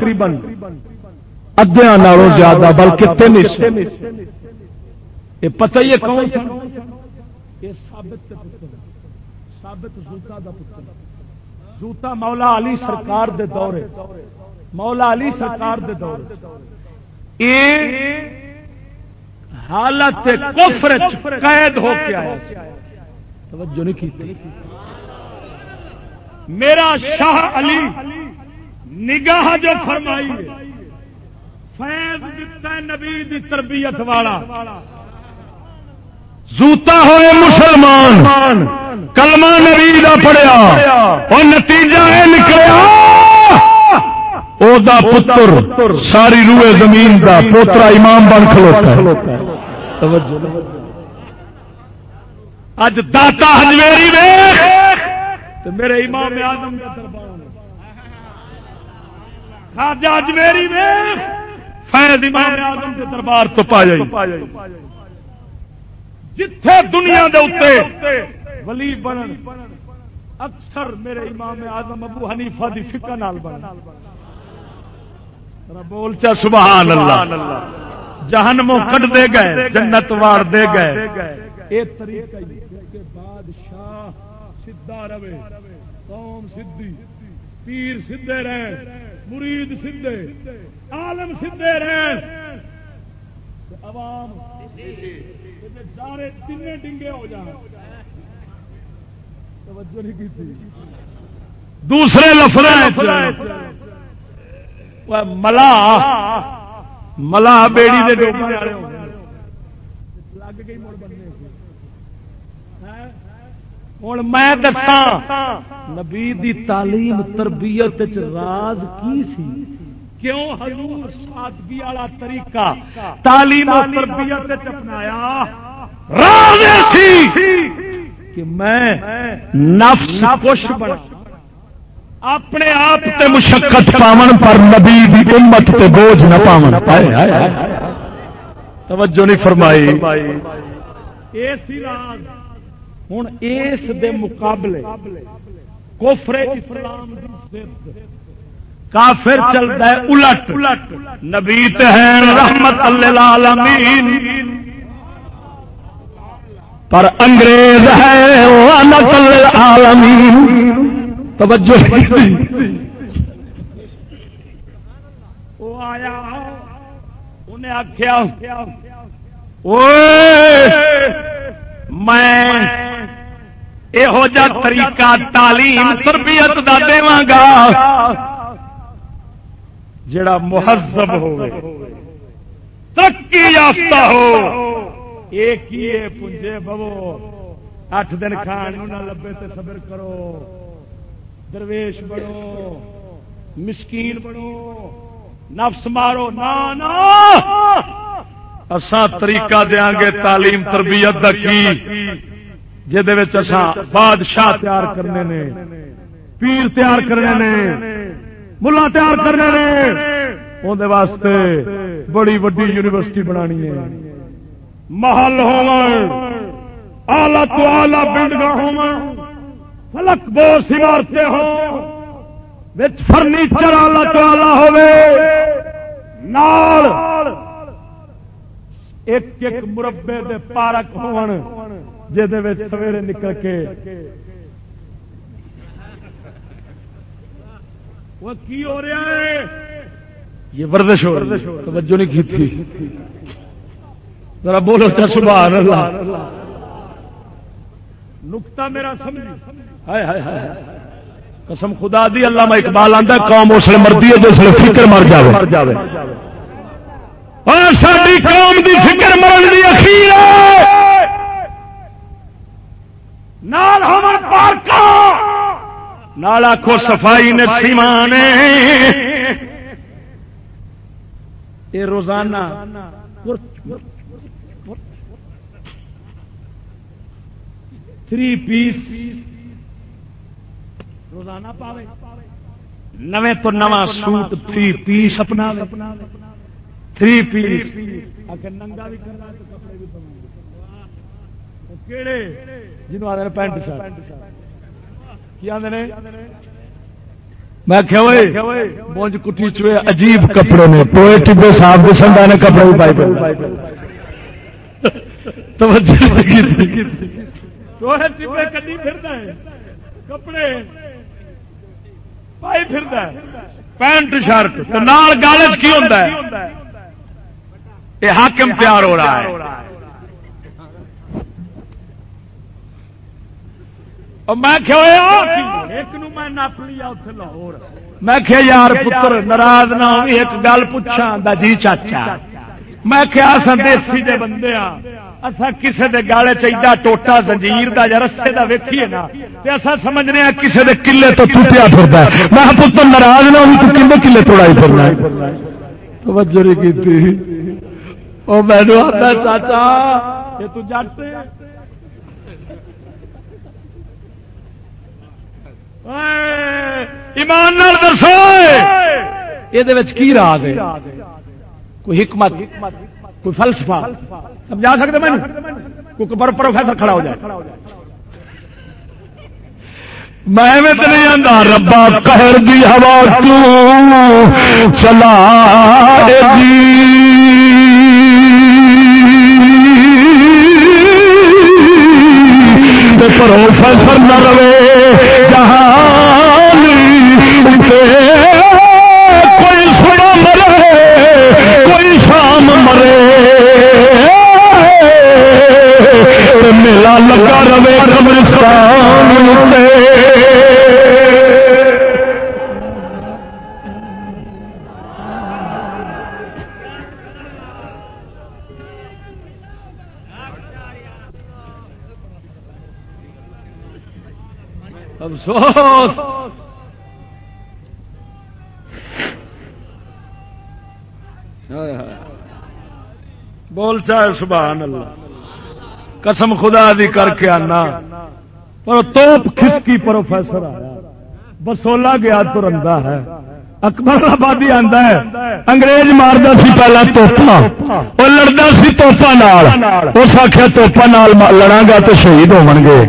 ادیا نالوں زیادہ بلکہ تین یہ پتہ ہی کون یہ ثابت ثابت زوتا دا پتر زوتا مولا علی سرکار دے دورے مولا علی سرکار دے دورے اے حالت کفر قید ہو کے آیا توجہ نہیں کی میرا شاہ علی نگاہ جو فرمائی فیض دیتا ہے نبی دی تربیت والا۔ زوتا ہوئے مسلمان، کلمہ نبی دا پڑیا اور نتیجہ یہ نکلیا۔ او دا پتر، ساری روئے زمین دا پوترا امام بن کھلوتا ہے۔ اج داتا ہجویری ویخ میرے امام آدم کا دربار۔ خاجہ اجمیری ویخ فیض امام آدم کے دربار تو پا جائی۔ جتھے دنیا دے اتنے ولی بنن، اکثر میرے امام اعظم ابو حنیفہ دی فکر نال بن بول چا، سبحان اللہ۔ جہنموں کٹ دے گئے، جنت وار دے گئے۔ اے طریقہ کہ بادشاہ سیدھا رہے، قوم سدھی پیر سدھے رہے مرید سدھے عالم سدھے رہے عوام سارے تین ڈنگے ہو جائیں دوسرے لفظ ملا ملا بیڑی دے ڈوبنے والے لگ گئی مڑ بننے ہوں میں دسا نبی دی تعلیم تربیت راز کی سی؟ کیوں حضور سادگی والا طریقہ تعلیم و تربیت اپنایا؟ راز سی کہ میں نفس کچھ بنا۔ اپنے آپ تے مشقت پاون پر نبی دی امت تے بوجھ نہ پاون۔ توجہ نہیں فرمائی۔ اے سی راز۔ ہوں اس دے مقابلے کفر اسلام کافر چلتا ہے الٹ۔ الٹ نبی ہیں رحمت اللہ پر انگریز ہے عالمین توجہ۔ وہ آیا۔ انہیں آخیا میں یہو جا طریقہ تعلیم تربیت کا داں گا جڑا مہذب ہو ترقی یافتہ ہو ایک ہی پنجے بو اٹھ دن کھان نہ لبے تے صبر کرو درویش بڑو مسکین بڑو نفس مارو نا اسا طریقہ دیا گے تعلیم تربیت کا کی بادشاہ تیار کرنے نے پیر تیار کرنے نے ملا تیار کرنے نے اندر واسطے بڑی وڈی یونیورسٹی بنانی ہے۔ محل ہو آلہ تو آلہ بلڈنگ ہو فلک بوس عمارتیں ہوں فرنیچر آلہ تو آلہ ہوے نال ایک ایک مربے دے پارک ہون جہد سویرے نکل کے۔ وہ کی ہو رہا ہے؟ یہ ہو توجہ نہیں کی تھی۔ ذرا بولو سبحان اللہ۔ نکتا میرا سمجھ قسم خدا دی اللہ میں اقبال آتا قوم اس لیے مرضی ہے جس لیے فکر مر جائے مر جائے اور ساری قوم دی فکر مرن دی اخیر نال ہمر پارکا نال آخو صفائی نے۔ سیمانے یہ روزانہ۔ تھری پیس روزانہ پاوے۔ نویں تو نواں سوٹ تھری پیس اپنا تھری پیس اگر ننگا بھی کرنا جنوب آدھے پینٹ شرٹ۔ کی آدھے میں مونج کٹھی چوئے عجیب کپڑے میں ٹوئے ٹبے صاحب کے سنڈا کپڑے بھی پائے ٹوئے ٹبے کٹی پھرتا ہے۔ کپڑے پائی پھر پینٹ شرٹ۔ نال گالج کی ہوتا ہے؟ یہ حاکم تیار ہو رہا ہے۔ میں میں یار پتر ناراض نہ ایک گل پوچھا جی چاچا۔ میں کیا دیسی دے بندے ہاں اصا کسی دے گالے چاہیے ٹوٹا زنجیر دا یا رسے دا ویکھیے نا اصا سمجھنے کسی دے تو ٹوٹیا پھرتا میں پتر ناراض نہ ہوئی تو کلے توڑائی پھرنا توجہ نہیں مینو آتا چاچا تو جٹ ایمان دسو یہ راز ہے؟ کوئی حکمت کوئی فلسفہ؟ سمجھا سکتے میں کوئی پروفیسر کھڑا ہو جائے۔ میں تو نہیں آتا ربا کہر دی ہوا چلا پروفیسر نہ جہان کوئی سنا مرے کوئی شام مرے۔ میلا لگا رہے قبرستان افسوس۔ بول چاہے سبحان اللہ۔ قسم خدا دی کر کے آنا۔ پر توپ کھسکی پروفیسر آیا۔ بسولا گیا تو رندا ہے۔ اکبر آبادی آتا ہے انگریز مارتا سی پہلا توپا وہ لڑتا سی توپا اس آخیا توپا لڑا گا تو شہید ہو گے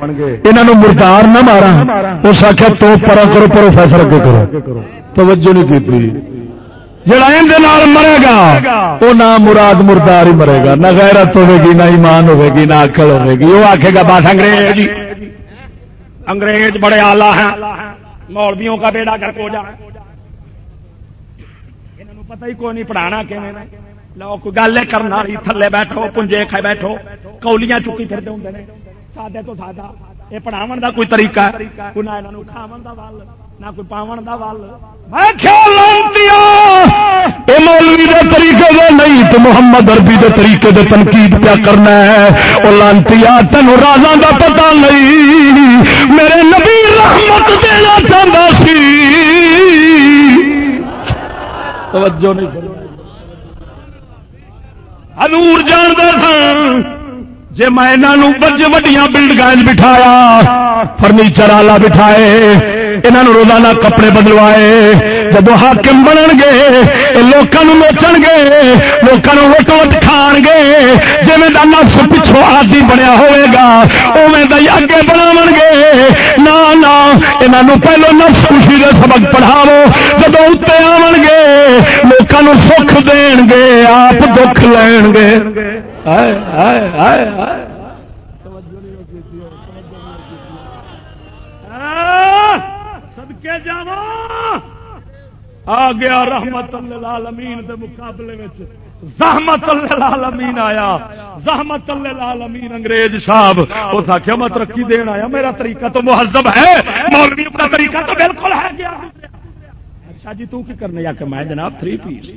یہاں مردار نہ مارا اس آخیا توپ پرا کرو پروفیسر اگے کرو توجہ نہیں کی جڑا اندر مرے گا وہ نہ مراد مردار ہی مرے گا نہ غیرت ہوے گی نہ ایمان ہوے گی نہ اکل ہوے گی وہ آخے گا بس انگریز انگریز بڑے آلہ ہیں مولویوں کا بیڑا کر کو جائے پتہ ہی کوئی نہیں پڑھانا کہ لو کوئی گل کرنا تھلے بیٹھو پنجے کھے بیٹھو کولیاں چکی پھرتے ہوں سادے تو سادہ یہ پڑھاو کا کوئی طریقہ کوئی نہ کھاو کا ول نہ کوئی پاو کا ول مولوی دے طریقے دے نہیں تو محمد اربی دے طریقے دے تنقید کیا کرنا ہے وہ لانتی تین راجا کا پتا نہیں میرے نبی رحمت دینا چاہتا سی توجہ نہیں ہزور جانتا تھا جی میں یہاں بج وڈیا بلڈنگ بٹھایا، فرنیچر آلہ بٹھائے۔ یہاں روزانہ کپڑے بدلوائے۔ جب حاکم بنن گے لوگوں نوچن گے لوگوں وٹ وٹ کھان گے۔ جی نفس پچھو آدی بنیا ہوئے گا اوے دئی اگے بناو گے۔ نہ یہاں پہلو نفس خوشی کے سبق پڑھاو جب اتنے آن گے لوگوں سکھ دین گے، آپ دکھ لین گے۔ آئے آئے آئے آئے سدکے جاوا آ گیا رحمت للعالمین دے مقابلے میں زحمت للعالمین آیا۔ زحمت للعالمین انگریز صاحب۔ اس آخیا میں ترقی دین آیا۔ میرا طریقہ تو مہذب ہے۔ مولوی کا طریقہ تو بالکل ہے۔ گیا اچھا جی تو کی کرنے یا کہ میں جناب تھری پیس۔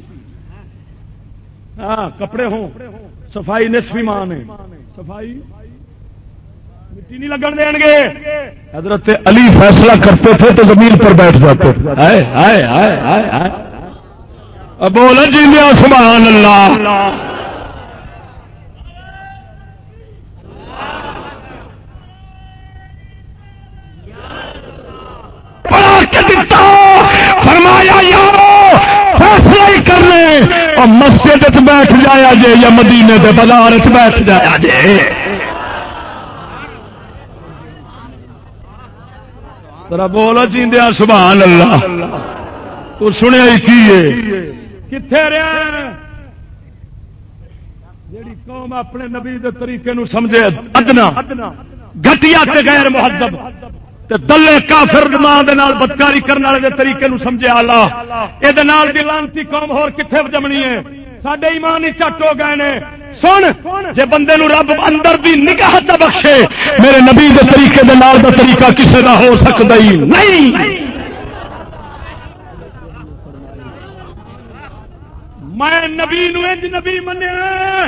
ہاں کپڑے ہوں۔ صفائی نصفی مان ہے صفائی؟ مٹی نہیں لگن دیں گے۔ حضرت علی فیصلہ کرتے تھے تو زمین پر بیٹھ جاتے۔ بول جی سبحان اللہ۔ فرمایا، یارو، فیصلہ ہی کرنے اور مسجد بیٹھ جایا جے یا مدینے کے بازار بیٹھ جایا جے۔ ذرا بولا چیندیا سبحان اللہ۔ تو سنیا کی کتنے رہا جیڑی قوم اپنے نبی دے طریقے نو سمجھے، ادنا گٹیا تے غیر مہذب۔ تے دلے کافر ماں دے نال بدکاری کرنے والے طریقے نو سمجھے، آلہ۔ اے دے یہ لانتی قوم ہور کتنے جمنی ہے؟ سڈے ایمان ہی چٹ ہو گئے نے۔ سن، جے بندے نو رب اندر دی نگاہ تے بخشے، میرے نبی دے طریقے دے نال دا طریقہ کسے دا ہو سکدا ہی نہیں۔ میں نبی نو انج نبی منیا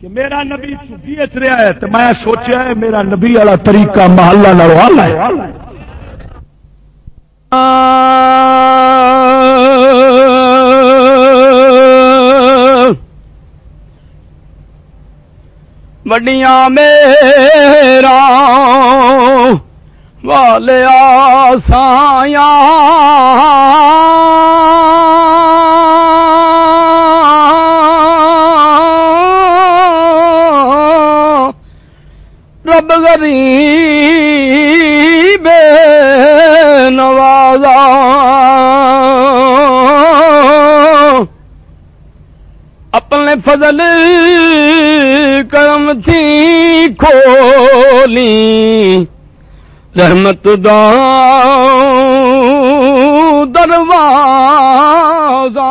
کہ میرا نبی چھٹی اچ رہا ہے تو میں سوچیا ہے میرا نبی والا طریقہ محلہ نال والا ہے۔ وڈیاں میرا والیا سایا رب غریب نوازا اپنے فضل کرم تھی کھولی رحمت دا دروازہ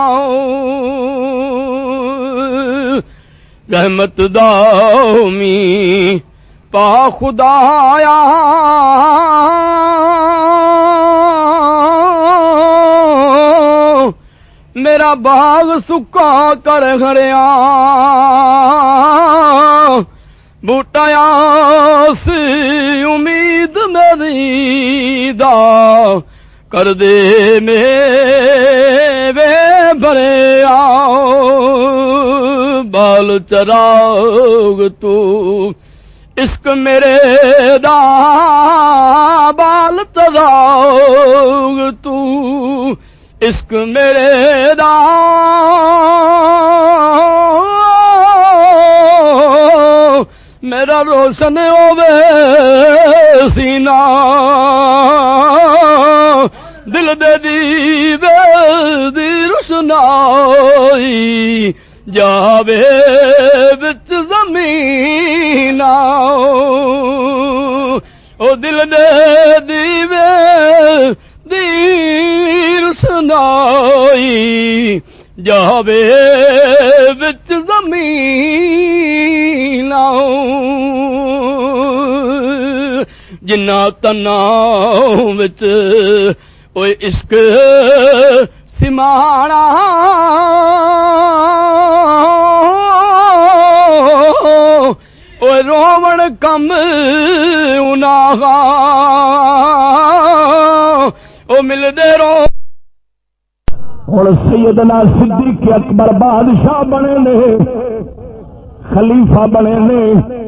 رحمت دامی پا خدایا میرا باغ سکا کر گھڑیا۔ بوٹا سی امید میری دا کر دے میں بڑے آؤ۔ بال چراغ تو عشق میرے دا۔ بال چراغ تو عشق میرے دا میرا روشن ہوے سینا، دل دے دی دی روشنائی جاوے بچ زمین او دل دے دیوے دی روشنائی جاوے بچ زمین جنا تنا بچ عشق سمانا۔ سماڑا رومن کم انہا او ملدے رو۔ ہوں سیدنا صدیق اکبر بادشاہ بنے نے خلیفہ بنے نے۔